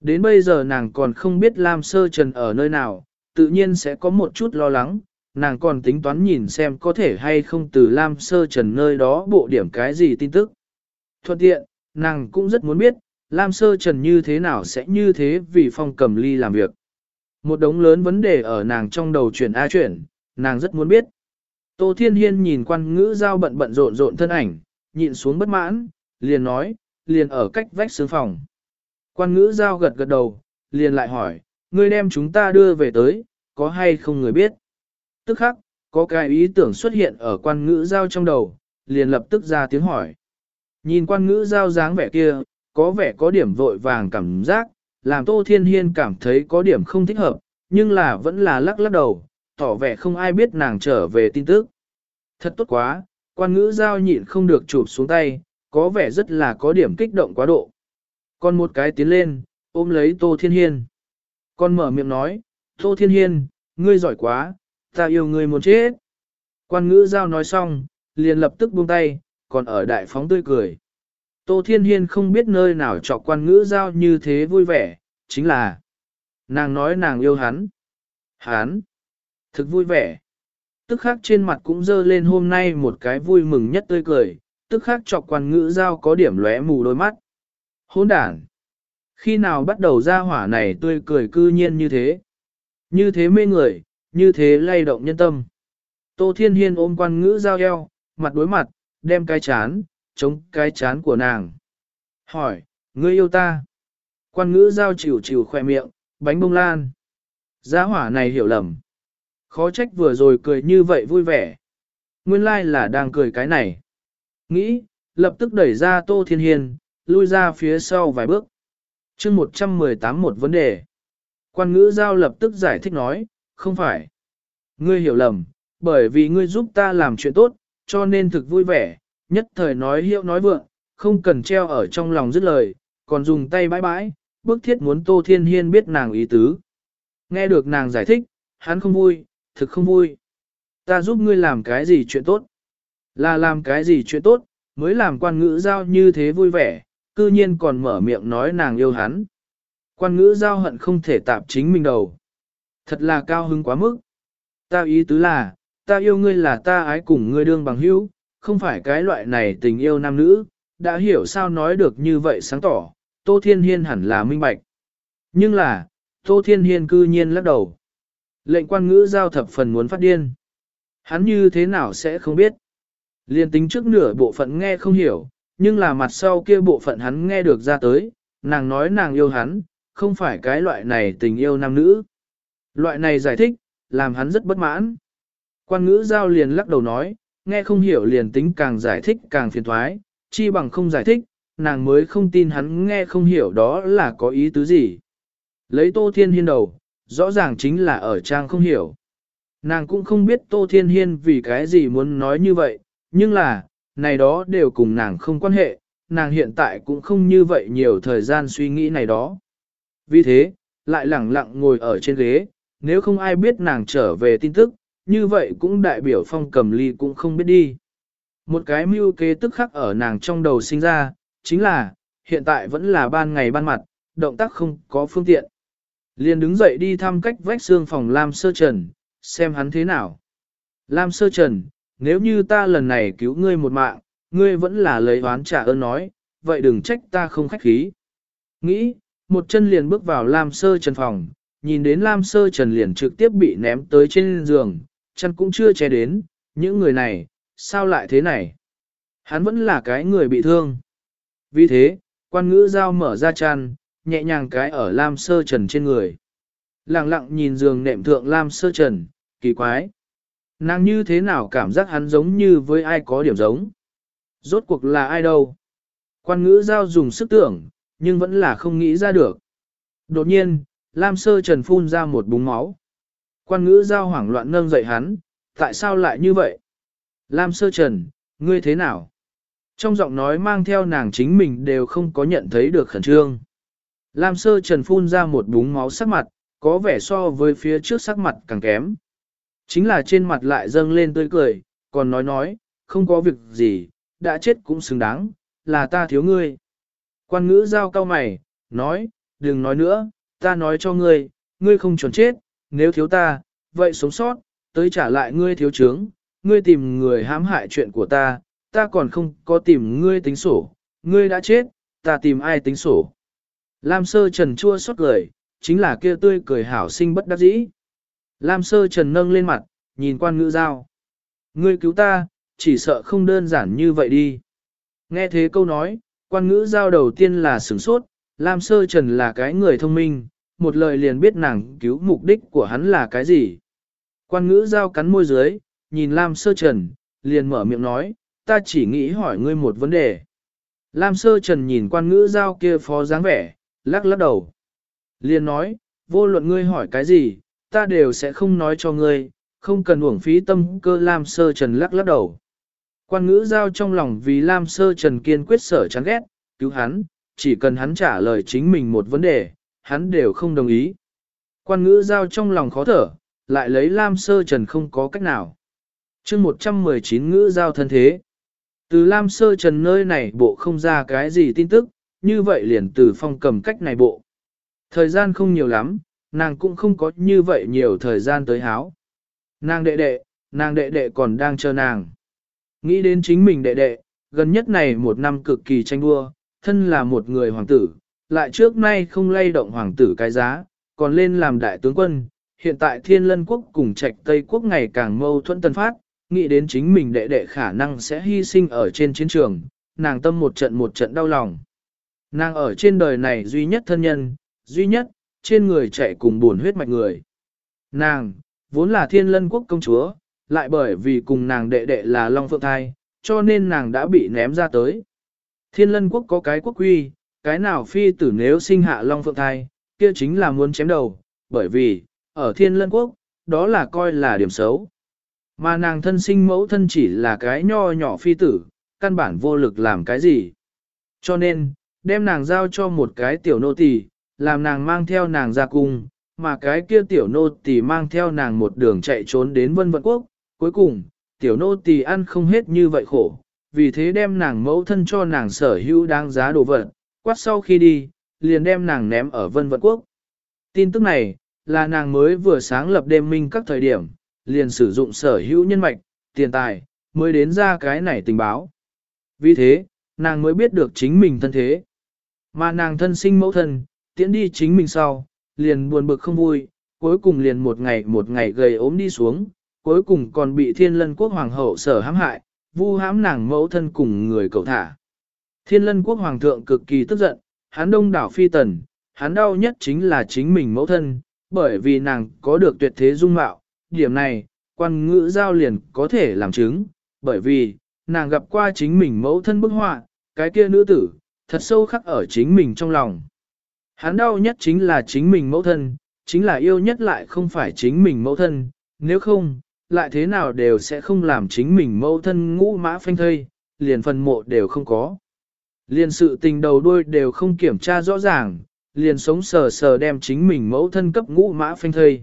Đến bây giờ nàng còn không biết Lam Sơ Trần ở nơi nào, tự nhiên sẽ có một chút lo lắng, nàng còn tính toán nhìn xem có thể hay không từ Lam Sơ Trần nơi đó bộ điểm cái gì tin tức. Thuận tiện, nàng cũng rất muốn biết, Lam Sơ Trần như thế nào sẽ như thế vì phong cầm ly làm việc. Một đống lớn vấn đề ở nàng trong đầu chuyển A chuyển, nàng rất muốn biết. Tô Thiên Hiên nhìn quan ngữ giao bận bận rộn rộn thân ảnh, nhịn xuống bất mãn, liền nói, liền ở cách vách sướng phòng. Quan ngữ giao gật gật đầu, liền lại hỏi, ngươi đem chúng ta đưa về tới, có hay không người biết? Tức khắc, có cái ý tưởng xuất hiện ở quan ngữ giao trong đầu, liền lập tức ra tiếng hỏi. Nhìn quan ngữ giao dáng vẻ kia, có vẻ có điểm vội vàng cảm giác, làm Tô Thiên Hiên cảm thấy có điểm không thích hợp, nhưng là vẫn là lắc lắc đầu, tỏ vẻ không ai biết nàng trở về tin tức. Thật tốt quá, quan ngữ giao nhịn không được chụp xuống tay, có vẻ rất là có điểm kích động quá độ. Còn một cái tiến lên, ôm lấy Tô Thiên Hiên. Con mở miệng nói, Tô Thiên Hiên, ngươi giỏi quá, ta yêu ngươi muốn chết. Quan ngữ giao nói xong, liền lập tức buông tay, còn ở đại phóng tươi cười. Tô Thiên Hiên không biết nơi nào chọc quan ngữ giao như thế vui vẻ, chính là nàng nói nàng yêu hắn. Hắn, thực vui vẻ. Tức khắc trên mặt cũng dơ lên hôm nay một cái vui mừng nhất tươi cười, tức khắc chọc quan ngữ giao có điểm lóe mù đôi mắt. Hôn đản! Khi nào bắt đầu ra hỏa này tươi cười cư nhiên như thế? Như thế mê người, như thế lay động nhân tâm. Tô Thiên Hiên ôm quan ngữ giao eo, mặt đối mặt, đem cái chán, chống cái chán của nàng. Hỏi, ngươi yêu ta? Quan ngữ giao chịu chịu khoe miệng, bánh bông lan. Giá hỏa này hiểu lầm. Khó trách vừa rồi cười như vậy vui vẻ. Nguyên lai like là đang cười cái này. Nghĩ, lập tức đẩy ra Tô Thiên Hiên, lui ra phía sau vài bước. chương 118 một vấn đề. Quan ngữ giao lập tức giải thích nói, không phải. Ngươi hiểu lầm, bởi vì ngươi giúp ta làm chuyện tốt, cho nên thực vui vẻ, nhất thời nói hiệu nói vượng, không cần treo ở trong lòng dứt lời, còn dùng tay bãi bãi, bức thiết muốn Tô Thiên Hiên biết nàng ý tứ. Nghe được nàng giải thích, hắn không vui, thực không vui. Ta giúp ngươi làm cái gì chuyện tốt? Là làm cái gì chuyện tốt, mới làm quan ngữ giao như thế vui vẻ, cư nhiên còn mở miệng nói nàng yêu hắn. Quan ngữ giao hận không thể tạp chính mình đầu. Thật là cao hứng quá mức. Ta ý tứ là, ta yêu ngươi là ta ái cùng ngươi đương bằng hữu, không phải cái loại này tình yêu nam nữ, đã hiểu sao nói được như vậy sáng tỏ, Tô Thiên Hiên hẳn là minh bạch. Nhưng là, Tô Thiên Hiên cư nhiên lắc đầu. Lệnh quan ngữ giao thập phần muốn phát điên. Hắn như thế nào sẽ không biết. Liên tính trước nửa bộ phận nghe không hiểu, nhưng là mặt sau kia bộ phận hắn nghe được ra tới, nàng nói nàng yêu hắn, không phải cái loại này tình yêu nam nữ. Loại này giải thích, làm hắn rất bất mãn. Quan ngữ giao liền lắc đầu nói, nghe không hiểu liền tính càng giải thích càng phiền thoái, chi bằng không giải thích, nàng mới không tin hắn nghe không hiểu đó là có ý tứ gì. Lấy Tô Thiên Hiên đầu, rõ ràng chính là ở trang không hiểu. Nàng cũng không biết Tô Thiên Hiên vì cái gì muốn nói như vậy, nhưng là, này đó đều cùng nàng không quan hệ, nàng hiện tại cũng không như vậy nhiều thời gian suy nghĩ này đó. Vì thế, lại lẳng lặng ngồi ở trên ghế, nếu không ai biết nàng trở về tin tức, như vậy cũng đại biểu phong cầm ly cũng không biết đi. Một cái mưu kế tức khắc ở nàng trong đầu sinh ra, chính là, hiện tại vẫn là ban ngày ban mặt, động tác không có phương tiện. Liền đứng dậy đi thăm cách vách xương phòng Lam Sơ Trần, xem hắn thế nào. Lam sơ trần, nếu như ta lần này cứu ngươi một mạng, ngươi vẫn là lấy oán trả ơn nói, vậy đừng trách ta không khách khí. Nghĩ, một chân liền bước vào Lam sơ trần phòng, nhìn đến Lam sơ trần liền trực tiếp bị ném tới trên giường, chân cũng chưa che đến, những người này, sao lại thế này? Hắn vẫn là cái người bị thương. Vì thế, quan ngữ giao mở ra chăn, nhẹ nhàng cái ở Lam sơ trần trên người. Lặng lặng nhìn giường nệm thượng Lam sơ trần, kỳ quái. Nàng như thế nào cảm giác hắn giống như với ai có điểm giống? Rốt cuộc là ai đâu? Quan ngữ giao dùng sức tưởng, nhưng vẫn là không nghĩ ra được. Đột nhiên, Lam Sơ Trần phun ra một búng máu. Quan ngữ giao hoảng loạn nâng dậy hắn, tại sao lại như vậy? Lam Sơ Trần, ngươi thế nào? Trong giọng nói mang theo nàng chính mình đều không có nhận thấy được khẩn trương. Lam Sơ Trần phun ra một búng máu sắc mặt, có vẻ so với phía trước sắc mặt càng kém. Chính là trên mặt lại dâng lên tươi cười, còn nói nói, không có việc gì, đã chết cũng xứng đáng, là ta thiếu ngươi. Quan ngữ giao cao mày, nói, đừng nói nữa, ta nói cho ngươi, ngươi không chuẩn chết, nếu thiếu ta, vậy sống sót, tới trả lại ngươi thiếu trướng, ngươi tìm người hãm hại chuyện của ta, ta còn không có tìm ngươi tính sổ, ngươi đã chết, ta tìm ai tính sổ. Lam sơ trần chua xót cười, chính là kia tươi cười hảo sinh bất đắc dĩ. Lam sơ trần nâng lên mặt, nhìn quan ngữ giao. Ngươi cứu ta, chỉ sợ không đơn giản như vậy đi. Nghe thế câu nói, quan ngữ giao đầu tiên là sửng sốt, Lam sơ trần là cái người thông minh, một lời liền biết nàng cứu mục đích của hắn là cái gì. Quan ngữ giao cắn môi dưới, nhìn Lam sơ trần, liền mở miệng nói, ta chỉ nghĩ hỏi ngươi một vấn đề. Lam sơ trần nhìn quan ngữ giao kia phó dáng vẻ, lắc lắc đầu. Liền nói, vô luận ngươi hỏi cái gì, ta đều sẽ không nói cho ngươi, không cần uổng phí tâm cơ Lam Sơ Trần lắc lắc đầu. Quan ngữ giao trong lòng vì Lam Sơ Trần kiên quyết sở chán ghét, cứu hắn, chỉ cần hắn trả lời chính mình một vấn đề, hắn đều không đồng ý. Quan ngữ giao trong lòng khó thở, lại lấy Lam Sơ Trần không có cách nào. chương 119 ngữ giao thân thế. Từ Lam Sơ Trần nơi này bộ không ra cái gì tin tức, như vậy liền từ phong cầm cách này bộ. Thời gian không nhiều lắm, nàng cũng không có như vậy nhiều thời gian tới háo. Nàng đệ đệ, nàng đệ đệ còn đang chờ nàng. Nghĩ đến chính mình đệ đệ, gần nhất này một năm cực kỳ tranh đua, thân là một người hoàng tử, lại trước nay không lay động hoàng tử cái giá, còn lên làm đại tướng quân. Hiện tại thiên lân quốc cùng trạch Tây quốc ngày càng mâu thuẫn tân phát, nghĩ đến chính mình đệ đệ khả năng sẽ hy sinh ở trên chiến trường, nàng tâm một trận một trận đau lòng. Nàng ở trên đời này duy nhất thân nhân, duy nhất, trên người chạy cùng buồn huyết mạch người. Nàng, vốn là thiên lân quốc công chúa, lại bởi vì cùng nàng đệ đệ là Long Phượng Thai, cho nên nàng đã bị ném ra tới. Thiên lân quốc có cái quốc quy, cái nào phi tử nếu sinh hạ Long Phượng Thai, kia chính là muốn chém đầu, bởi vì, ở thiên lân quốc, đó là coi là điểm xấu. Mà nàng thân sinh mẫu thân chỉ là cái nho nhỏ phi tử, căn bản vô lực làm cái gì. Cho nên, đem nàng giao cho một cái tiểu nô tỳ, làm nàng mang theo nàng ra cung, mà cái kia tiểu nô tỳ mang theo nàng một đường chạy trốn đến vân vận quốc. Cuối cùng, tiểu nô tỳ ăn không hết như vậy khổ, vì thế đem nàng mẫu thân cho nàng sở hữu đáng giá đồ vật, quát sau khi đi, liền đem nàng ném ở vân vận quốc. Tin tức này, là nàng mới vừa sáng lập đêm minh các thời điểm, liền sử dụng sở hữu nhân mạch, tiền tài, mới đến ra cái này tình báo. Vì thế, nàng mới biết được chính mình thân thế. Mà nàng thân sinh mẫu thân, tiễn đi chính mình sau, liền buồn bực không vui, cuối cùng liền một ngày một ngày gầy ốm đi xuống, cuối cùng còn bị thiên lân quốc hoàng hậu sở hãm hại, vu hãm nàng mẫu thân cùng người cầu thả. Thiên lân quốc hoàng thượng cực kỳ tức giận, hắn đông đảo phi tần, hắn đau nhất chính là chính mình mẫu thân, bởi vì nàng có được tuyệt thế dung mạo, điểm này, quan ngữ giao liền có thể làm chứng, bởi vì, nàng gặp qua chính mình mẫu thân bức họa, cái kia nữ tử, thật sâu khắc ở chính mình trong lòng. Hắn đau nhất chính là chính mình mẫu thân, chính là yêu nhất lại không phải chính mình mẫu thân, nếu không, lại thế nào đều sẽ không làm chính mình mẫu thân ngũ mã phanh thây, liền phần mộ đều không có. Liền sự tình đầu đuôi đều không kiểm tra rõ ràng, liền sống sờ sờ đem chính mình mẫu thân cấp ngũ mã phanh thây.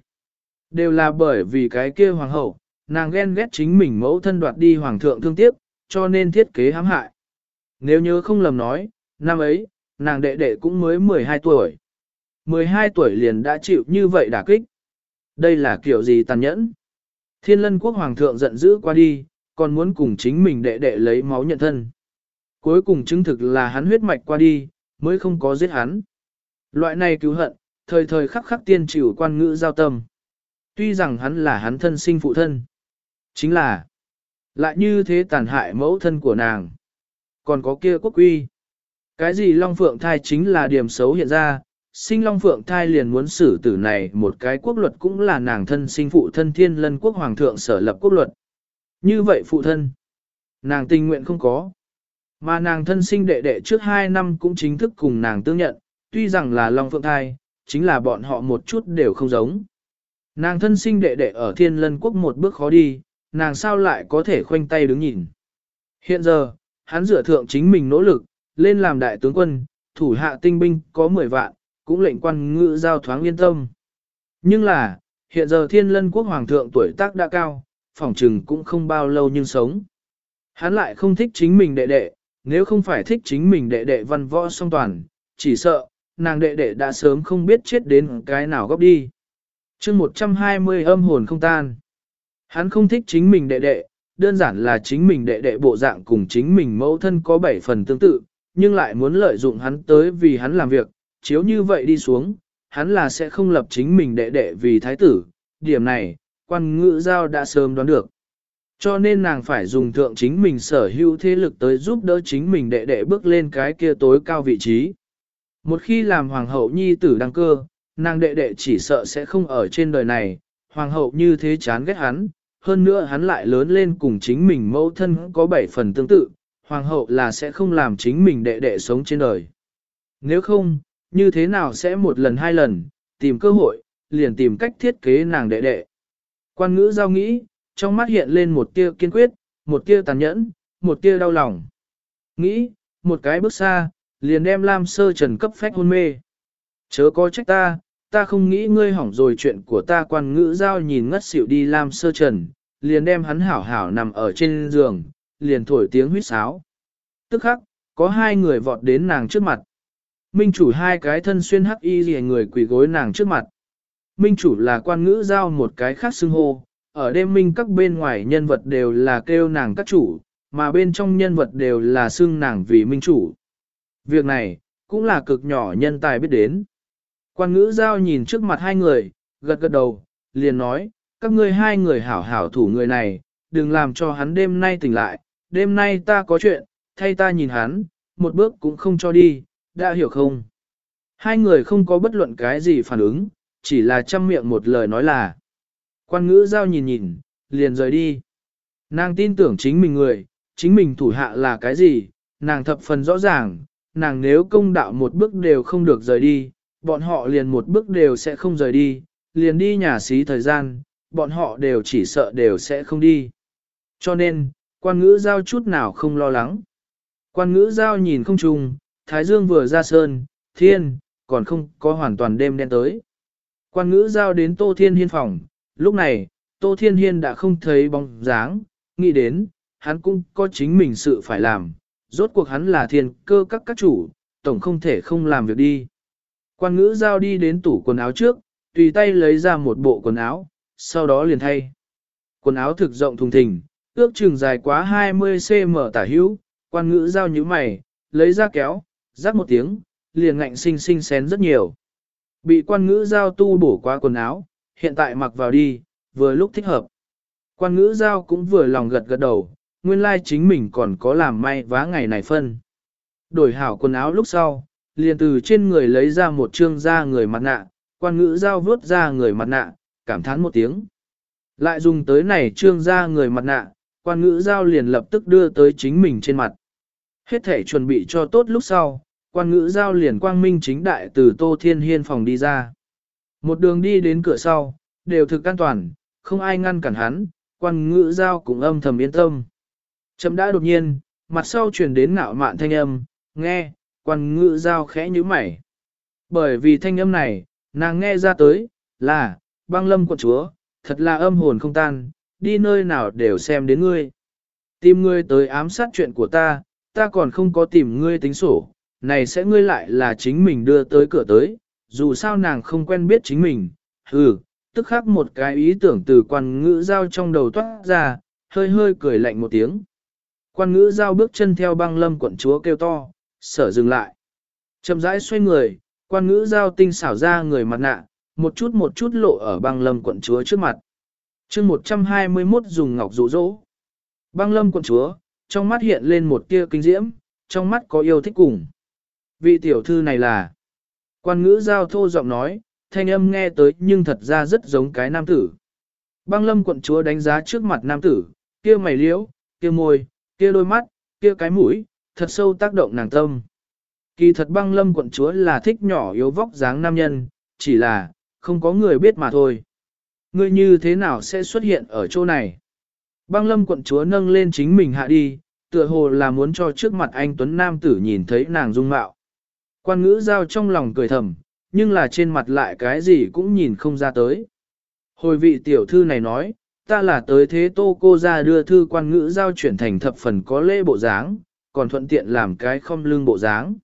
Đều là bởi vì cái kia hoàng hậu, nàng ghen ghét chính mình mẫu thân đoạt đi hoàng thượng thương tiếc, cho nên thiết kế hãm hại. Nếu nhớ không lầm nói, năm ấy, nàng đệ đệ cũng mới 12 tuổi. 12 tuổi liền đã chịu như vậy đả kích. Đây là kiểu gì tàn nhẫn? Thiên lân quốc hoàng thượng giận dữ qua đi, còn muốn cùng chính mình đệ đệ lấy máu nhận thân. Cuối cùng chứng thực là hắn huyết mạch qua đi, mới không có giết hắn. Loại này cứu hận, thời thời khắc khắc tiên chịu quan ngữ giao tâm. Tuy rằng hắn là hắn thân sinh phụ thân. Chính là, lại như thế tàn hại mẫu thân của nàng. Còn có kia quốc quy. Cái gì Long Phượng thai chính là điểm xấu hiện ra, sinh Long Phượng thai liền muốn xử tử này một cái quốc luật cũng là nàng thân sinh phụ thân thiên lân quốc hoàng thượng sở lập quốc luật. Như vậy phụ thân, nàng tình nguyện không có. Mà nàng thân sinh đệ đệ trước hai năm cũng chính thức cùng nàng tương nhận, tuy rằng là Long Phượng thai, chính là bọn họ một chút đều không giống. Nàng thân sinh đệ đệ ở thiên lân quốc một bước khó đi, nàng sao lại có thể khoanh tay đứng nhìn. Hiện giờ, hắn dựa thượng chính mình nỗ lực, lên làm đại tướng quân, thủ hạ tinh binh có 10 vạn, cũng lệnh quan ngự giao thoáng yên tâm. Nhưng là, hiện giờ thiên lân quốc hoàng thượng tuổi tác đã cao, phỏng trừng cũng không bao lâu nhưng sống. Hắn lại không thích chính mình đệ đệ, nếu không phải thích chính mình đệ đệ văn võ song toàn, chỉ sợ, nàng đệ đệ đã sớm không biết chết đến cái nào góc đi. chương 120 âm hồn không tan. Hắn không thích chính mình đệ đệ, đơn giản là chính mình đệ đệ bộ dạng cùng chính mình mẫu thân có bảy phần tương tự, nhưng lại muốn lợi dụng hắn tới vì hắn làm việc, chiếu như vậy đi xuống, hắn là sẽ không lập chính mình đệ đệ vì thái tử, điểm này, quan ngữ giao đã sớm đoán được. Cho nên nàng phải dùng thượng chính mình sở hữu thế lực tới giúp đỡ chính mình đệ đệ bước lên cái kia tối cao vị trí. Một khi làm hoàng hậu nhi tử đăng cơ, nàng đệ đệ chỉ sợ sẽ không ở trên đời này, hoàng hậu như thế chán ghét hắn, hơn nữa hắn lại lớn lên cùng chính mình mẫu thân có bảy phần tương tự, hoàng hậu là sẽ không làm chính mình đệ đệ sống trên đời. Nếu không, như thế nào sẽ một lần hai lần, tìm cơ hội, liền tìm cách thiết kế nàng đệ đệ. Quan ngữ giao nghĩ, trong mắt hiện lên một tia kiên quyết, một tia tàn nhẫn, một tia đau lòng. Nghĩ, một cái bước xa, liền đem Lam Sơ Trần cấp phách hôn mê. Chớ có trách ta, ta không nghĩ ngươi hỏng rồi chuyện của ta quan ngữ giao nhìn ngất xỉu đi Lam Sơ Trần, liền đem hắn hảo hảo nằm ở trên giường, liền thổi tiếng huýt sáo. Tức khắc, có hai người vọt đến nàng trước mặt. Minh chủ hai cái thân xuyên hắc y rìa người quỳ gối nàng trước mặt. Minh chủ là quan ngữ giao một cái khác xưng hô, ở đêm minh các bên ngoài nhân vật đều là kêu nàng các chủ, mà bên trong nhân vật đều là xưng nàng vì minh chủ. Việc này, cũng là cực nhỏ nhân tài biết đến. Quan ngữ giao nhìn trước mặt hai người, gật gật đầu, liền nói, các ngươi hai người hảo hảo thủ người này, đừng làm cho hắn đêm nay tỉnh lại, đêm nay ta có chuyện, thay ta nhìn hắn, một bước cũng không cho đi, đã hiểu không? Hai người không có bất luận cái gì phản ứng, chỉ là chăm miệng một lời nói là. Quan ngữ giao nhìn nhìn, liền rời đi. Nàng tin tưởng chính mình người, chính mình thủ hạ là cái gì, nàng thập phần rõ ràng, nàng nếu công đạo một bước đều không được rời đi, bọn họ liền một bước đều sẽ không rời đi, liền đi nhà xí thời gian, bọn họ đều chỉ sợ đều sẽ không đi. Cho nên, quan ngữ giao chút nào không lo lắng. Quan ngữ giao nhìn không trùng, Thái Dương vừa ra sơn, thiên, còn không có hoàn toàn đêm đen tới. Quan ngữ giao đến Tô Thiên Hiên phòng, lúc này, Tô Thiên Hiên đã không thấy bóng dáng, nghĩ đến, hắn cũng có chính mình sự phải làm, rốt cuộc hắn là thiên cơ các các chủ, tổng không thể không làm việc đi. Quan ngữ giao đi đến tủ quần áo trước, tùy tay lấy ra một bộ quần áo, sau đó liền thay. Quần áo thực rộng thùng thình, ước chừng dài quá 20cm tả hữu, quan ngữ giao như mày, lấy ra kéo, rắc một tiếng, liền ngạnh sinh sinh xén rất nhiều. Bị quan ngữ giao tu bổ qua quần áo, hiện tại mặc vào đi, vừa lúc thích hợp. Quan ngữ giao cũng vừa lòng gật gật đầu, nguyên lai chính mình còn có làm may vá ngày này phân. Đổi hảo quần áo lúc sau, liền từ trên người lấy ra một trương da người mặt nạ, quan ngữ giao vớt ra người mặt nạ, cảm thán một tiếng. Lại dùng tới này trương da người mặt nạ, quan ngữ giao liền lập tức đưa tới chính mình trên mặt. Hết thể chuẩn bị cho tốt lúc sau, quan ngữ giao liền quang minh chính đại từ Tô Thiên Hiên phòng đi ra. Một đường đi đến cửa sau, đều thực an toàn, không ai ngăn cản hắn, quan ngữ giao cũng âm thầm yên tâm. Chậm đã đột nhiên, mặt sau truyền đến ngạo mạn thanh âm, nghe, quan ngữ giao khẽ như mày. Bởi vì thanh âm này, nàng nghe ra tới, là, băng lâm quận chúa, thật là âm hồn không tan, đi nơi nào đều xem đến ngươi. Tìm ngươi tới ám sát chuyện của ta, ta còn không có tìm ngươi tính sổ, này sẽ ngươi lại là chính mình đưa tới cửa tới, dù sao nàng không quen biết chính mình, ừ, tức khắc một cái ý tưởng từ quan ngữ giao trong đầu toát ra, hơi hơi cười lạnh một tiếng. Quan ngữ giao bước chân theo băng lâm quận chúa kêu to, sở dừng lại. Chậm rãi xoay người, quan ngữ giao tinh xảo ra người mặt nạ, một chút một chút lộ ở băng lâm quận chúa trước mặt. chương 121 dùng ngọc dụ dỗ. Băng lâm quận chúa, trong mắt hiện lên một tia kinh diễm, trong mắt có yêu thích cùng. Vị tiểu thư này là... Quan ngữ giao thô giọng nói, thanh âm nghe tới nhưng thật ra rất giống cái nam tử. Băng lâm quận chúa đánh giá trước mặt nam tử, kia mày liễu, kia môi, kia đôi mắt, kia cái mũi, thật sâu tác động nàng tâm. Kỳ thật băng lâm quận chúa là thích nhỏ yếu vóc dáng nam nhân, chỉ là, không có người biết mà thôi. Ngươi như thế nào sẽ xuất hiện ở chỗ này? Băng lâm quận chúa nâng lên chính mình hạ đi, tựa hồ là muốn cho trước mặt anh Tuấn Nam tử nhìn thấy nàng dung mạo. Quan ngữ giao trong lòng cười thầm, nhưng là trên mặt lại cái gì cũng nhìn không ra tới. Hồi vị tiểu thư này nói, ta là tới thế tô cô ra đưa thư quan ngữ giao chuyển thành thập phần có lễ bộ dáng, còn thuận tiện làm cái không lương bộ dáng.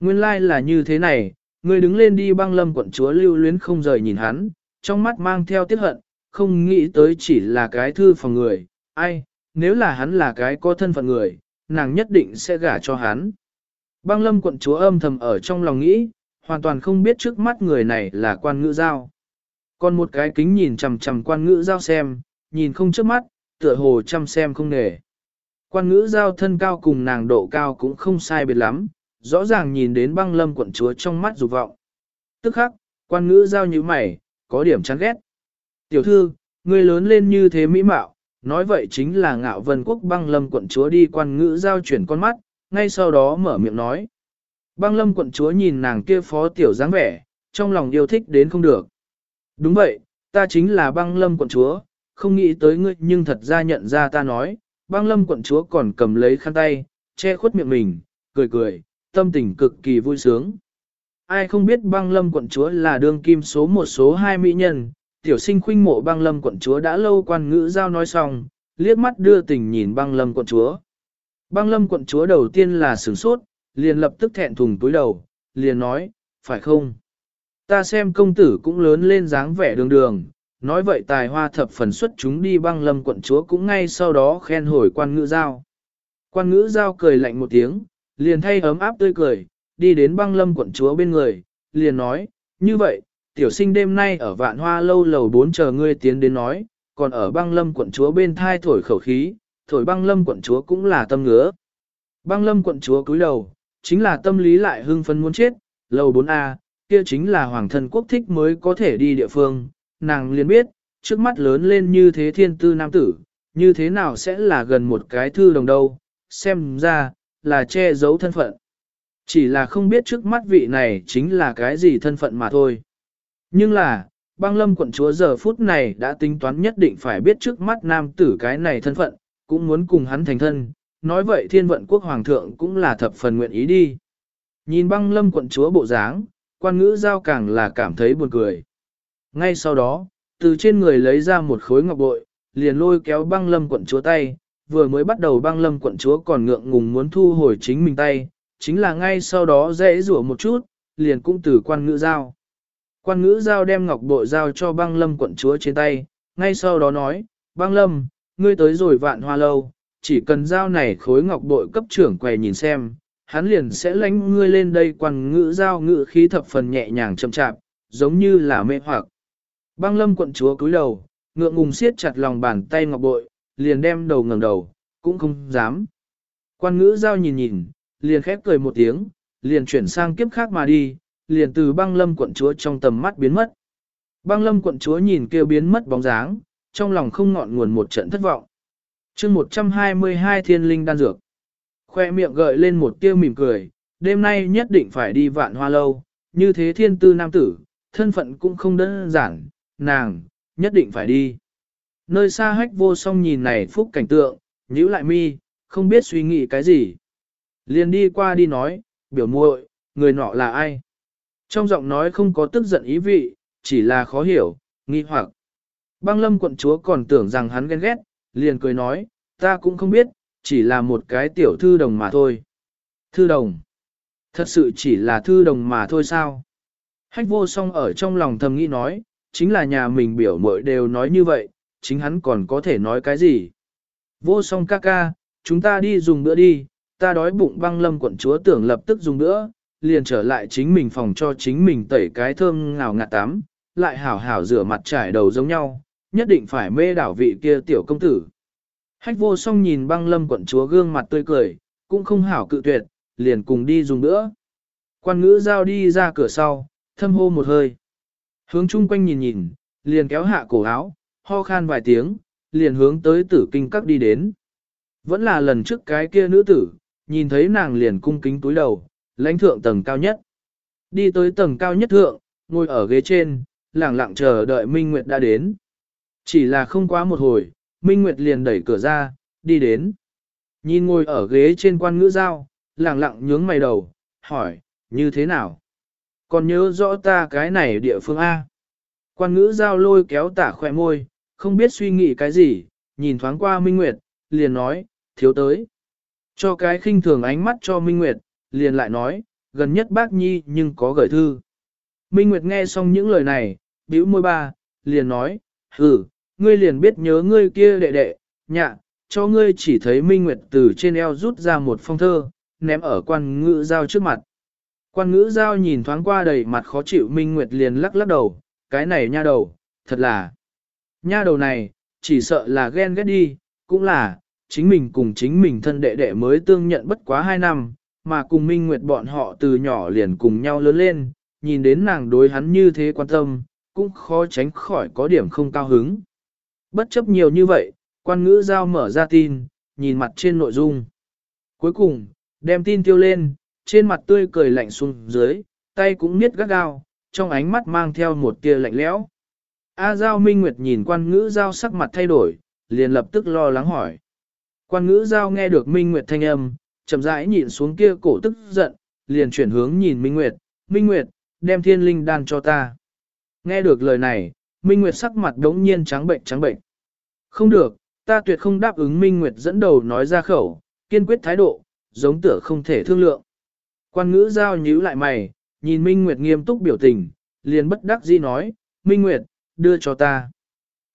Nguyên lai like là như thế này, người đứng lên đi băng lâm quận chúa lưu luyến không rời nhìn hắn, trong mắt mang theo tiết hận, không nghĩ tới chỉ là cái thư phòng người, ai, nếu là hắn là cái có thân phận người, nàng nhất định sẽ gả cho hắn. Băng lâm quận chúa âm thầm ở trong lòng nghĩ, hoàn toàn không biết trước mắt người này là quan ngữ giao. Còn một cái kính nhìn chằm chằm quan ngữ giao xem, nhìn không trước mắt, tựa hồ chăm xem không nề. Quan ngữ giao thân cao cùng nàng độ cao cũng không sai biệt lắm, rõ ràng nhìn đến băng lâm quận chúa trong mắt dục vọng. Tức khắc, quan ngữ giao như mày, có điểm chán ghét. Tiểu thư, người lớn lên như thế mỹ mạo, nói vậy chính là ngạo vân quốc băng lâm quận chúa đi quan ngữ giao chuyển con mắt, ngay sau đó mở miệng nói. Băng lâm quận chúa nhìn nàng kia phó tiểu dáng vẻ, trong lòng yêu thích đến không được. Đúng vậy, ta chính là băng lâm quận chúa, không nghĩ tới ngươi nhưng thật ra nhận ra ta nói, băng lâm quận chúa còn cầm lấy khăn tay, che khuất miệng mình, cười cười, tâm tình cực kỳ vui sướng. Ai không biết băng lâm quận chúa là đương kim số một số hai mỹ nhân, tiểu sinh khuynh mộ băng lâm quận chúa đã lâu quan ngữ giao nói xong, liếc mắt đưa tình nhìn băng lâm quận chúa. Băng lâm quận chúa đầu tiên là sửng sốt, liền lập tức thẹn thùng túi đầu, liền nói, phải không? Ta xem công tử cũng lớn lên dáng vẻ đường đường, nói vậy tài hoa thập phần xuất chúng đi băng lâm quận chúa cũng ngay sau đó khen hồi quan ngữ giao. Quan ngữ giao cười lạnh một tiếng, liền thay ấm áp tươi cười, đi đến băng lâm quận chúa bên người, liền nói, như vậy, tiểu sinh đêm nay ở vạn hoa lâu lầu bốn chờ ngươi tiến đến nói, còn ở băng lâm quận chúa bên thai thổi khẩu khí, thổi băng lâm quận chúa cũng là tâm ngứa. Băng lâm quận chúa cúi đầu, chính là tâm lý lại hưng phấn muốn chết, lầu 4A, kia chính là hoàng thân quốc thích mới có thể đi địa phương, nàng liền biết, trước mắt lớn lên như thế thiên tư nam tử, như thế nào sẽ là gần một cái thư đồng đâu, xem ra, là che giấu thân phận. Chỉ là không biết trước mắt vị này chính là cái gì thân phận mà thôi. Nhưng là, băng lâm quận chúa giờ phút này đã tính toán nhất định phải biết trước mắt nam tử cái này thân phận, cũng muốn cùng hắn thành thân, nói vậy thiên vận quốc hoàng thượng cũng là thập phần nguyện ý đi. Nhìn băng lâm quận chúa bộ dáng, quan ngữ giao càng là cảm thấy buồn cười. Ngay sau đó, từ trên người lấy ra một khối ngọc bội, liền lôi kéo băng lâm quận chúa tay, vừa mới bắt đầu băng lâm quận chúa còn ngượng ngùng muốn thu hồi chính mình tay, chính là ngay sau đó dễ rủa một chút, liền cũng từ quan ngữ giao. Quan ngữ giao đem ngọc bội giao cho băng lâm quận chúa trên tay, ngay sau đó nói, băng lâm, ngươi tới rồi vạn hoa lâu, chỉ cần giao này khối ngọc bội cấp trưởng quầy nhìn xem, hắn liền sẽ lánh ngươi lên đây quan ngữ giao ngữ khí thập phần nhẹ nhàng chậm chạp, giống như là mê hoặc. Băng lâm quận chúa cúi đầu, ngượng ngùng siết chặt lòng bàn tay ngọc bội, liền đem đầu ngẩng đầu, cũng không dám. Quan ngữ giao nhìn nhìn, liền khép cười một tiếng, liền chuyển sang kiếp khác mà đi, liền từ băng lâm quận chúa trong tầm mắt biến mất. Băng lâm quận chúa nhìn kêu biến mất bóng dáng, trong lòng không ngọn nguồn một trận thất vọng. chương 122 thiên linh đan dược. Khoe miệng gợi lên một tiêu mỉm cười, đêm nay nhất định phải đi vạn hoa lâu, như thế thiên tư nam tử, thân phận cũng không đơn giản, nàng, nhất định phải đi. Nơi xa hách vô song nhìn này phúc cảnh tượng, nhíu lại mi, không biết suy nghĩ cái gì. Liền đi qua đi nói, biểu muội, người nọ là ai? Trong giọng nói không có tức giận ý vị, chỉ là khó hiểu, nghi hoặc. Băng lâm quận chúa còn tưởng rằng hắn ghen ghét, liền cười nói, ta cũng không biết, chỉ là một cái tiểu thư đồng mà thôi. Thư đồng. Thật sự chỉ là thư đồng mà thôi sao? Hách vô song ở trong lòng thầm nghĩ nói, chính là nhà mình biểu mội đều nói như vậy, chính hắn còn có thể nói cái gì. Vô song ca ca, chúng ta đi dùng bữa đi, ta đói bụng băng lâm quận chúa tưởng lập tức dùng bữa, liền trở lại chính mình phòng cho chính mình tẩy cái thơm ngào ngạt tắm, lại hảo hảo rửa mặt trải đầu giống nhau, nhất định phải mê đảo vị kia tiểu công tử. Hách vô song nhìn băng lâm quận chúa gương mặt tươi cười, cũng không hảo cự tuyệt, liền cùng đi dùng bữa. Quan ngữ giao đi ra cửa sau, thâm hô một hơi. Hướng chung quanh nhìn nhìn, liền kéo hạ cổ áo, ho khan vài tiếng, liền hướng tới tử kinh các đi đến. Vẫn là lần trước cái kia nữ tử, nhìn thấy nàng liền cung kính túi đầu, lãnh thượng tầng cao nhất. Đi tới tầng cao nhất thượng, ngồi ở ghế trên, lặng lặng chờ đợi Minh Nguyệt đã đến. Chỉ là không quá một hồi, Minh Nguyệt liền đẩy cửa ra, đi đến. Nhìn ngồi ở ghế trên quan ngữ giao, lặng lặng nhướng mày đầu, hỏi, như thế nào? Còn nhớ rõ ta cái này địa phương A. Quan ngữ giao lôi kéo tả khỏe môi, không biết suy nghĩ cái gì, nhìn thoáng qua Minh Nguyệt, liền nói, thiếu tới. Cho cái khinh thường ánh mắt cho Minh Nguyệt, liền lại nói, gần nhất bác nhi nhưng có gửi thư. Minh Nguyệt nghe xong những lời này, bĩu môi ba, liền nói, hừ, ngươi liền biết nhớ ngươi kia đệ đệ, nhạ, cho ngươi chỉ thấy Minh Nguyệt từ trên eo rút ra một phong thơ, ném ở quan ngữ giao trước mặt. Quan ngữ giao nhìn thoáng qua đầy mặt khó chịu Minh Nguyệt liền lắc lắc đầu, cái này nha đầu, thật là. Nha đầu này, chỉ sợ là ghen ghét đi, cũng là, chính mình cùng chính mình thân đệ đệ mới tương nhận bất quá hai năm, mà cùng Minh Nguyệt bọn họ từ nhỏ liền cùng nhau lớn lên, nhìn đến nàng đối hắn như thế quan tâm, cũng khó tránh khỏi có điểm không cao hứng. Bất chấp nhiều như vậy, quan ngữ giao mở ra tin, nhìn mặt trên nội dung. Cuối cùng, đem tin tiêu lên, trên mặt tươi cười lạnh xuống dưới, tay cũng miết gắt gao, trong ánh mắt mang theo một tia lạnh lẽo. A Giao Minh Nguyệt nhìn quan ngữ giao sắc mặt thay đổi, liền lập tức lo lắng hỏi. Quan ngữ giao nghe được Minh Nguyệt thanh âm, chậm rãi nhìn xuống kia cổ tức giận, liền chuyển hướng nhìn Minh Nguyệt, Minh Nguyệt, đem thiên linh đan cho ta. Nghe được lời này, Minh Nguyệt sắc mặt đống nhiên trắng bệnh trắng bệnh. Không được, ta tuyệt không đáp ứng Minh Nguyệt dẫn đầu nói ra khẩu, kiên quyết thái độ, giống tựa không thể thương lượng. Quan ngữ giao nhíu lại mày, nhìn Minh Nguyệt nghiêm túc biểu tình, liền bất đắc dĩ nói, Minh Nguyệt, đưa cho ta.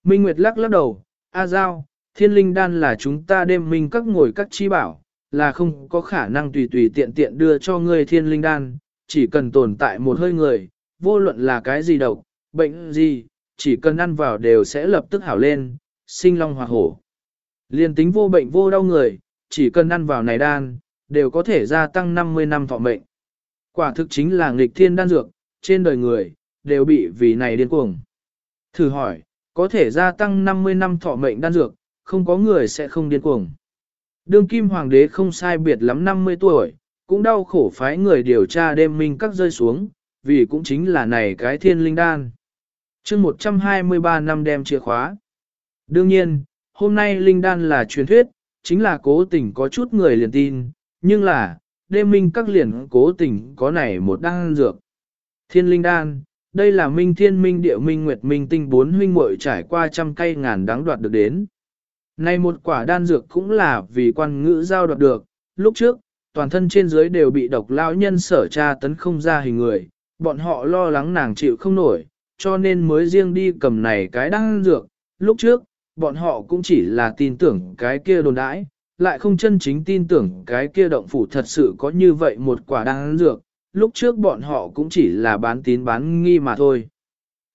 Minh Nguyệt lắc lắc đầu, A Giao, thiên linh đan là chúng ta đêm minh các ngồi các chi bảo, là không có khả năng tùy tùy tiện tiện đưa cho ngươi thiên linh đan, chỉ cần tồn tại một hơi người, vô luận là cái gì độc, bệnh gì, chỉ cần ăn vào đều sẽ lập tức hảo lên, sinh long hoặc hổ. Liên tính vô bệnh vô đau người, chỉ cần ăn vào này đan, đều có thể gia tăng 50 năm thọ mệnh. Quả thực chính là nghịch thiên đan dược, trên đời người, đều bị vì này điên cuồng. Thử hỏi, có thể gia tăng 50 năm thọ mệnh đan dược, không có người sẽ không điên cuồng. Đương kim hoàng đế không sai biệt lắm 50 tuổi, cũng đau khổ phái người điều tra đêm minh các rơi xuống, vì cũng chính là này cái thiên linh đan chương 123 năm đem chìa khóa. Đương nhiên, hôm nay linh đan là truyền thuyết, chính là cố tình có chút người liền tin, nhưng là, đêm minh các liền cố tình có này một đan dược. Thiên linh đan, đây là minh thiên minh địa minh nguyệt minh tinh bốn huynh muội trải qua trăm cây ngàn đáng đoạt được đến. Này một quả đan dược cũng là vì quan ngữ giao đoạt được, lúc trước, toàn thân trên dưới đều bị độc lão nhân sở tra tấn không ra hình người, bọn họ lo lắng nàng chịu không nổi, cho nên mới riêng đi cầm này cái đan dược. Lúc trước, bọn họ cũng chỉ là tin tưởng cái kia đồn đãi, lại không chân chính tin tưởng cái kia động phủ thật sự có như vậy một quả đan dược, lúc trước bọn họ cũng chỉ là bán tín bán nghi mà thôi.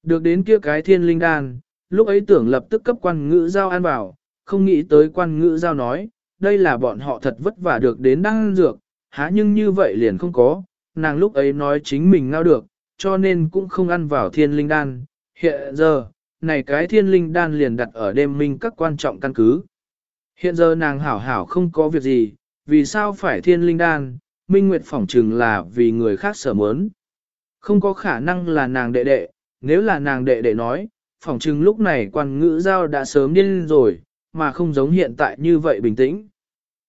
Được đến kia cái thiên linh đan, lúc ấy tưởng lập tức cấp quan ngữ giao an bảo, không nghĩ tới quan ngữ giao nói, đây là bọn họ thật vất vả được đến đan dược, há nhưng như vậy liền không có, nàng lúc ấy nói chính mình ngao được, cho nên cũng không ăn vào thiên linh đan. Hiện giờ, này cái thiên linh đan liền đặt ở đêm minh các quan trọng căn cứ. Hiện giờ nàng hảo hảo không có việc gì, vì sao phải thiên linh đan, minh nguyệt phỏng trừng là vì người khác sở mớn. Không có khả năng là nàng đệ đệ, nếu là nàng đệ đệ nói, phỏng trừng lúc này quan ngữ giao đã sớm điên rồi, mà không giống hiện tại như vậy bình tĩnh.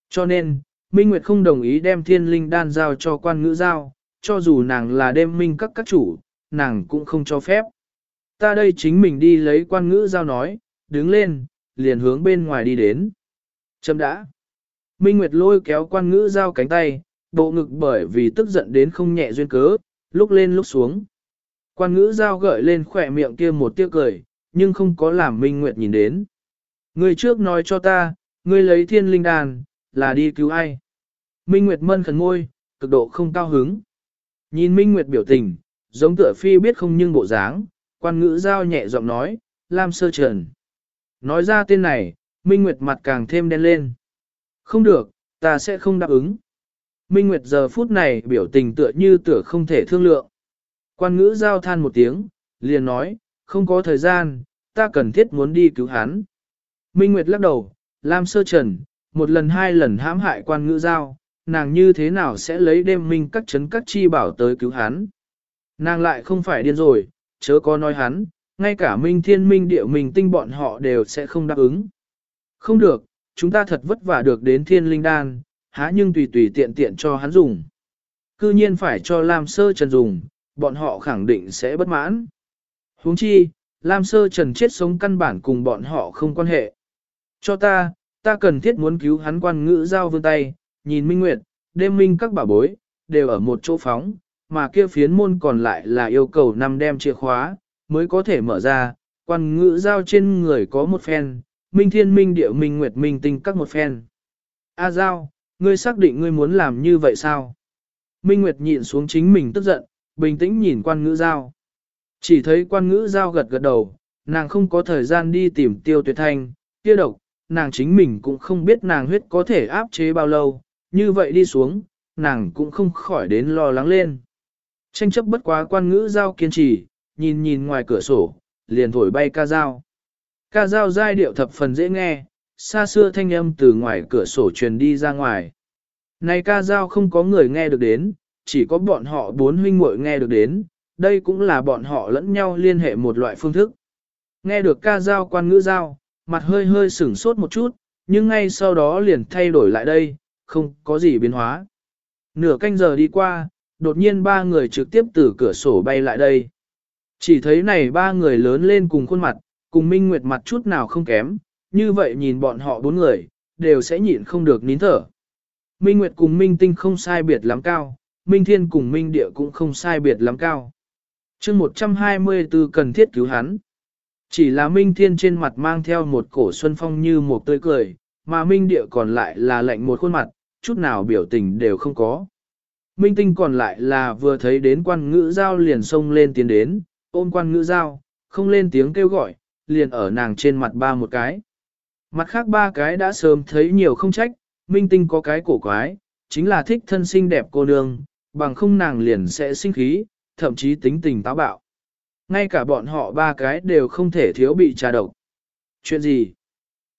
Cho nên, Minh Nguyệt không đồng ý đem thiên linh đan giao cho quan ngữ giao, cho dù nàng là đêm minh các các chủ, nàng cũng không cho phép. Ta đây chính mình đi lấy quan ngữ giao nói, đứng lên, liền hướng bên ngoài đi đến. Chấm đã. Minh Nguyệt lôi kéo quan ngữ giao cánh tay, bộ ngực bởi vì tức giận đến không nhẹ duyên cớ, lúc lên lúc xuống. Quan ngữ giao gợi lên khỏe miệng kia một tiếc cười, nhưng không có làm Minh Nguyệt nhìn đến. Người trước nói cho ta, ngươi lấy thiên linh đàn, là đi cứu ai? Minh Nguyệt mân khẩn ngôi, cực độ không cao hứng. Nhìn Minh Nguyệt biểu tình, giống tựa phi biết không nhưng bộ dáng, quan ngữ giao nhẹ giọng nói, Lam Sơ Trần. Nói ra tên này, Minh Nguyệt mặt càng thêm đen lên. Không được, ta sẽ không đáp ứng. Minh Nguyệt giờ phút này biểu tình tựa như tựa không thể thương lượng. Quan ngữ giao than một tiếng, liền nói, không có thời gian, ta cần thiết muốn đi cứu hắn. Minh Nguyệt lắc đầu, Lam Sơ Trần, một lần hai lần hãm hại quan ngữ giao, nàng như thế nào sẽ lấy đêm minh các chấn các chi bảo tới cứu hắn. Nàng lại không phải điên rồi, chớ có nói hắn, ngay cả minh thiên minh địa minh tinh bọn họ đều sẽ không đáp ứng. Không được, chúng ta thật vất vả được đến thiên linh đan, há nhưng tùy tùy tiện tiện cho hắn dùng. Cư nhiên phải cho Lam Sơ Trần dùng, bọn họ khẳng định sẽ bất mãn. huống chi, Lam Sơ Trần chết sống căn bản cùng bọn họ không quan hệ. Cho ta, ta cần thiết muốn cứu hắn quan ngữ giao vương tay, nhìn Minh Nguyệt, đêm minh các bà bối, đều ở một chỗ phóng, mà kia phiến môn còn lại là yêu cầu năm đem chìa khóa, mới có thể mở ra, quan ngữ giao trên người có một phen, minh thiên minh địa minh nguyệt minh tinh các một phen. A giao, ngươi xác định ngươi muốn làm như vậy sao? Minh Nguyệt nhịn xuống chính mình tức giận, bình tĩnh nhìn quan ngữ giao. Chỉ thấy quan ngữ giao gật gật đầu, nàng không có thời gian đi tìm tiêu tuyệt thanh, kia độc, nàng chính mình cũng không biết nàng huyết có thể áp chế bao lâu, như vậy đi xuống, nàng cũng không khỏi đến lo lắng lên. Tranh chấp bất quá quan ngữ giao kiên trì, nhìn nhìn ngoài cửa sổ, liền thổi bay ca dao. Ca dao giai điệu thập phần dễ nghe, xa xưa thanh âm từ ngoài cửa sổ truyền đi ra ngoài. Này ca dao không có người nghe được đến, chỉ có bọn họ bốn huynh muội nghe được đến, đây cũng là bọn họ lẫn nhau liên hệ một loại phương thức. Nghe được ca dao quan ngữ dao, mặt hơi hơi sửng sốt một chút, nhưng ngay sau đó liền thay đổi lại đây, không có gì biến hóa. Nửa canh giờ đi qua, đột nhiên ba người trực tiếp từ cửa sổ bay lại đây. Chỉ thấy này ba người lớn lên cùng khuôn mặt, cùng Minh Nguyệt mặt chút nào không kém, như vậy nhìn bọn họ bốn người, đều sẽ nhịn không được nín thở. Minh Nguyệt cùng Minh Tinh không sai biệt lắm cao, Minh Thiên cùng Minh Địa cũng không sai biệt lắm cao. chương 124 cần thiết cứu hắn. Chỉ là Minh Thiên trên mặt mang theo một cổ xuân phong như một tươi cười, mà Minh Địa còn lại là lạnh một khuôn mặt, chút nào biểu tình đều không có. Minh Tinh còn lại là vừa thấy đến quan ngữ giao liền xông lên tiến đến, ôm quan ngữ giao, không lên tiếng kêu gọi, liền ở nàng trên mặt ba một cái. Mặt khác ba cái đã sớm thấy nhiều không trách, Minh Tinh có cái cổ quái, chính là thích thân xinh đẹp cô nương, bằng không nàng liền sẽ sinh khí, thậm chí tính tình táo bạo. Ngay cả bọn họ ba cái đều không thể thiếu bị trà độc. Chuyện gì?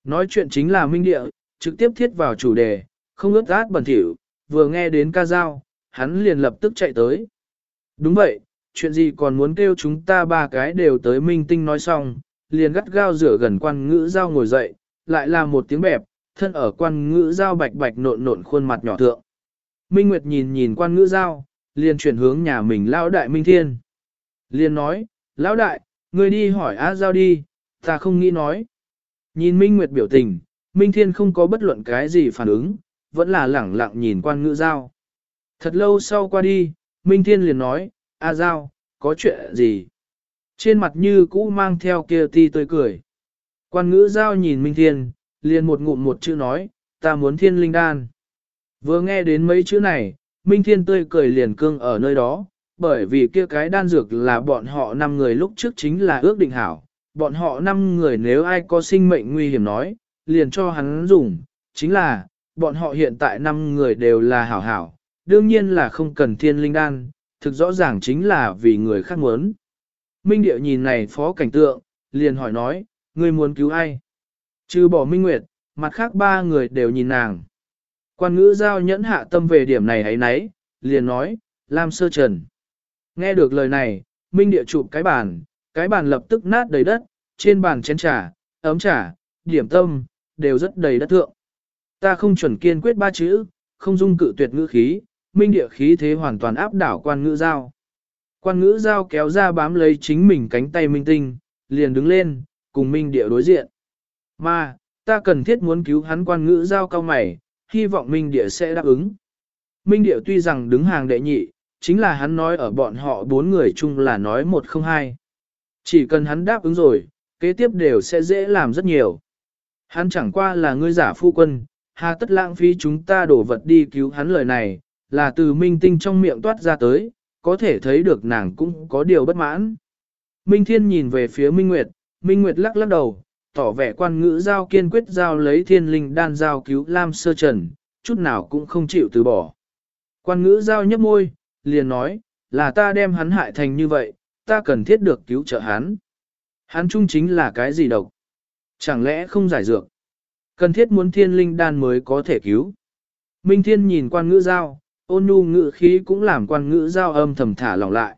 Nói chuyện chính là Minh Địa, trực tiếp thiết vào chủ đề, không ướt át bẩn thỉu, vừa nghe đến ca dao, hắn liền lập tức chạy tới. Đúng vậy, chuyện gì còn muốn kêu chúng ta ba cái đều tới minh tinh nói xong, liền gắt gao rửa gần quan ngữ dao ngồi dậy, lại là một tiếng bẹp, thân ở quan ngữ dao bạch bạch nộn nộn khuôn mặt nhỏ thượng. Minh Nguyệt nhìn nhìn quan ngữ dao, liền chuyển hướng nhà mình lão đại Minh Thiên. Liền nói, lão đại, người đi hỏi á giao đi, ta không nghĩ nói. Nhìn Minh Nguyệt biểu tình, Minh Thiên không có bất luận cái gì phản ứng, vẫn là lẳng lặng nhìn quan ngữ giao. Thật lâu sau qua đi, Minh Thiên liền nói, A Giao, có chuyện gì? Trên mặt như cũ mang theo kia ti tươi cười. Quan ngữ Giao nhìn Minh Thiên, liền một ngụm một chữ nói, ta muốn thiên linh đan. Vừa nghe đến mấy chữ này, Minh Thiên tươi cười liền cương ở nơi đó, bởi vì kia cái đan dược là bọn họ năm người lúc trước chính là ước định hảo. Bọn họ năm người nếu ai có sinh mệnh nguy hiểm nói, liền cho hắn dùng, chính là, bọn họ hiện tại năm người đều là hảo hảo, đương nhiên là không cần thiên linh đan, thực rõ ràng chính là vì người khác muốn. Minh Điệu nhìn này phó cảnh tượng, liền hỏi nói, ngươi muốn cứu ai? Trừ bỏ Minh Nguyệt, mặt khác ba người đều nhìn nàng. Quan ngữ giao nhẫn hạ tâm về điểm này ấy nấy, liền nói, Lam Sơ Trần. Nghe được lời này, Minh Địa chụp cái bàn, cái bàn lập tức nát đầy đất, trên bàn chén trà, ấm trà, điểm tâm, đều rất đầy đất thượng. Ta không chuẩn kiên quyết ba chữ, không dung cự tuyệt ngữ khí, minh địa khí thế hoàn toàn áp đảo quan ngữ giao. Quan ngữ giao kéo ra bám lấy chính mình cánh tay minh tinh, liền đứng lên, cùng minh địa đối diện. Mà, ta cần thiết muốn cứu hắn quan ngữ giao cao mày, hy vọng minh địa sẽ đáp ứng. Minh địa tuy rằng đứng hàng đệ nhị, Chính là hắn nói ở bọn họ bốn người chung là nói một không hai. Chỉ cần hắn đáp ứng rồi, kế tiếp đều sẽ dễ làm rất nhiều. Hắn chẳng qua là ngươi giả phu quân, hà tất lãng phí chúng ta đổ vật đi cứu hắn lời này, là từ minh tinh trong miệng toát ra tới, có thể thấy được nàng cũng có điều bất mãn. Minh Thiên nhìn về phía Minh Nguyệt, Minh Nguyệt lắc lắc đầu, tỏ vẻ quan ngữ giao kiên quyết giao lấy thiên linh đan giao cứu Lam Sơ Trần, chút nào cũng không chịu từ bỏ. Quan ngữ giao nhấp môi, liền nói, là ta đem hắn hại thành như vậy, ta cần thiết được cứu trợ hắn. Hắn trung chính là cái gì độc? Chẳng lẽ không giải dược? Cần thiết muốn thiên linh đan mới có thể cứu. Minh Thiên nhìn quan ngữ giao, ôn nhu ngữ khí cũng làm quan ngữ giao âm thầm thả lỏng lại.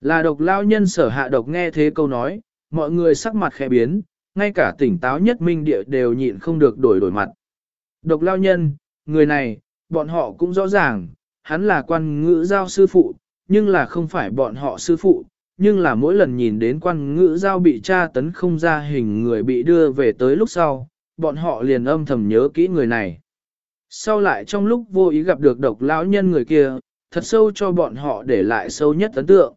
Là độc lao nhân sở hạ độc nghe thế câu nói, mọi người sắc mặt khẽ biến, ngay cả tỉnh táo nhất minh địa đều nhịn không được đổi đổi mặt. Độc lao nhân, người này, bọn họ cũng rõ ràng, hắn là quan ngữ giao sư phụ, nhưng là không phải bọn họ sư phụ, nhưng là mỗi lần nhìn đến quan ngữ giao bị tra tấn không ra hình người bị đưa về tới lúc sau, bọn họ liền âm thầm nhớ kỹ người này. Sau lại trong lúc vô ý gặp được độc lão nhân người kia, thật sâu cho bọn họ để lại sâu nhất ấn tượng.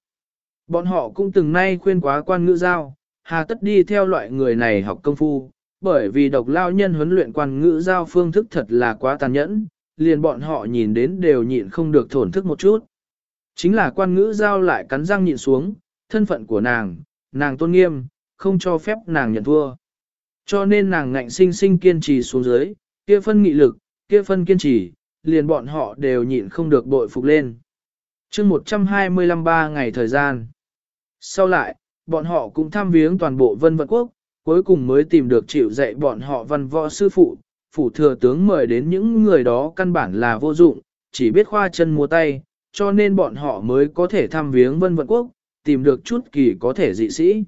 Bọn họ cũng từng nay khuyên quá quan ngữ giao, hà tất đi theo loại người này học công phu, bởi vì độc lao nhân huấn luyện quan ngữ giao phương thức thật là quá tàn nhẫn, liền bọn họ nhìn đến đều nhịn không được thổn thức một chút. Chính là quan ngữ giao lại cắn răng nhịn xuống, thân phận của nàng, nàng tôn nghiêm, không cho phép nàng nhận thua. Cho nên nàng ngạnh sinh sinh kiên trì xuống dưới, kia phân nghị lực, kia phân kiên trì, liền bọn họ đều nhịn không được bội phục lên. chương 125 ba ngày thời gian. Sau lại, bọn họ cũng tham viếng toàn bộ vân vận quốc, cuối cùng mới tìm được chịu dạy bọn họ văn võ sư phụ, phủ thừa tướng mời đến những người đó căn bản là vô dụng, chỉ biết khoa chân múa tay, cho nên bọn họ mới có thể tham viếng vân vận quốc, tìm được chút kỳ có thể dị sĩ.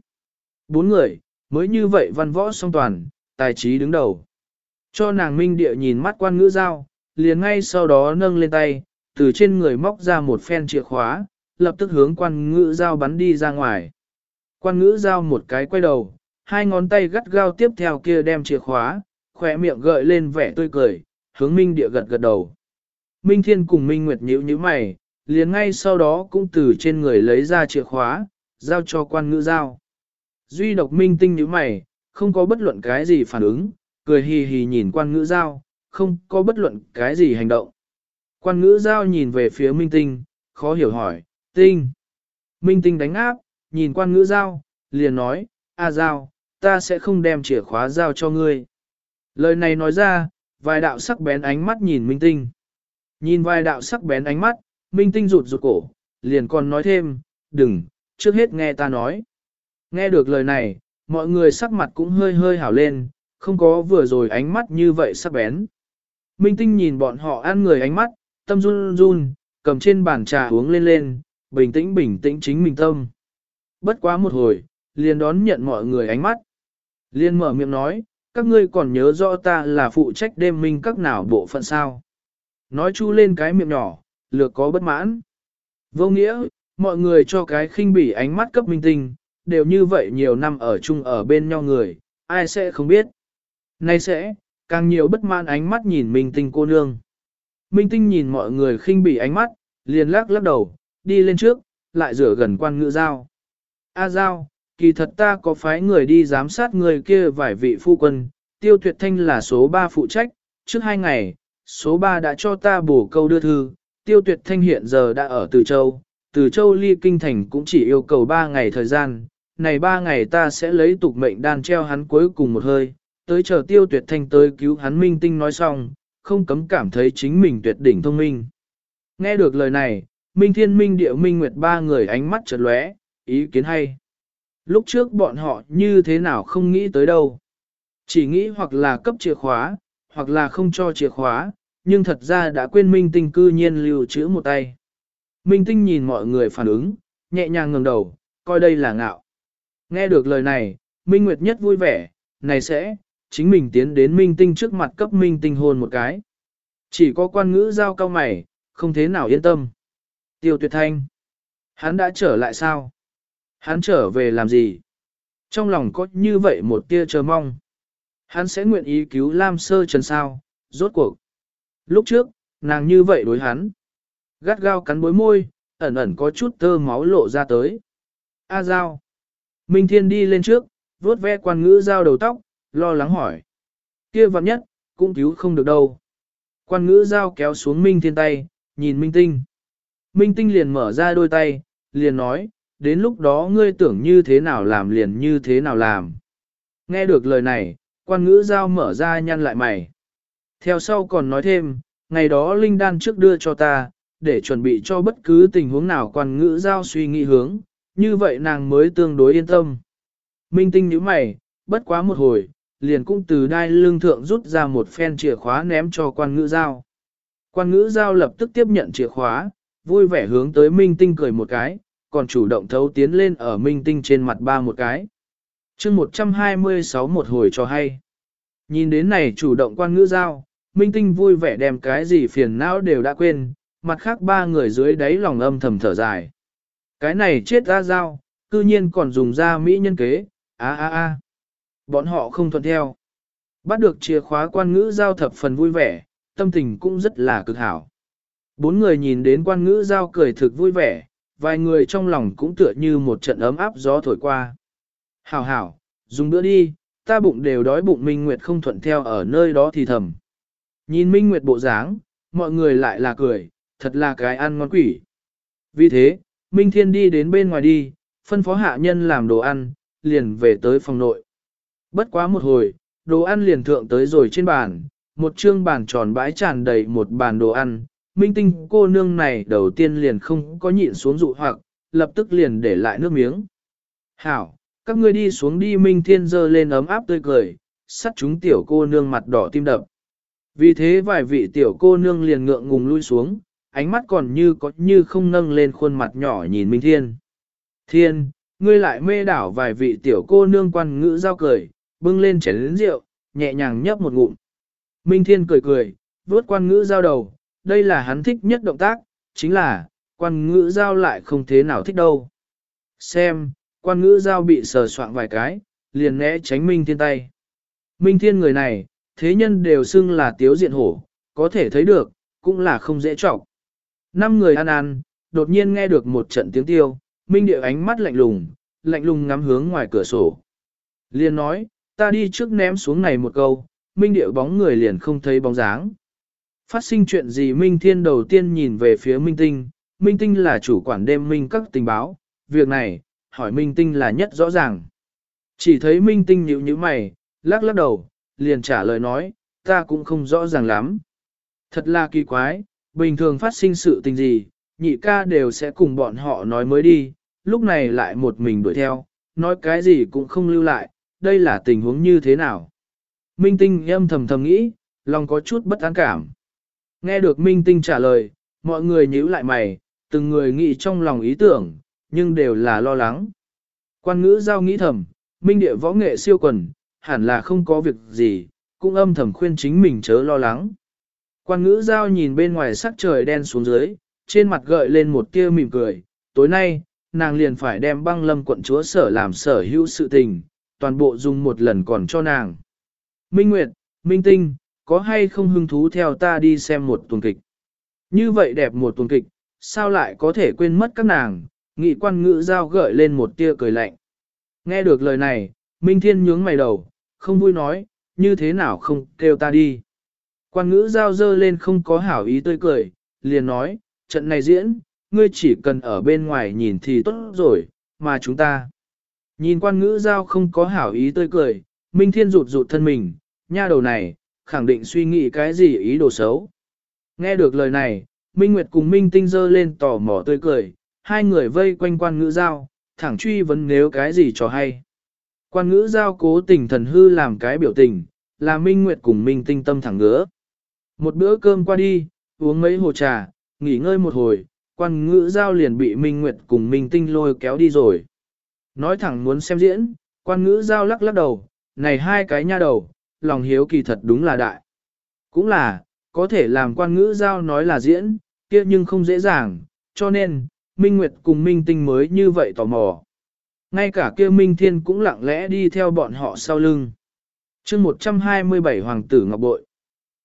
Bốn người, mới như vậy văn võ song toàn, tài trí đứng đầu. Cho nàng minh địa nhìn mắt quan ngữ giao, liền ngay sau đó nâng lên tay, từ trên người móc ra một phen chìa khóa, lập tức hướng quan ngữ giao bắn đi ra ngoài. Quan ngữ giao một cái quay đầu, hai ngón tay gắt gao tiếp theo kia đem chìa khóa, khỏe miệng gợi lên vẻ tươi cười, hướng Minh địa gật gật đầu. Minh Thiên cùng Minh Nguyệt nhíu nhíu mày, liền ngay sau đó cũng từ trên người lấy ra chìa khóa, giao cho quan ngữ giao. Duy độc Minh tinh nhíu mày, không có bất luận cái gì phản ứng, cười hì hì nhìn quan ngữ giao, không có bất luận cái gì hành động. Quan ngữ giao nhìn về phía Minh tinh, khó hiểu hỏi, tinh. Minh tinh đánh áp, nhìn quan ngữ giao, liền nói, a giao, ta sẽ không đem chìa khóa giao cho ngươi. Lời này nói ra, vài đạo sắc bén ánh mắt nhìn Minh Tinh. Nhìn vài đạo sắc bén ánh mắt, Minh Tinh rụt rụt cổ, liền còn nói thêm, đừng, trước hết nghe ta nói. Nghe được lời này, mọi người sắc mặt cũng hơi hơi hảo lên, không có vừa rồi ánh mắt như vậy sắc bén. Minh Tinh nhìn bọn họ ăn người ánh mắt, tâm run run, cầm trên bàn trà uống lên lên, bình tĩnh bình tĩnh chính mình tâm. Bất quá một hồi, liền đón nhận mọi người ánh mắt. Liên mở miệng nói, các ngươi còn nhớ rõ ta là phụ trách đêm minh các nào bộ phận sao. Nói chu lên cái miệng nhỏ, lược có bất mãn. Vô nghĩa, mọi người cho cái khinh bỉ ánh mắt cấp minh tinh, đều như vậy nhiều năm ở chung ở bên nhau người, ai sẽ không biết. Nay sẽ, càng nhiều bất mãn ánh mắt nhìn minh tinh cô nương. Minh tinh nhìn mọi người khinh bỉ ánh mắt, liền lắc lắc đầu, đi lên trước, lại rửa gần quan ngữ giao. A giao, kỳ thật ta có phái người đi giám sát người kia vài vị phu quân, tiêu tuyệt thanh là số 3 phụ trách, trước hai ngày, số 3 đã cho ta bổ câu đưa thư, tiêu tuyệt thanh hiện giờ đã ở Từ Châu, Từ Châu ly kinh thành cũng chỉ yêu cầu 3 ngày thời gian, này 3 ngày ta sẽ lấy tục mệnh đan treo hắn cuối cùng một hơi, tới chờ tiêu tuyệt thanh tới cứu hắn minh tinh nói xong, không cấm cảm thấy chính mình tuyệt đỉnh thông minh. Nghe được lời này, Minh Thiên Minh Điệu Minh Nguyệt ba người ánh mắt chợt lóe, ý kiến hay. Lúc trước bọn họ như thế nào không nghĩ tới đâu. Chỉ nghĩ hoặc là cấp chìa khóa, hoặc là không cho chìa khóa, nhưng thật ra đã quên Minh Tinh cư nhiên lưu trữ một tay. Minh Tinh nhìn mọi người phản ứng, nhẹ nhàng ngẩng đầu, coi đây là ngạo. Nghe được lời này, Minh Nguyệt nhất vui vẻ, này sẽ, chính mình tiến đến Minh Tinh trước mặt cấp Minh Tinh hôn một cái. Chỉ có quan ngữ giao cao mày, không thế nào yên tâm. Tiêu tuyệt thanh. Hắn đã trở lại sao? Hắn trở về làm gì? Trong lòng có như vậy một tia chờ mong. Hắn sẽ nguyện ý cứu Lam Sơ Trần sao, rốt cuộc. Lúc trước, nàng như vậy đối hắn. Gắt gao cắn bối môi, ẩn ẩn có chút tơ máu lộ ra tới. A Giao. Minh Thiên đi lên trước, vuốt ve quan ngữ Giao đầu tóc, lo lắng hỏi. Kia vặn nhất, cũng cứu không được đâu. Quan ngữ Giao kéo xuống Minh Thiên tay, nhìn Minh Tinh. Minh Tinh liền mở ra đôi tay, liền nói, đến lúc đó ngươi tưởng như thế nào làm liền như thế nào làm. Nghe được lời này, quan ngữ Giao mở ra nhăn lại mày. Theo sau còn nói thêm, ngày đó Linh Đan trước đưa cho ta, để chuẩn bị cho bất cứ tình huống nào quan ngữ giao suy nghĩ hướng, như vậy nàng mới tương đối yên tâm. Minh tinh nhíu mày, bất quá một hồi, liền cũng từ đai lương thượng rút ra một phen chìa khóa ném cho quan ngữ giao. Quan ngữ giao lập tức tiếp nhận chìa khóa, vui vẻ hướng tới Minh tinh cười một cái, còn chủ động thấu tiến lên ở Minh tinh trên mặt ba một cái. chương 126 một hồi cho hay. Nhìn đến này chủ động quan ngữ giao, Minh tinh vui vẻ đem cái gì phiền não đều đã quên, mặt khác ba người dưới đáy lòng âm thầm thở dài. Cái này chết ra dao, cư nhiên còn dùng ra mỹ nhân kế, a a a. Bọn họ không thuận theo. Bắt được chìa khóa quan ngữ giao thập phần vui vẻ, tâm tình cũng rất là cực hảo. Bốn người nhìn đến quan ngữ giao cười thực vui vẻ, vài người trong lòng cũng tựa như một trận ấm áp gió thổi qua. Hảo hảo, dùng bữa đi, ta bụng đều đói bụng Minh Nguyệt không thuận theo ở nơi đó thì thầm. Nhìn Minh Nguyệt bộ dáng, mọi người lại là cười, thật là cái ăn ngon quỷ. Vì thế, Minh Thiên đi đến bên ngoài đi, phân phó hạ nhân làm đồ ăn, liền về tới phòng nội. Bất quá một hồi, đồ ăn liền thượng tới rồi trên bàn, một trương bàn tròn bãi tràn đầy một bàn đồ ăn. Minh tinh cô nương này đầu tiên liền không có nhịn xuống dụ hoặc, lập tức liền để lại nước miếng. Hảo, các ngươi đi xuống đi Minh Thiên dơ lên ấm áp tươi cười, sắt chúng tiểu cô nương mặt đỏ tim đập. Vì thế vài vị tiểu cô nương liền ngượng ngùng lui xuống, ánh mắt còn như có như không nâng lên khuôn mặt nhỏ nhìn Minh Thiên. Thiên, ngươi lại mê đảo vài vị tiểu cô nương quan ngữ giao cười, bưng lên chén lĩnh rượu, nhẹ nhàng nhấp một ngụm. Minh Thiên cười cười, vuốt quan ngữ giao đầu, đây là hắn thích nhất động tác, chính là, quan ngữ giao lại không thế nào thích đâu. Xem, quan ngữ giao bị sờ soạn vài cái, liền né tránh Minh Thiên tay. Minh Thiên người này, thế nhân đều xưng là tiếu diện hổ, có thể thấy được, cũng là không dễ trọng. Năm người ăn ăn, đột nhiên nghe được một trận tiếng tiêu, Minh Điệu ánh mắt lạnh lùng, lạnh lùng ngắm hướng ngoài cửa sổ. Liền nói, ta đi trước ném xuống này một câu, Minh Điệu bóng người liền không thấy bóng dáng. Phát sinh chuyện gì Minh Thiên đầu tiên nhìn về phía Minh Tinh, Minh Tinh là chủ quản đêm Minh các tình báo, việc này, hỏi Minh Tinh là nhất rõ ràng. Chỉ thấy Minh Tinh nhíu như mày, lắc lắc đầu, liền trả lời nói, ta cũng không rõ ràng lắm. Thật là kỳ quái, bình thường phát sinh sự tình gì, nhị ca đều sẽ cùng bọn họ nói mới đi, lúc này lại một mình đuổi theo, nói cái gì cũng không lưu lại, đây là tình huống như thế nào. Minh Tinh âm thầm thầm nghĩ, lòng có chút bất an cảm. Nghe được Minh Tinh trả lời, mọi người nhíu lại mày, từng người nghĩ trong lòng ý tưởng, nhưng đều là lo lắng. Quan ngữ giao nghĩ thầm, Minh địa võ nghệ siêu quần, hẳn là không có việc gì, cũng âm thầm khuyên chính mình chớ lo lắng. Quan ngữ giao nhìn bên ngoài sắc trời đen xuống dưới, trên mặt gợi lên một tia mỉm cười, tối nay, nàng liền phải đem băng lâm quận chúa sở làm sở hữu sự tình, toàn bộ dùng một lần còn cho nàng. Minh Nguyệt, Minh Tinh, có hay không hứng thú theo ta đi xem một tuần kịch? Như vậy đẹp một tuần kịch, sao lại có thể quên mất các nàng? Nghị quan ngữ giao gợi lên một tia cười lạnh. Nghe được lời này, Minh Thiên nhướng mày đầu, không vui nói, như thế nào không kêu ta đi. Quan ngữ giao dơ lên không có hảo ý tươi cười, liền nói, trận này diễn, ngươi chỉ cần ở bên ngoài nhìn thì tốt rồi, mà chúng ta. Nhìn quan ngữ giao không có hảo ý tươi cười, Minh Thiên rụt rụt thân mình, nha đầu này, khẳng định suy nghĩ cái gì ý đồ xấu. Nghe được lời này, Minh Nguyệt cùng Minh Tinh dơ lên tò mò tươi cười, hai người vây quanh quan ngữ giao, thẳng truy vấn nếu cái gì cho hay. Quan ngữ giao cố tình thần hư làm cái biểu tình, là Minh Nguyệt cùng Minh Tinh tâm thẳng ngứa. Một bữa cơm qua đi, uống mấy hồ trà, nghỉ ngơi một hồi, quan ngữ giao liền bị Minh Nguyệt cùng Minh Tinh lôi kéo đi rồi. Nói thẳng muốn xem diễn, quan ngữ giao lắc lắc đầu, này hai cái nha đầu, lòng hiếu kỳ thật đúng là đại. Cũng là, có thể làm quan ngữ giao nói là diễn, kia nhưng không dễ dàng, cho nên, Minh Nguyệt cùng Minh Tinh mới như vậy tò mò. Ngay cả kia Minh Thiên cũng lặng lẽ đi theo bọn họ sau lưng. chương 127 Hoàng tử Ngọc Bội.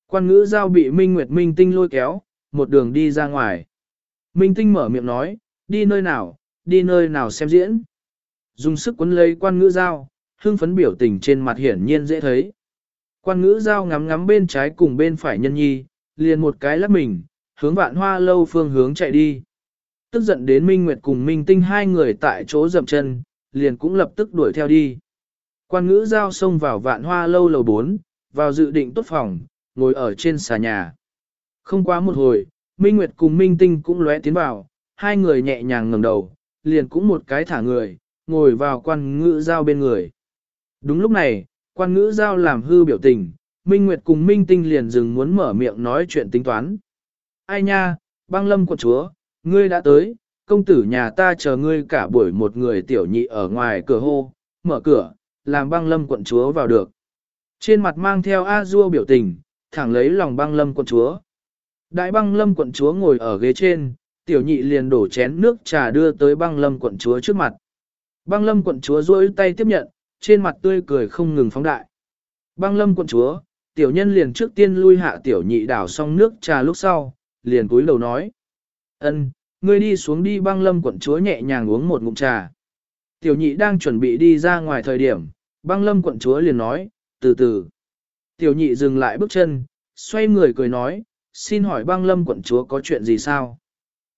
Quan ngữ giao bị Minh Nguyệt Minh Tinh lôi kéo, một đường đi ra ngoài. Minh Tinh mở miệng nói, Đi nơi nào, đi nơi nào xem diễn. Dùng sức quấn lấy quan ngữ giao, hưng phấn biểu tình trên mặt hiển nhiên dễ thấy. Quan ngữ giao ngắm ngắm bên trái cùng bên phải nhân nhi, liền một cái lắc mình, hướng vạn hoa lâu phương hướng chạy đi. Tức giận đến Minh Nguyệt cùng Minh Tinh hai người tại chỗ dậm chân, liền cũng lập tức đuổi theo đi. Quan ngữ giao xông vào vạn hoa lâu lầu 4, vào dự định tốt phòng, ngồi ở trên xà nhà. Không quá một hồi, Minh Nguyệt cùng Minh Tinh cũng lóe tiến vào, hai người nhẹ nhàng ngẩng đầu, liền cũng một cái thả người, ngồi vào quan ngữ giao bên người. Đúng lúc này, quan ngữ giao làm hư biểu tình, Minh Nguyệt cùng Minh Tinh liền dừng muốn mở miệng nói chuyện tính toán. Ai nha, băng lâm quận chúa, ngươi đã tới, công tử nhà ta chờ ngươi cả buổi một người tiểu nhị ở ngoài cửa hô, mở cửa, làm băng lâm quận chúa vào được. Trên mặt mang theo A-dua biểu tình, thẳng lấy lòng băng lâm quận chúa. Đại băng lâm quận chúa ngồi ở ghế trên, tiểu nhị liền đổ chén nước trà đưa tới băng lâm quận chúa trước mặt. Băng lâm quận chúa duỗi tay tiếp nhận, trên mặt tươi cười không ngừng phóng đại. Băng lâm quận chúa, tiểu nhân liền trước tiên lui hạ tiểu nhị đảo xong nước trà lúc sau, liền cúi đầu nói. ân, ngươi đi xuống đi băng lâm quận chúa nhẹ nhàng uống một ngụm trà. Tiểu nhị đang chuẩn bị đi ra ngoài thời điểm, băng lâm quận chúa liền nói, từ từ. Tiểu nhị dừng lại bước chân, xoay người cười nói, xin hỏi băng lâm quận chúa có chuyện gì sao?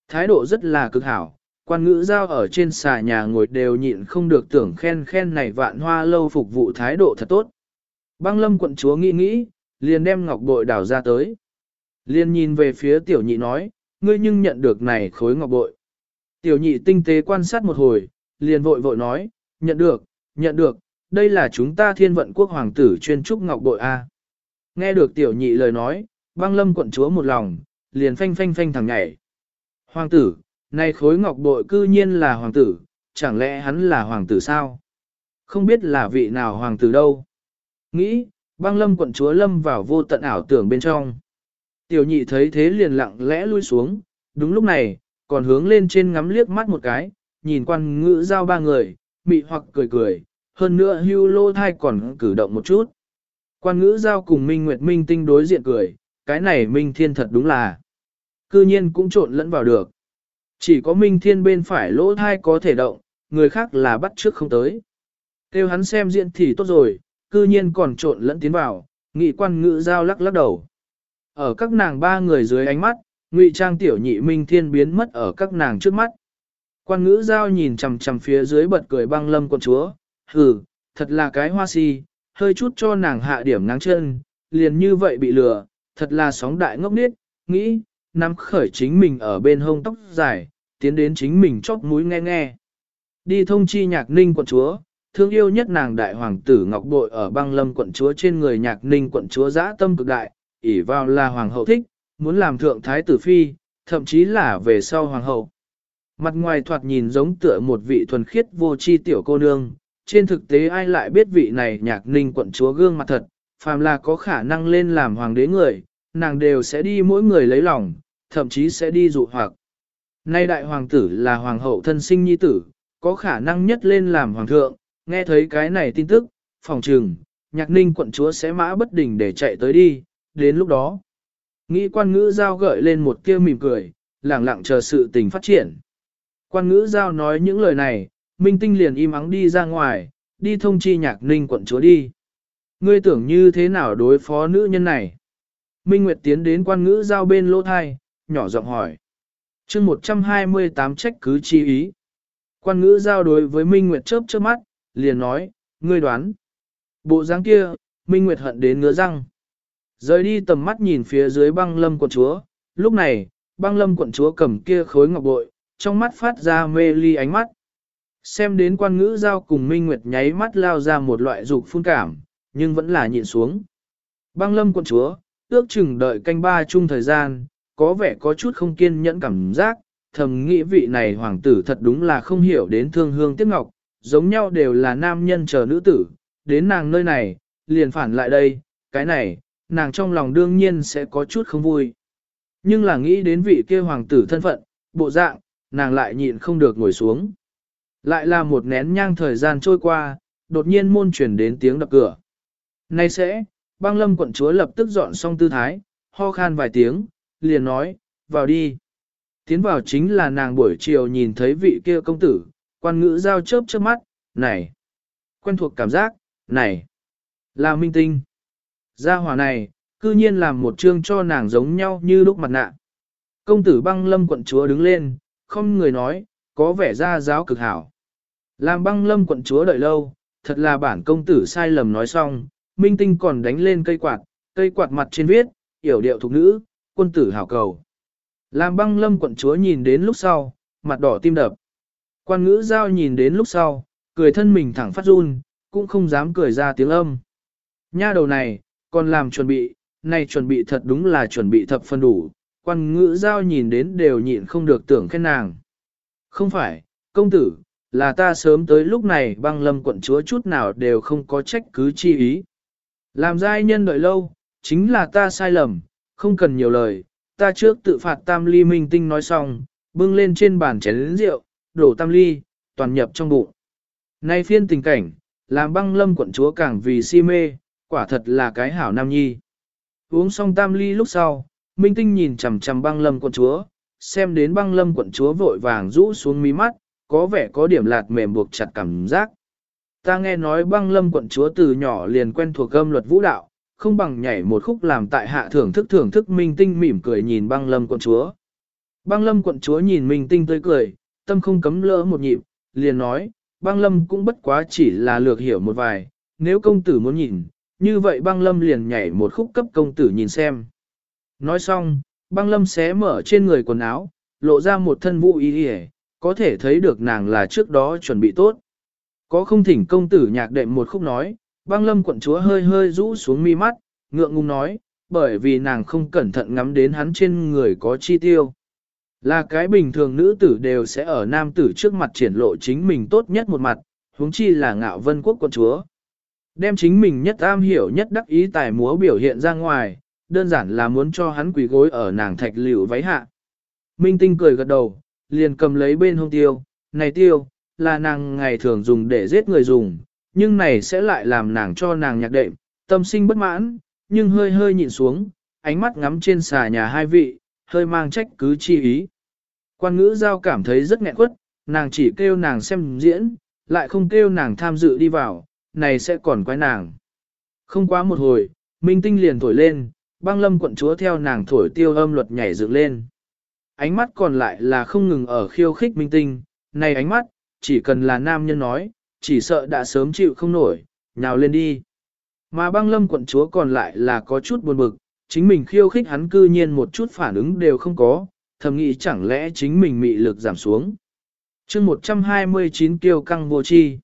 Thái độ rất là cực hảo, quan ngữ giao ở trên xà nhà ngồi đều nhịn không được tưởng khen khen này vạn hoa lâu phục vụ thái độ thật tốt. Băng lâm quận chúa nghĩ nghĩ, liền đem ngọc bội đào ra tới. Liền nhìn về phía tiểu nhị nói, ngươi nhưng nhận được này khối ngọc bội. Tiểu nhị tinh tế quan sát một hồi, liền vội vội nói, nhận được, nhận được, đây là chúng ta thiên vận quốc hoàng tử chuyên trúc ngọc bội A. Nghe được tiểu nhị lời nói, băng lâm quận chúa một lòng, liền phanh phanh phanh thẳng nhảy. Hoàng tử, này khối ngọc bội cư nhiên là hoàng tử, chẳng lẽ hắn là hoàng tử sao? Không biết là vị nào hoàng tử đâu. Nghĩ, băng lâm quận chúa lâm vào vô tận ảo tưởng bên trong. Tiểu nhị thấy thế liền lặng lẽ lui xuống, đúng lúc này, còn hướng lên trên ngắm liếc mắt một cái, nhìn quan ngữ giao ba người, mị hoặc cười cười, hơn nữa hưu lô thai còn cử động một chút. Quan ngữ giao cùng Minh Nguyệt Minh tinh đối diện cười, cái này Minh Thiên thật đúng là, cư nhiên cũng trộn lẫn vào được. Chỉ có Minh Thiên bên phải lỗ thai có thể động, người khác là bắt trước không tới. Kêu hắn xem diện thì tốt rồi, cư nhiên còn trộn lẫn tiến vào, nghị quan ngữ giao lắc lắc đầu. Ở các nàng ba người dưới ánh mắt, ngụy trang tiểu nhị Minh Thiên biến mất ở các nàng trước mắt. Quan ngữ giao nhìn chằm chằm phía dưới bật cười băng lâm con chúa, hừ, thật là cái hoa si, hơi chút cho nàng hạ điểm nắng chân, liền như vậy bị lừa, thật là sóng đại ngốc nết, nghĩ, nắm khởi chính mình ở bên hông tóc dài, tiến đến chính mình chóp mũi nghe nghe. Đi thông chi nhạc ninh quận chúa, thương yêu nhất nàng đại hoàng tử Ngọc Bội ở băng lâm quận chúa trên người nhạc ninh quận chúa giã tâm cực đại, ỷ vào là hoàng hậu thích, muốn làm thượng thái tử phi, thậm chí là về sau hoàng hậu. Mặt ngoài thoạt nhìn giống tựa một vị thuần khiết vô chi tiểu cô nương, trên thực tế ai lại biết vị này nhạc ninh quận chúa gương mặt thật, phàm là có khả năng lên làm hoàng đế người, nàng đều sẽ đi mỗi người lấy lòng, thậm chí sẽ đi dụ hoặc. Nay đại hoàng tử là hoàng hậu thân sinh nhi tử, có khả năng nhất lên làm hoàng thượng, nghe thấy cái này tin tức, phòng trừng, nhạc ninh quận chúa sẽ mã bất đình để chạy tới đi, đến lúc đó. Nghĩ quan ngữ giao gợi lên một kia mỉm cười, lẳng lặng chờ sự tình phát triển. Quan ngữ giao nói những lời này, Minh Tinh liền im ắng đi ra ngoài, đi thông chi nhạc ninh quận chúa đi. Ngươi tưởng như thế nào đối phó nữ nhân này? Minh Nguyệt tiến đến quan ngữ giao bên lỗ thai, nhỏ giọng hỏi. chương 128 trách cứ chi ý. Quan ngữ giao đối với Minh Nguyệt chớp chớp mắt, liền nói, ngươi đoán. Bộ dáng kia, Minh Nguyệt hận đến ngứa răng. Rời đi tầm mắt nhìn phía dưới băng lâm quận chúa, lúc này, băng lâm quận chúa cầm kia khối ngọc bội, trong mắt phát ra mê ly ánh mắt. Xem đến quan ngữ giao cùng Minh Nguyệt nháy mắt lao ra một loại dục phun cảm, nhưng vẫn là nhịn xuống. Băng lâm quận chúa, ước chừng đợi canh ba chung thời gian, có vẻ có chút không kiên nhẫn cảm giác, thầm nghĩ vị này hoàng tử thật đúng là không hiểu đến thương hương tiếc ngọc, giống nhau đều là nam nhân chờ nữ tử, đến nàng nơi này, liền phản lại đây, cái này, nàng trong lòng đương nhiên sẽ có chút không vui. Nhưng là nghĩ đến vị kia hoàng tử thân phận, bộ dạng, nàng lại nhịn không được ngồi xuống. Lại là một nén nhang thời gian trôi qua, đột nhiên môn chuyển đến tiếng đập cửa. Nay sẽ, băng lâm quận chúa lập tức dọn xong tư thái, ho khan vài tiếng, liền nói, vào đi. tiến vào chính là nàng buổi chiều nhìn thấy vị kia công tử, quan ngữ giao chớp chớp mắt, này, quen thuộc cảm giác, này, là minh tinh. Gia hỏa này, cư nhiên làm một chương cho nàng giống nhau như lúc mặt nạ. Công tử băng lâm quận chúa đứng lên, không người nói, có vẻ ra giáo cực hảo. Làm băng lâm quận chúa đợi lâu, thật là bản công tử sai lầm nói xong, minh tinh còn đánh lên cây quạt, cây quạt mặt trên viết, yểu điệu thục nữ, quân tử hảo cầu. Làm băng lâm quận chúa nhìn đến lúc sau, mặt đỏ tim đập. Quan ngữ giao nhìn đến lúc sau, cười thân mình thẳng phát run, cũng không dám cười ra tiếng âm. Nha đầu này, còn làm chuẩn bị, này chuẩn bị thật đúng là chuẩn bị thập phân đủ, quan ngữ giao nhìn đến đều nhịn không được tưởng khen nàng. Không phải, công tử, là ta sớm tới lúc này băng lâm quận chúa chút nào đều không có trách cứ chi ý. Làm giai nhân đợi lâu, chính là ta sai lầm, không cần nhiều lời, ta trước tự phạt tam ly minh tinh nói xong, bưng lên trên bàn chén lĩnh rượu, đổ tam ly, toàn nhập trong bụng. Nay phiên tình cảnh, làm băng lâm quận chúa càng vì si mê, quả thật là cái hảo nam nhi. Uống xong tam ly lúc sau, minh tinh nhìn chằm chằm băng lâm quận chúa, xem đến băng lâm quận chúa vội vàng rũ xuống mí mắt, có vẻ có điểm lạt mềm buộc chặt cảm giác. Ta nghe nói băng lâm quận chúa từ nhỏ liền quen thuộc âm luật vũ đạo, không bằng nhảy một khúc làm tại hạ thưởng thức thưởng thức minh tinh mỉm cười nhìn băng lâm quận chúa. Băng lâm quận chúa nhìn minh tinh tươi cười, tâm không cấm lỡ một nhịp, liền nói, băng lâm cũng bất quá chỉ là lược hiểu một vài, nếu công tử muốn nhìn, như vậy băng lâm liền nhảy một khúc cấp công tử nhìn xem. Nói xong, băng lâm xé mở trên người quần áo, lộ ra một thân vũ y hề, có thể thấy được nàng là trước đó chuẩn bị tốt. Có không thỉnh công tử nhạc đệm một khúc nói, băng lâm quận chúa hơi hơi rũ xuống mi mắt, ngượng ngùng nói, bởi vì nàng không cẩn thận ngắm đến hắn trên người có chi tiêu. Là cái bình thường nữ tử đều sẽ ở nam tử trước mặt triển lộ chính mình tốt nhất một mặt, huống chi là ngạo vân quốc quận chúa. Đem chính mình nhất am hiểu nhất đắc ý tài múa biểu hiện ra ngoài, đơn giản là muốn cho hắn quỳ gối ở nàng thạch liễu váy hạ. Minh tinh cười gật đầu, liền cầm lấy bên hông tiêu, này tiêu, là nàng ngày thường dùng để giết người dùng, nhưng này sẽ lại làm nàng cho nàng nhạc đệm, tâm sinh bất mãn, nhưng hơi hơi nhìn xuống, ánh mắt ngắm trên xà nhà hai vị, hơi mang trách cứ chi ý. Quan ngữ giao cảm thấy rất nghẹn quất, nàng chỉ kêu nàng xem diễn, lại không kêu nàng tham dự đi vào, này sẽ còn quái nàng. Không quá một hồi, minh tinh liền thổi lên, băng lâm quận chúa theo nàng thổi tiêu âm luật nhảy dựng lên. Ánh mắt còn lại là không ngừng ở khiêu khích minh tinh, này ánh mắt, chỉ cần là nam nhân nói, chỉ sợ đã sớm chịu không nổi, nhào lên đi. Mà băng lâm quận chúa còn lại là có chút buồn bực, chính mình khiêu khích hắn cư nhiên một chút phản ứng đều không có, thầm nghĩ chẳng lẽ chính mình mị lực giảm xuống. chương 129 kiêu căng vô chi.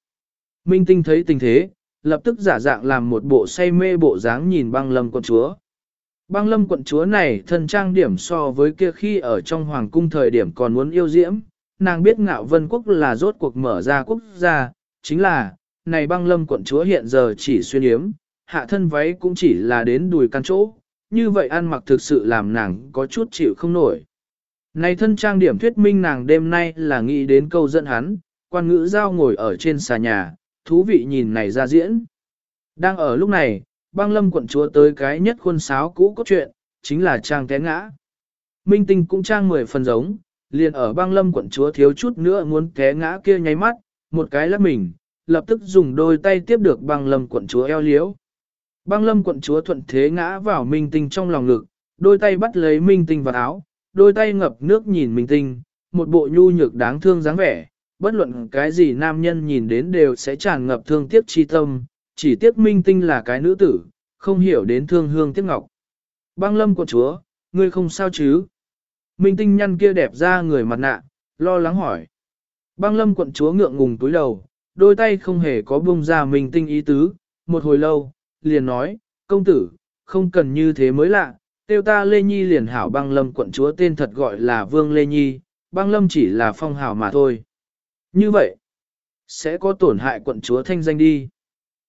Minh tinh thấy tình thế, lập tức giả dạng làm một bộ say mê bộ dáng nhìn băng lâm quận chúa. Băng lâm quận chúa này thân trang điểm so với kia khi ở trong hoàng cung thời điểm còn muốn yêu diễm, nàng biết ngạo vân quốc là rốt cuộc mở ra quốc gia, chính là, này băng lâm quận chúa hiện giờ chỉ xuyên yếm, hạ thân váy cũng chỉ là đến đùi căn chỗ, như vậy ăn mặc thực sự làm nàng có chút chịu không nổi. Này thân trang điểm thuyết minh nàng đêm nay là nghĩ đến câu dẫn hắn, quan ngữ giao ngồi ở trên xà nhà, thú vị nhìn này ra diễn. Đang ở lúc này, băng lâm quận chúa tới cái nhất khuôn sáo cũ cốt truyện, chính là trang té ngã. Minh tinh cũng trang mười phần giống, liền ở băng lâm quận chúa thiếu chút nữa muốn té ngã kia nháy mắt, một cái lắc mình, lập tức dùng đôi tay tiếp được băng lâm quận chúa eo liếu. Băng lâm quận chúa thuận thế ngã vào minh tinh trong lòng ngực, đôi tay bắt lấy minh tinh vào áo, đôi tay ngập nước nhìn minh tinh, một bộ nhu nhược đáng thương dáng vẻ, bất luận cái gì nam nhân nhìn đến đều sẽ tràn ngập thương tiếc chi tâm, chỉ tiếc minh tinh là cái nữ tử, không hiểu đến thương hương tiếc ngọc. Băng lâm quận chúa, ngươi không sao chứ? Minh tinh nhăn kia đẹp ra người mặt nạ, lo lắng hỏi. Băng lâm quận chúa ngượng ngùng túi đầu, đôi tay không hề có buông ra minh tinh ý tứ, một hồi lâu, liền nói, công tử, không cần như thế mới lạ, tiêu ta Lê Nhi liền hảo băng lâm quận chúa tên thật gọi là Vương Lê Nhi, băng lâm chỉ là phong hào mà thôi. Như vậy, sẽ có tổn hại quận chúa thanh danh đi.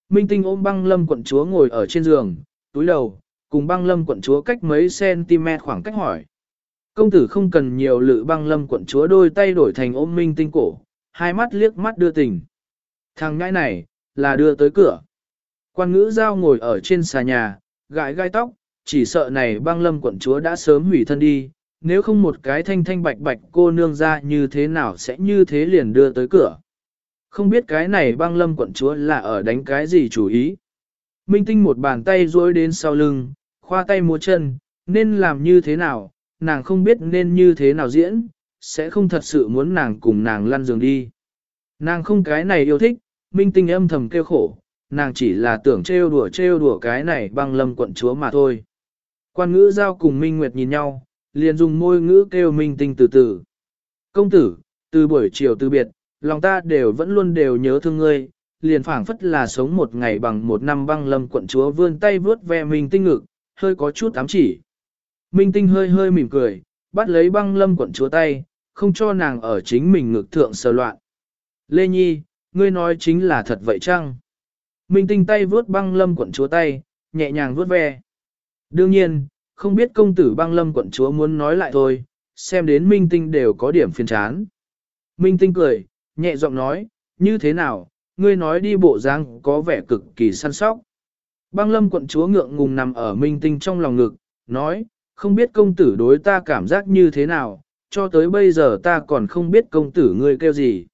Minh tinh ôm băng lâm quận chúa ngồi ở trên giường, túi đầu, cùng băng lâm quận chúa cách mấy cm khoảng cách hỏi. Công tử không cần nhiều lự băng lâm quận chúa đôi tay đổi thành ôm minh tinh cổ, hai mắt liếc mắt đưa tình. Thằng ngãi này, là đưa tới cửa. Quan ngữ giao ngồi ở trên xà nhà, gãi gai tóc, chỉ sợ này băng lâm quận chúa đã sớm hủy thân đi, nếu không một cái thanh thanh bạch bạch cô nương ra như thế nào sẽ như thế liền đưa tới cửa. Không biết cái này băng lâm quận chúa là ở đánh cái gì chủ ý. Minh tinh một bàn tay duỗi đến sau lưng, khoa tay múa chân, nên làm như thế nào, nàng không biết nên như thế nào diễn, sẽ không thật sự muốn nàng cùng nàng lăn giường đi. Nàng không cái này yêu thích, minh tinh âm thầm kêu khổ, nàng chỉ là tưởng trêu đùa trêu đùa cái này băng lâm quận chúa mà thôi. Quan ngữ giao cùng Minh Nguyệt nhìn nhau, liền dùng môi ngữ kêu minh tinh từ từ. Công tử, từ buổi chiều từ biệt, lòng ta đều vẫn luôn đều nhớ thương ngươi, liền phảng phất là sống một ngày bằng một năm băng lâm quận chúa vươn tay vướt ve minh tinh ngực, hơi có chút ám chỉ. Minh tinh hơi hơi mỉm cười, bắt lấy băng lâm quận chúa tay, không cho nàng ở chính mình ngực thượng sờ loạn. Lê Nhi, ngươi nói chính là thật vậy chăng? Minh tinh tay vướt băng lâm quận chúa tay, nhẹ nhàng vướt ve. Đương nhiên, không biết công tử băng lâm quận chúa muốn nói lại thôi, xem đến minh tinh đều có điểm phiền chán. Minh tinh cười, nhẹ giọng nói, như thế nào, ngươi nói đi bộ dáng có vẻ cực kỳ săn sóc. Băng lâm quận chúa ngượng ngùng nằm ở minh tinh trong lòng ngực, nói, không biết công tử đối ta cảm giác như thế nào, cho tới bây giờ ta còn không biết công tử ngươi kêu gì.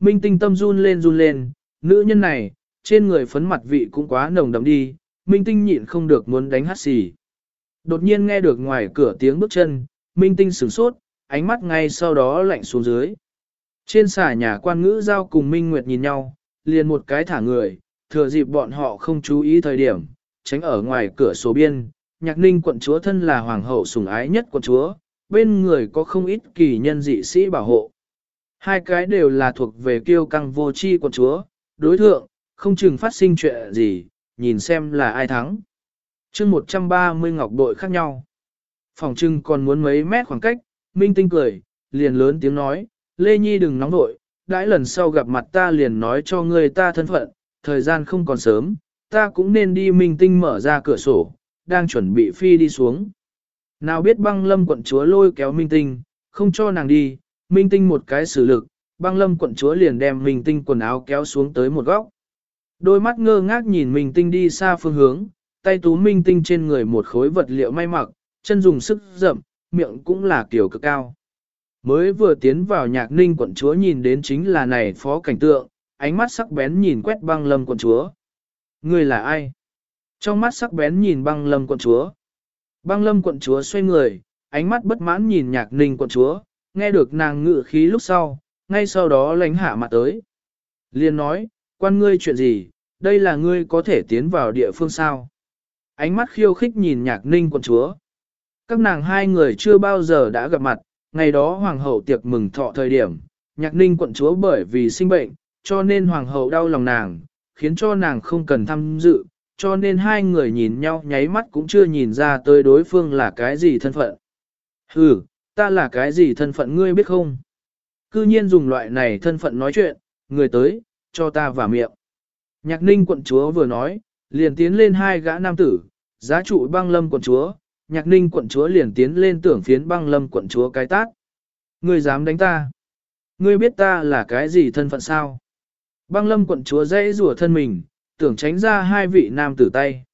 Minh tinh tâm run lên run lên, nữ nhân này, trên người phấn mặt vị cũng quá nồng đậm đi, minh tinh nhịn không được muốn đánh hát xì. Đột nhiên nghe được ngoài cửa tiếng bước chân, minh tinh sửng sốt, ánh mắt ngay sau đó lạnh xuống dưới. Trên xà nhà quan ngữ giao cùng Minh Nguyệt nhìn nhau, liền một cái thả người, thừa dịp bọn họ không chú ý thời điểm, tránh ở ngoài cửa sổ biên, nhạc ninh quận chúa thân là hoàng hậu sủng ái nhất quận chúa, bên người có không ít kỳ nhân dị sĩ bảo hộ. Hai cái đều là thuộc về kiêu căng vô chi quận chúa, đối thượng, không chừng phát sinh chuyện gì, nhìn xem là ai thắng chương 130 ngọc đội khác nhau. Phòng trưng còn muốn mấy mét khoảng cách, Minh Tinh cười, liền lớn tiếng nói, Lê Nhi đừng nóng đội, đãi lần sau gặp mặt ta liền nói cho người ta thân phận, thời gian không còn sớm, ta cũng nên đi Minh Tinh mở ra cửa sổ, đang chuẩn bị phi đi xuống. Nào biết băng lâm quận chúa lôi kéo Minh Tinh, không cho nàng đi, Minh Tinh một cái xử lực, băng lâm quận chúa liền đem Minh Tinh quần áo kéo xuống tới một góc. Đôi mắt ngơ ngác nhìn Minh Tinh đi xa phương hướng, tay tú Minh Tinh trên người một khối vật liệu may mặc, chân dùng sức rậm, miệng cũng là kiểu cực cao. Mới vừa tiến vào nhạc ninh quận chúa nhìn đến chính là này phó cảnh tượng, ánh mắt sắc bén nhìn quét băng lâm quận chúa. Người là ai? Trong mắt sắc bén nhìn băng lâm quận chúa. Băng lâm quận chúa xoay người, ánh mắt bất mãn nhìn nhạc ninh quận chúa, nghe được nàng ngự khí lúc sau, ngay sau đó lánh hạ mặt tới. Liên nói, quan ngươi chuyện gì, đây là ngươi có thể tiến vào địa phương sao. Ánh mắt khiêu khích nhìn nhạc ninh quận chúa. Các nàng hai người chưa bao giờ đã gặp mặt, ngày đó hoàng hậu tiệc mừng thọ thời điểm, nhạc ninh quận chúa bởi vì sinh bệnh, cho nên hoàng hậu đau lòng nàng, khiến cho nàng không cần tham dự, cho nên hai người nhìn nhau nháy mắt cũng chưa nhìn ra tới đối phương là cái gì thân phận. Ừ, ta là cái gì thân phận ngươi biết không? Cư nhiên dùng loại này thân phận nói chuyện, người tới, cho ta vào miệng. Nhạc ninh quận chúa vừa nói, liền tiến lên hai gã nam tử, giá trụ băng lâm quận chúa, nhạc ninh quận chúa liền tiến lên tưởng phiến băng lâm quận chúa cái tát. Ngươi dám đánh ta? Ngươi biết ta là cái gì thân phận sao? Băng lâm quận chúa dãy rủa thân mình, tưởng tránh ra hai vị nam tử tay.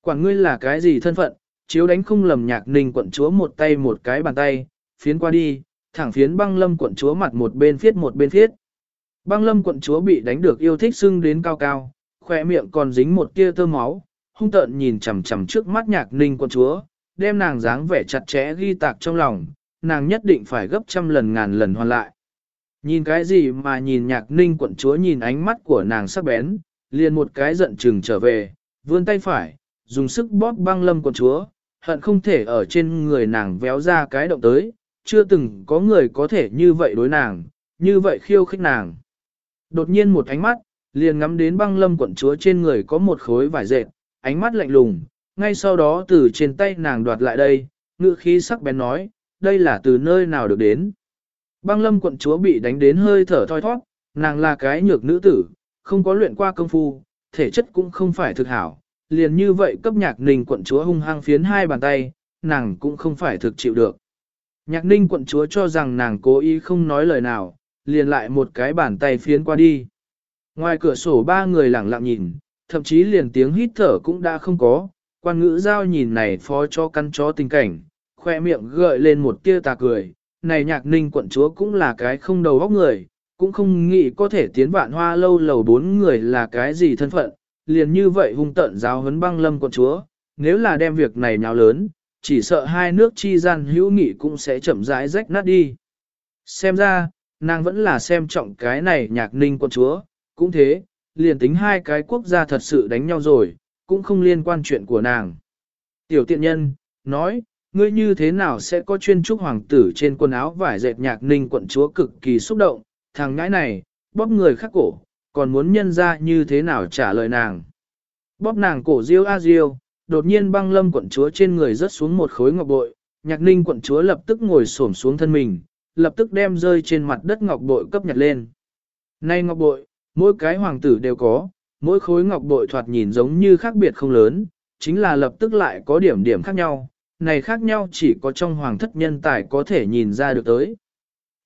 Quản ngươi là cái gì thân phận, chiếu đánh không lầm nhạc ninh quận chúa một tay một cái bàn tay, phiến qua đi, thẳng phiến băng lâm quận chúa mặt một bên phiết một bên phiết. Băng lâm quận chúa bị đánh được yêu thích sưng đến cao cao, khỏe miệng còn dính một tia tơ máu, hung tợn nhìn chằm chằm trước mắt nhạc ninh quân chúa, đem nàng dáng vẻ chặt chẽ ghi tạc trong lòng, nàng nhất định phải gấp trăm lần ngàn lần hoàn lại. Nhìn cái gì mà nhìn nhạc ninh quận chúa nhìn ánh mắt của nàng sắc bén, liền một cái giận chừng trở về, vươn tay phải, dùng sức bóp băng lâm quận chúa, hận không thể ở trên người nàng véo ra cái động tới, chưa từng có người có thể như vậy đối nàng, như vậy khiêu khích nàng. Đột nhiên một ánh mắt, liền ngắm đến băng lâm quận chúa trên người có một khối vải dệt, ánh mắt lạnh lùng, ngay sau đó từ trên tay nàng đoạt lại đây, ngữ khí sắc bén nói, đây là từ nơi nào được đến. Băng lâm quận chúa bị đánh đến hơi thở thoi thoát, nàng là cái nhược nữ tử, không có luyện qua công phu, thể chất cũng không phải thực hảo, liền như vậy cấp nhạc ninh quận chúa hung hăng phiến hai bàn tay, nàng cũng không phải thực chịu được. Nhạc ninh quận chúa cho rằng nàng cố ý không nói lời nào, liền lại một cái bàn tay phiến qua đi. Ngoài cửa sổ ba người lặng lặng nhìn, thậm chí liền tiếng hít thở cũng đã không có, quan ngữ giao nhìn này phó cho căn chó tình cảnh, khoe miệng gợi lên một tia tà cười, này nhạc ninh quận chúa cũng là cái không đầu óc người, cũng không nghĩ có thể tiến vạn hoa lâu lầu bốn người là cái gì thân phận, liền như vậy hung tận giáo huấn băng lâm quận chúa, nếu là đem việc này nhào lớn, chỉ sợ hai nước chi gian hữu nghị cũng sẽ chậm rãi rách nát đi. Xem ra, nàng vẫn là xem trọng cái này nhạc ninh quận chúa, cũng thế, liền tính hai cái quốc gia thật sự đánh nhau rồi, cũng không liên quan chuyện của nàng. Tiểu tiện nhân, nói, ngươi như thế nào sẽ có chuyên trúc hoàng tử trên quần áo vải dệt nhạc ninh quận chúa cực kỳ xúc động, thằng ngãi này, bóp người khắc cổ, còn muốn nhân ra như thế nào trả lời nàng. Bóp nàng cổ riêu a riêu, đột nhiên băng lâm quận chúa trên người rớt xuống một khối ngọc bội, nhạc ninh quận chúa lập tức ngồi xổm xuống thân mình, lập tức đem rơi trên mặt đất ngọc bội cấp nhặt lên. Nay ngọc bội, mỗi cái hoàng tử đều có, mỗi khối ngọc bội thoạt nhìn giống như khác biệt không lớn, chính là lập tức lại có điểm điểm khác nhau, này khác nhau chỉ có trong hoàng thất nhân tài có thể nhìn ra được tới.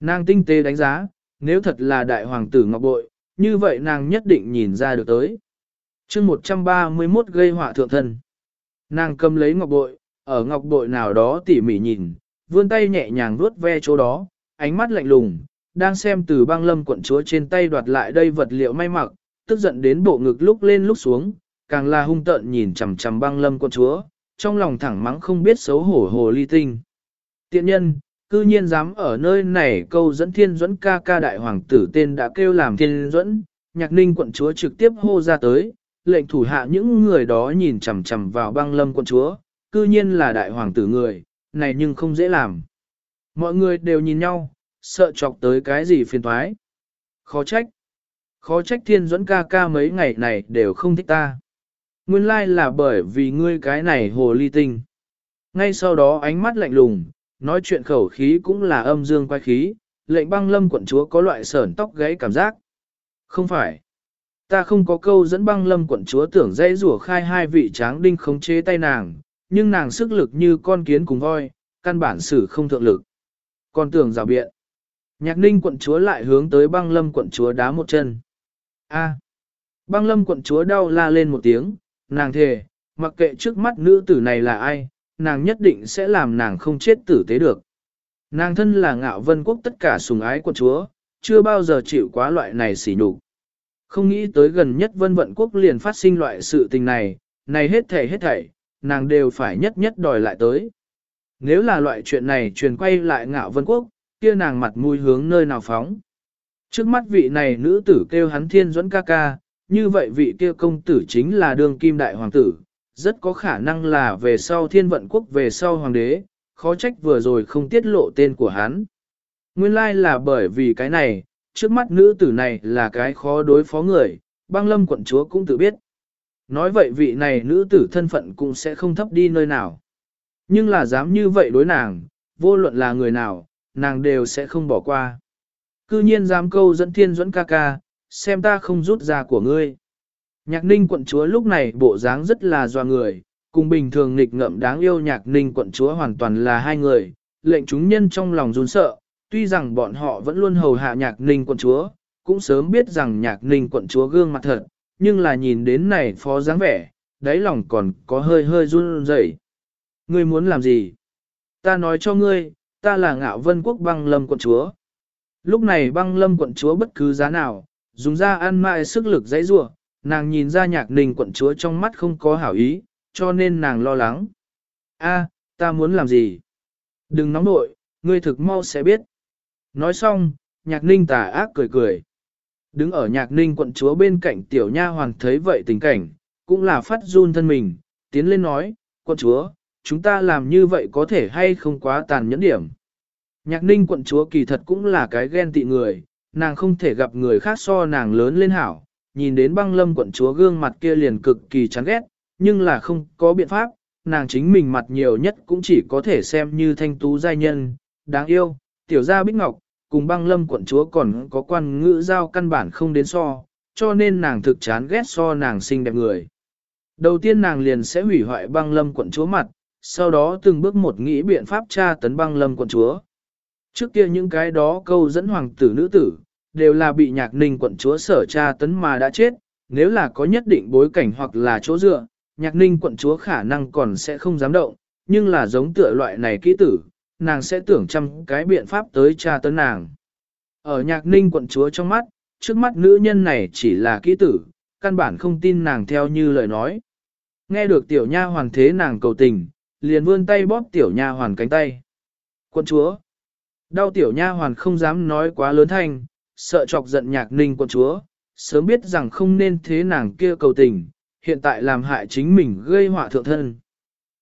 Nàng tinh tế đánh giá, nếu thật là đại hoàng tử ngọc bội, như vậy nàng nhất định nhìn ra được tới. chương 131 gây họa thượng thân. Nàng cầm lấy ngọc bội, ở ngọc bội nào đó tỉ mỉ nhìn, vươn tay nhẹ nhàng vuốt ve chỗ đó, ánh mắt lạnh lùng, đang xem từ băng lâm quận chúa trên tay đoạt lại đây vật liệu may mặc, tức giận đến bộ ngực lúc lên lúc xuống, càng là hung tợn nhìn chằm chằm băng lâm quận chúa, trong lòng thẳng mắng không biết xấu hổ hồ ly tinh. Tiện nhân, cư nhiên dám ở nơi này câu dẫn thiên duẫn ca ca đại hoàng tử tên đã kêu làm thiên duẫn, nhạc ninh quận chúa trực tiếp hô ra tới, lệnh thủ hạ những người đó nhìn chằm chằm vào băng lâm quận chúa, cư nhiên là đại hoàng tử người, này nhưng không dễ làm. Mọi người đều nhìn nhau, sợ chọc tới cái gì phiền thoái. Khó trách. Khó trách thiên duẫn ca ca mấy ngày này đều không thích ta. Nguyên lai là bởi vì ngươi cái này hồ ly tinh. Ngay sau đó ánh mắt lạnh lùng, nói chuyện khẩu khí cũng là âm dương quay khí, lệnh băng lâm quận chúa có loại sởn tóc gáy cảm giác. Không phải. Ta không có câu dẫn băng lâm quận chúa tưởng dây rủa khai hai vị tráng đinh khống chế tay nàng, nhưng nàng sức lực như con kiến cùng voi, căn bản xử không thượng lực. Còn tưởng rào biện. Nhạc ninh quận chúa lại hướng tới băng lâm quận chúa đá một chân. A. Băng lâm quận chúa đau la lên một tiếng, nàng thề, mặc kệ trước mắt nữ tử này là ai, nàng nhất định sẽ làm nàng không chết tử tế được. Nàng thân là ngạo vân quốc tất cả sùng ái quận chúa, chưa bao giờ chịu quá loại này xỉ nhục. Không nghĩ tới gần nhất vân vận quốc liền phát sinh loại sự tình này, này hết thảy hết thảy, nàng đều phải nhất nhất đòi lại tới. Nếu là loại chuyện này truyền quay lại ngạo vân quốc, kia nàng mặt mũi hướng nơi nào phóng. Trước mắt vị này nữ tử kêu hắn thiên duẫn ca ca, như vậy vị kia công tử chính là đương kim đại hoàng tử, rất có khả năng là về sau thiên vận quốc về sau hoàng đế, khó trách vừa rồi không tiết lộ tên của hắn. Nguyên lai là bởi vì cái này, trước mắt nữ tử này là cái khó đối phó người, băng lâm quận chúa cũng tự biết. Nói vậy vị này nữ tử thân phận cũng sẽ không thấp đi nơi nào. Nhưng là dám như vậy đối nàng, vô luận là người nào, nàng đều sẽ không bỏ qua. Cư nhiên dám câu dẫn thiên dẫn ca ca, xem ta không rút ra của ngươi. Nhạc ninh quận chúa lúc này bộ dáng rất là doa người, cùng bình thường nghịch ngợm đáng yêu nhạc ninh quận chúa hoàn toàn là hai người, lệnh chúng nhân trong lòng run sợ, tuy rằng bọn họ vẫn luôn hầu hạ nhạc ninh quận chúa, cũng sớm biết rằng nhạc ninh quận chúa gương mặt thật, nhưng là nhìn đến này phó dáng vẻ, đáy lòng còn có hơi hơi run rẩy. Ngươi muốn làm gì? Ta nói cho ngươi, ta là ngạo vân quốc băng lâm quận chúa. Lúc này băng lâm quận chúa bất cứ giá nào, dùng ra ăn mại sức lực dãy rủa nàng nhìn ra nhạc ninh quận chúa trong mắt không có hảo ý, cho nên nàng lo lắng. A, ta muốn làm gì? Đừng nóng nội, ngươi thực mau sẽ biết. Nói xong, nhạc ninh tà ác cười cười. Đứng ở nhạc ninh quận chúa bên cạnh tiểu nha hoàn thấy vậy tình cảnh, cũng là phát run thân mình, tiến lên nói, quận chúa, chúng ta làm như vậy có thể hay không quá tàn nhẫn điểm. Nhạc ninh quận chúa kỳ thật cũng là cái ghen tị người, nàng không thể gặp người khác so nàng lớn lên hảo, nhìn đến băng lâm quận chúa gương mặt kia liền cực kỳ chán ghét, nhưng là không có biện pháp, nàng chính mình mặt nhiều nhất cũng chỉ có thể xem như thanh tú giai nhân, đáng yêu, tiểu gia bích ngọc, cùng băng lâm quận chúa còn có quan ngữ giao căn bản không đến so, cho nên nàng thực chán ghét so nàng xinh đẹp người. Đầu tiên nàng liền sẽ hủy hoại băng lâm quận chúa mặt, sau đó từng bước một nghĩ biện pháp tra tấn băng lâm quận chúa. Trước kia những cái đó câu dẫn hoàng tử nữ tử, đều là bị nhạc ninh quận chúa sở tra tấn mà đã chết, nếu là có nhất định bối cảnh hoặc là chỗ dựa, nhạc ninh quận chúa khả năng còn sẽ không dám động, nhưng là giống tựa loại này kỹ tử, nàng sẽ tưởng trăm cái biện pháp tới tra tấn nàng. Ở nhạc ninh quận chúa trong mắt, trước mắt nữ nhân này chỉ là kỹ tử, căn bản không tin nàng theo như lời nói. Nghe được tiểu nha hoàng thế nàng cầu tình, liền vươn tay bóp tiểu nha hoàn cánh tay. quân chúa, đau tiểu nha hoàn không dám nói quá lớn thanh, sợ chọc giận nhạc ninh quân chúa, sớm biết rằng không nên thế nàng kia cầu tình, hiện tại làm hại chính mình gây họa thượng thân.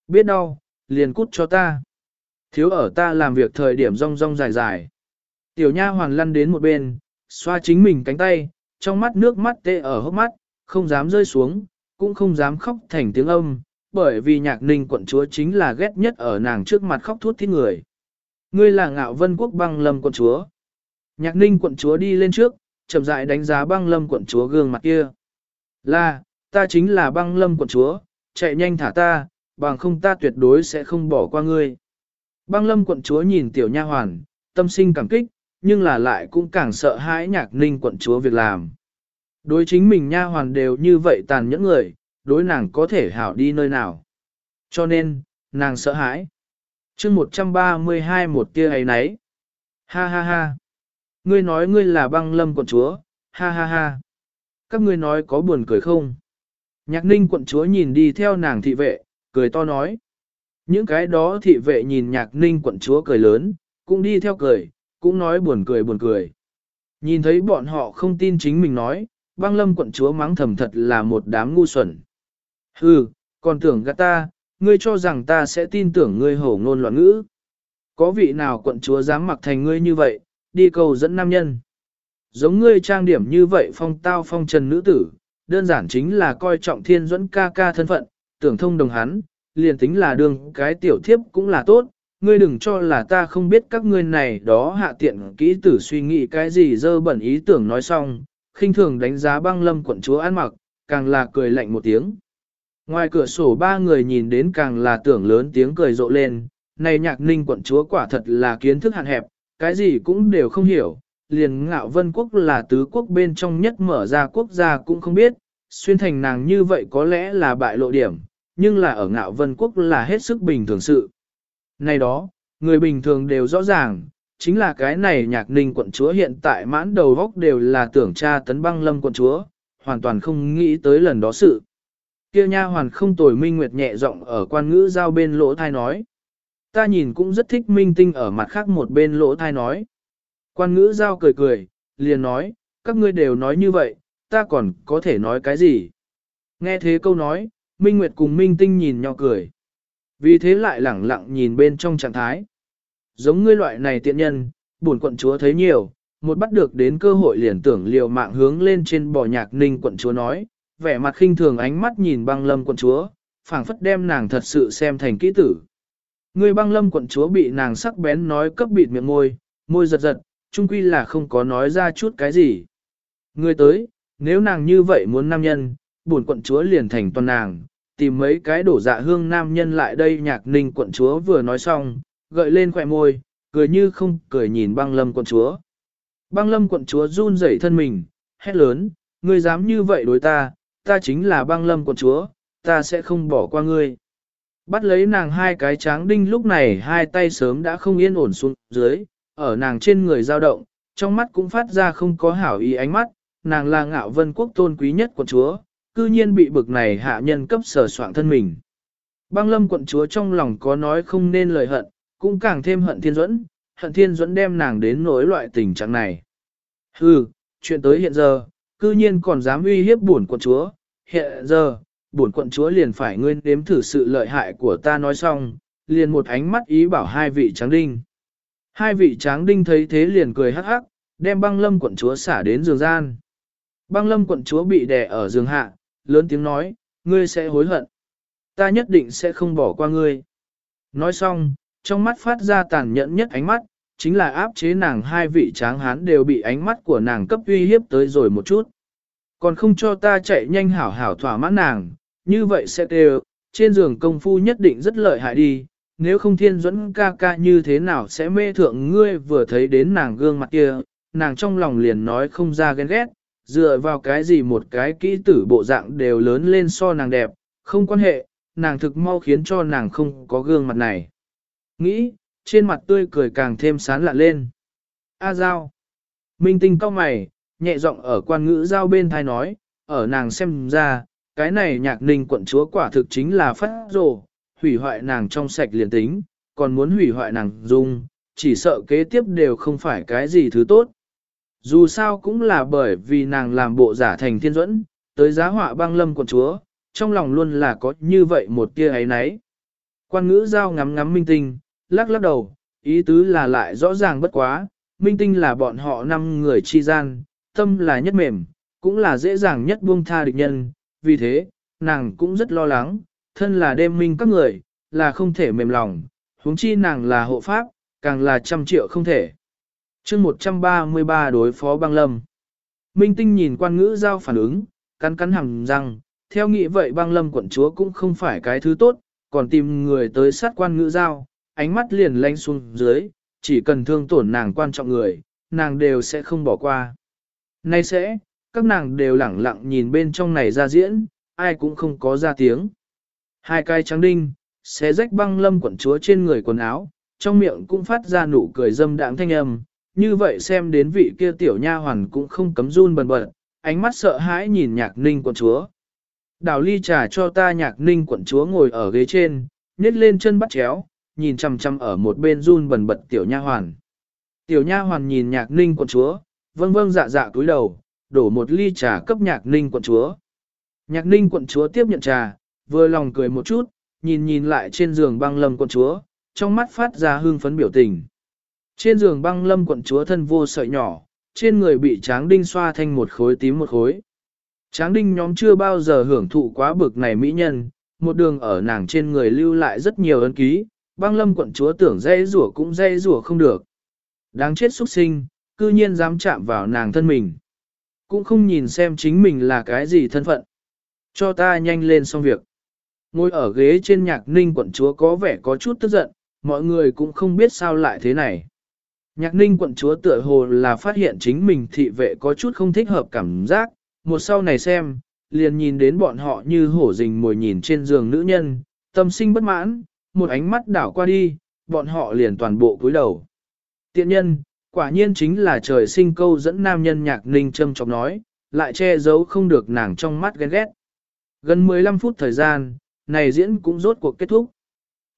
Biết đau, liền cút cho ta. Thiếu ở ta làm việc thời điểm rong rong dài dài. Tiểu nha hoàn lăn đến một bên, xoa chính mình cánh tay, trong mắt nước mắt tê ở hốc mắt, không dám rơi xuống, cũng không dám khóc thành tiếng âm, bởi vì nhạc ninh quận chúa chính là ghét nhất ở nàng trước mặt khóc thút thít người. Ngươi là ngạo vân quốc băng lâm quận chúa. Nhạc ninh quận chúa đi lên trước, chậm rãi đánh giá băng lâm quận chúa gương mặt kia. Là, ta chính là băng lâm quận chúa, chạy nhanh thả ta, bằng không ta tuyệt đối sẽ không bỏ qua ngươi. Băng lâm quận chúa nhìn tiểu nha hoàn, tâm sinh cảm kích, nhưng là lại cũng càng sợ hãi nhạc ninh quận chúa việc làm. Đối chính mình nha hoàn đều như vậy tàn nhẫn người, đối nàng có thể hảo đi nơi nào. Cho nên, nàng sợ hãi. chương 132 một tia ấy nấy. Ha ha ha. Ngươi nói ngươi là băng lâm quận chúa, ha ha ha. Các ngươi nói có buồn cười không? Nhạc ninh quận chúa nhìn đi theo nàng thị vệ, cười to nói. Những cái đó thị vệ nhìn nhạc ninh quận chúa cười lớn, cũng đi theo cười, cũng nói buồn cười buồn cười. Nhìn thấy bọn họ không tin chính mình nói, băng lâm quận chúa mắng thầm thật là một đám ngu xuẩn. Hừ, còn tưởng gạt ta, ngươi cho rằng ta sẽ tin tưởng ngươi hổ ngôn loạn ngữ. Có vị nào quận chúa dám mặc thành ngươi như vậy, đi cầu dẫn nam nhân. Giống ngươi trang điểm như vậy phong tao phong trần nữ tử, đơn giản chính là coi trọng thiên duẫn ca ca thân phận, tưởng thông đồng hắn, liền tính là đường cái tiểu thiếp cũng là tốt, ngươi đừng cho là ta không biết các ngươi này đó hạ tiện kỹ tử suy nghĩ cái gì dơ bẩn ý tưởng nói xong, khinh thường đánh giá băng lâm quận chúa ăn mặc, càng là cười lạnh một tiếng. Ngoài cửa sổ ba người nhìn đến càng là tưởng lớn tiếng cười rộ lên, này nhạc ninh quận chúa quả thật là kiến thức hạn hẹp, cái gì cũng đều không hiểu, liền ngạo vân quốc là tứ quốc bên trong nhất mở ra quốc gia cũng không biết, xuyên thành nàng như vậy có lẽ là bại lộ điểm, nhưng là ở ngạo vân quốc là hết sức bình thường sự. Này đó, người bình thường đều rõ ràng, chính là cái này nhạc ninh quận chúa hiện tại mãn đầu góc đều là tưởng cha tấn băng lâm quận chúa, hoàn toàn không nghĩ tới lần đó sự. Kia nha hoàn không tồi minh nguyệt nhẹ giọng ở quan ngữ giao bên lỗ thai nói. Ta nhìn cũng rất thích minh tinh ở mặt khác một bên lỗ thai nói. Quan ngữ giao cười cười, liền nói, các ngươi đều nói như vậy, ta còn có thể nói cái gì? Nghe thế câu nói, Minh Nguyệt cùng Minh Tinh nhìn nhau cười. Vì thế lại lẳng lặng nhìn bên trong trạng thái. Giống ngươi loại này tiện nhân, buồn quận chúa thấy nhiều, một bắt được đến cơ hội liền tưởng liều mạng hướng lên trên bò nhạc ninh quận chúa nói, vẻ mặt khinh thường ánh mắt nhìn băng lâm quận chúa, phảng phất đem nàng thật sự xem thành kỹ tử. Người băng lâm quận chúa bị nàng sắc bén nói cấp bịt miệng môi, môi giật giật, chung quy là không có nói ra chút cái gì. Người tới, nếu nàng như vậy muốn nam nhân, buồn quận chúa liền thành toàn nàng, tìm mấy cái đổ dạ hương nam nhân lại đây nhạc ninh quận chúa vừa nói xong, gợi lên khỏe môi, cười như không cười nhìn băng lâm quận chúa. Băng lâm quận chúa run rẩy thân mình, hét lớn, ngươi dám như vậy đối ta, ta chính là băng lâm quận chúa, ta sẽ không bỏ qua ngươi. Bắt lấy nàng hai cái tráng đinh lúc này hai tay sớm đã không yên ổn xuống dưới, ở nàng trên người dao động, trong mắt cũng phát ra không có hảo ý ánh mắt, nàng là ngạo vân quốc tôn quý nhất quận chúa, cư nhiên bị bực này hạ nhân cấp sở soạn thân mình. Băng lâm quận chúa trong lòng có nói không nên lời hận, cũng càng thêm hận thiên duẫn, hận thiên duẫn đem nàng đến nỗi loại tình trạng này. Hừ, chuyện tới hiện giờ, cư nhiên còn dám uy hiếp bổn quận chúa, hiện giờ, bổn quận chúa liền phải ngươi đếm thử sự lợi hại của ta nói xong, liền một ánh mắt ý bảo hai vị tráng đinh. Hai vị tráng đinh thấy thế liền cười hắc hắc, đem băng lâm quận chúa xả đến giường gian. Băng lâm quận chúa bị đè ở giường hạ, lớn tiếng nói, ngươi sẽ hối hận. Ta nhất định sẽ không bỏ qua ngươi. Nói xong, trong mắt phát ra tàn nhẫn nhất ánh mắt, chính là áp chế nàng hai vị tráng hán đều bị ánh mắt của nàng cấp uy hiếp tới rồi một chút. Còn không cho ta chạy nhanh hảo hảo thỏa mãn nàng, như vậy sẽ đều, trên giường công phu nhất định rất lợi hại đi, nếu không thiên dẫn ca ca như thế nào sẽ mê thượng ngươi vừa thấy đến nàng gương mặt kia, nàng trong lòng liền nói không ra ghen ghét, dựa vào cái gì một cái kỹ tử bộ dạng đều lớn lên so nàng đẹp, không quan hệ, nàng thực mau khiến cho nàng không có gương mặt này. Nghĩ, trên mặt tươi cười càng thêm sán lạ lên. A Giao. Minh tinh cao mày, nhẹ giọng ở quan ngữ Giao bên thai nói, ở nàng xem ra, cái này nhạc ninh quận chúa quả thực chính là phát rồ, hủy hoại nàng trong sạch liền tính, còn muốn hủy hoại nàng dung, chỉ sợ kế tiếp đều không phải cái gì thứ tốt. Dù sao cũng là bởi vì nàng làm bộ giả thành thiên duẫn, tới giá họa băng lâm quận chúa, trong lòng luôn là có như vậy một tia ấy nấy. Quan ngữ giao ngắm ngắm minh tinh, lắc lắc đầu, ý tứ là lại rõ ràng bất quá, minh tinh là bọn họ năm người chi gian, tâm là nhất mềm, cũng là dễ dàng nhất buông tha địch nhân, vì thế, nàng cũng rất lo lắng, thân là đêm minh các người, là không thể mềm lòng, huống chi nàng là hộ pháp, càng là trăm triệu không thể. chương 133 đối phó băng lâm. Minh tinh nhìn quan ngữ giao phản ứng, cắn cắn hằng răng, theo nghĩ vậy băng lâm quận chúa cũng không phải cái thứ tốt, còn tìm người tới sát quan ngữ giao, ánh mắt liền lanh xuống dưới, chỉ cần thương tổn nàng quan trọng người, nàng đều sẽ không bỏ qua. Nay sẽ, các nàng đều lẳng lặng nhìn bên trong này ra diễn, ai cũng không có ra tiếng. Hai cái trắng đinh, xé rách băng lâm quận chúa trên người quần áo, trong miệng cũng phát ra nụ cười dâm đãng thanh âm, như vậy xem đến vị kia tiểu nha hoàn cũng không cấm run bần bật, ánh mắt sợ hãi nhìn nhạc ninh quận chúa. Đào ly trà cho ta nhạc ninh quận chúa ngồi ở ghế trên, nhét lên chân bắt chéo, nhìn chằm chằm ở một bên run bần bật tiểu nha hoàn. Tiểu nha hoàn nhìn nhạc ninh quận chúa, vâng vâng dạ dạ cúi đầu, đổ một ly trà cấp nhạc ninh quận chúa. Nhạc ninh quận chúa tiếp nhận trà, vừa lòng cười một chút, nhìn nhìn lại trên giường băng lâm quận chúa, trong mắt phát ra hương phấn biểu tình. Trên giường băng lâm quận chúa thân vô sợi nhỏ, trên người bị tráng đinh xoa thành một khối tím một khối. Tráng đinh nhóm chưa bao giờ hưởng thụ quá bực này mỹ nhân, một đường ở nàng trên người lưu lại rất nhiều ấn ký, băng lâm quận chúa tưởng dây rủa cũng dây rủa không được. Đáng chết xuất sinh, cư nhiên dám chạm vào nàng thân mình. Cũng không nhìn xem chính mình là cái gì thân phận. Cho ta nhanh lên xong việc. Ngồi ở ghế trên nhạc ninh quận chúa có vẻ có chút tức giận, mọi người cũng không biết sao lại thế này. Nhạc ninh quận chúa tựa hồ là phát hiện chính mình thị vệ có chút không thích hợp cảm giác, một sau này xem, liền nhìn đến bọn họ như hổ rình mồi nhìn trên giường nữ nhân, tâm sinh bất mãn, một ánh mắt đảo qua đi, bọn họ liền toàn bộ cúi đầu. Tiện nhân, quả nhiên chính là trời sinh câu dẫn nam nhân nhạc ninh châm chọc nói, lại che giấu không được nàng trong mắt ghen ghét. Gần 15 phút thời gian, này diễn cũng rốt cuộc kết thúc.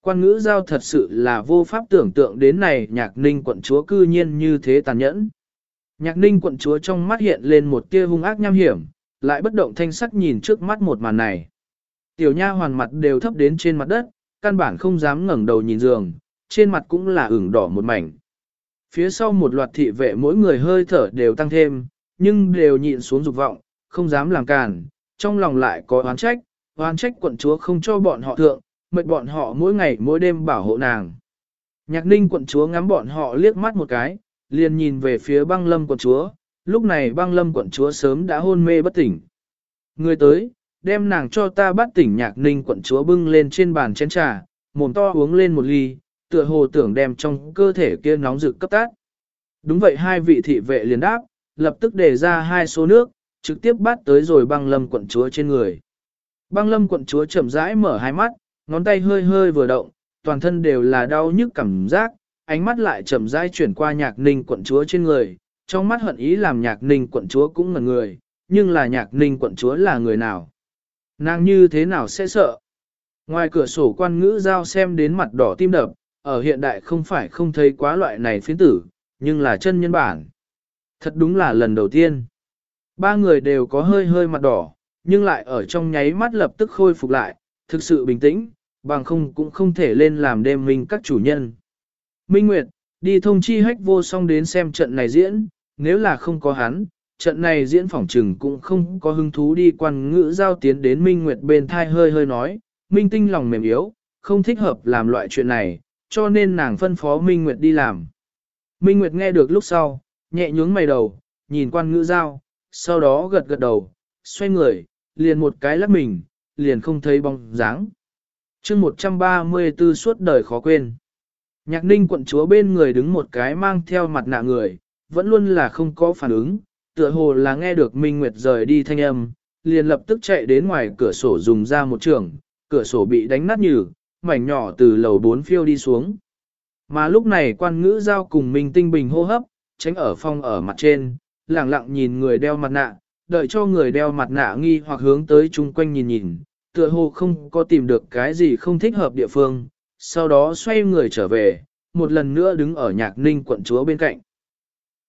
Quan ngữ giao thật sự là vô pháp tưởng tượng đến này nhạc ninh quận chúa cư nhiên như thế tàn nhẫn. Nhạc ninh quận chúa trong mắt hiện lên một tia hung ác nham hiểm, lại bất động thanh sắc nhìn trước mắt một màn này. Tiểu nha hoàn mặt đều thấp đến trên mặt đất, căn bản không dám ngẩng đầu nhìn giường, trên mặt cũng là ửng đỏ một mảnh. Phía sau một loạt thị vệ mỗi người hơi thở đều tăng thêm, nhưng đều nhịn xuống dục vọng, không dám làm càn, trong lòng lại có oán trách, oán trách quận chúa không cho bọn họ thượng, mệt bọn họ mỗi ngày mỗi đêm bảo hộ nàng. Nhạc ninh quận chúa ngắm bọn họ liếc mắt một cái, liền nhìn về phía băng lâm quận chúa, lúc này băng lâm quận chúa sớm đã hôn mê bất tỉnh. Người tới, đem nàng cho ta bắt tỉnh nhạc ninh quận chúa bưng lên trên bàn chén trà, mồm to uống lên một ly, tựa hồ tưởng đem trong cơ thể kia nóng rực cấp tát. Đúng vậy hai vị thị vệ liền đáp, lập tức đề ra hai số nước, trực tiếp bắt tới rồi băng lâm quận chúa trên người. Băng lâm quận chúa chậm rãi mở hai mắt, ngón tay hơi hơi vừa động, toàn thân đều là đau nhức cảm giác, ánh mắt lại chậm rãi chuyển qua nhạc ninh quận chúa trên người, trong mắt hận ý làm nhạc ninh quận chúa cũng ngẩn người, nhưng là nhạc ninh quận chúa là người nào? Nàng như thế nào sẽ sợ? Ngoài cửa sổ quan ngữ giao xem đến mặt đỏ tim đập, ở hiện đại không phải không thấy quá loại này phiến tử, nhưng là chân nhân bản. Thật đúng là lần đầu tiên. Ba người đều có hơi hơi mặt đỏ, nhưng lại ở trong nháy mắt lập tức khôi phục lại, thực sự bình tĩnh, bằng không cũng không thể lên làm đêm mình các chủ nhân. Minh Nguyệt, đi thông chi hách vô song đến xem trận này diễn, nếu là không có hắn, trận này diễn phỏng trừng cũng không có hứng thú đi quan ngữ giao tiến đến Minh Nguyệt bên thai hơi hơi nói, Minh tinh lòng mềm yếu, không thích hợp làm loại chuyện này, cho nên nàng phân phó Minh Nguyệt đi làm. Minh Nguyệt nghe được lúc sau, nhẹ nhướng mày đầu, nhìn quan ngữ giao, sau đó gật gật đầu, xoay người, liền một cái lắc mình, liền không thấy bóng dáng. chương 134 suốt đời khó quên. Nhạc ninh quận chúa bên người đứng một cái mang theo mặt nạ người, vẫn luôn là không có phản ứng, tựa hồ là nghe được Minh Nguyệt rời đi thanh âm, liền lập tức chạy đến ngoài cửa sổ dùng ra một trường, cửa sổ bị đánh nát nhừ, mảnh nhỏ từ lầu bốn phiêu đi xuống. Mà lúc này quan ngữ giao cùng Minh tinh bình hô hấp, tránh ở phòng ở mặt trên, lặng lặng nhìn người đeo mặt nạ, đợi cho người đeo mặt nạ nghi hoặc hướng tới chung quanh nhìn nhìn, tựa hồ không có tìm được cái gì không thích hợp địa phương, sau đó xoay người trở về, một lần nữa đứng ở nhạc ninh quận chúa bên cạnh.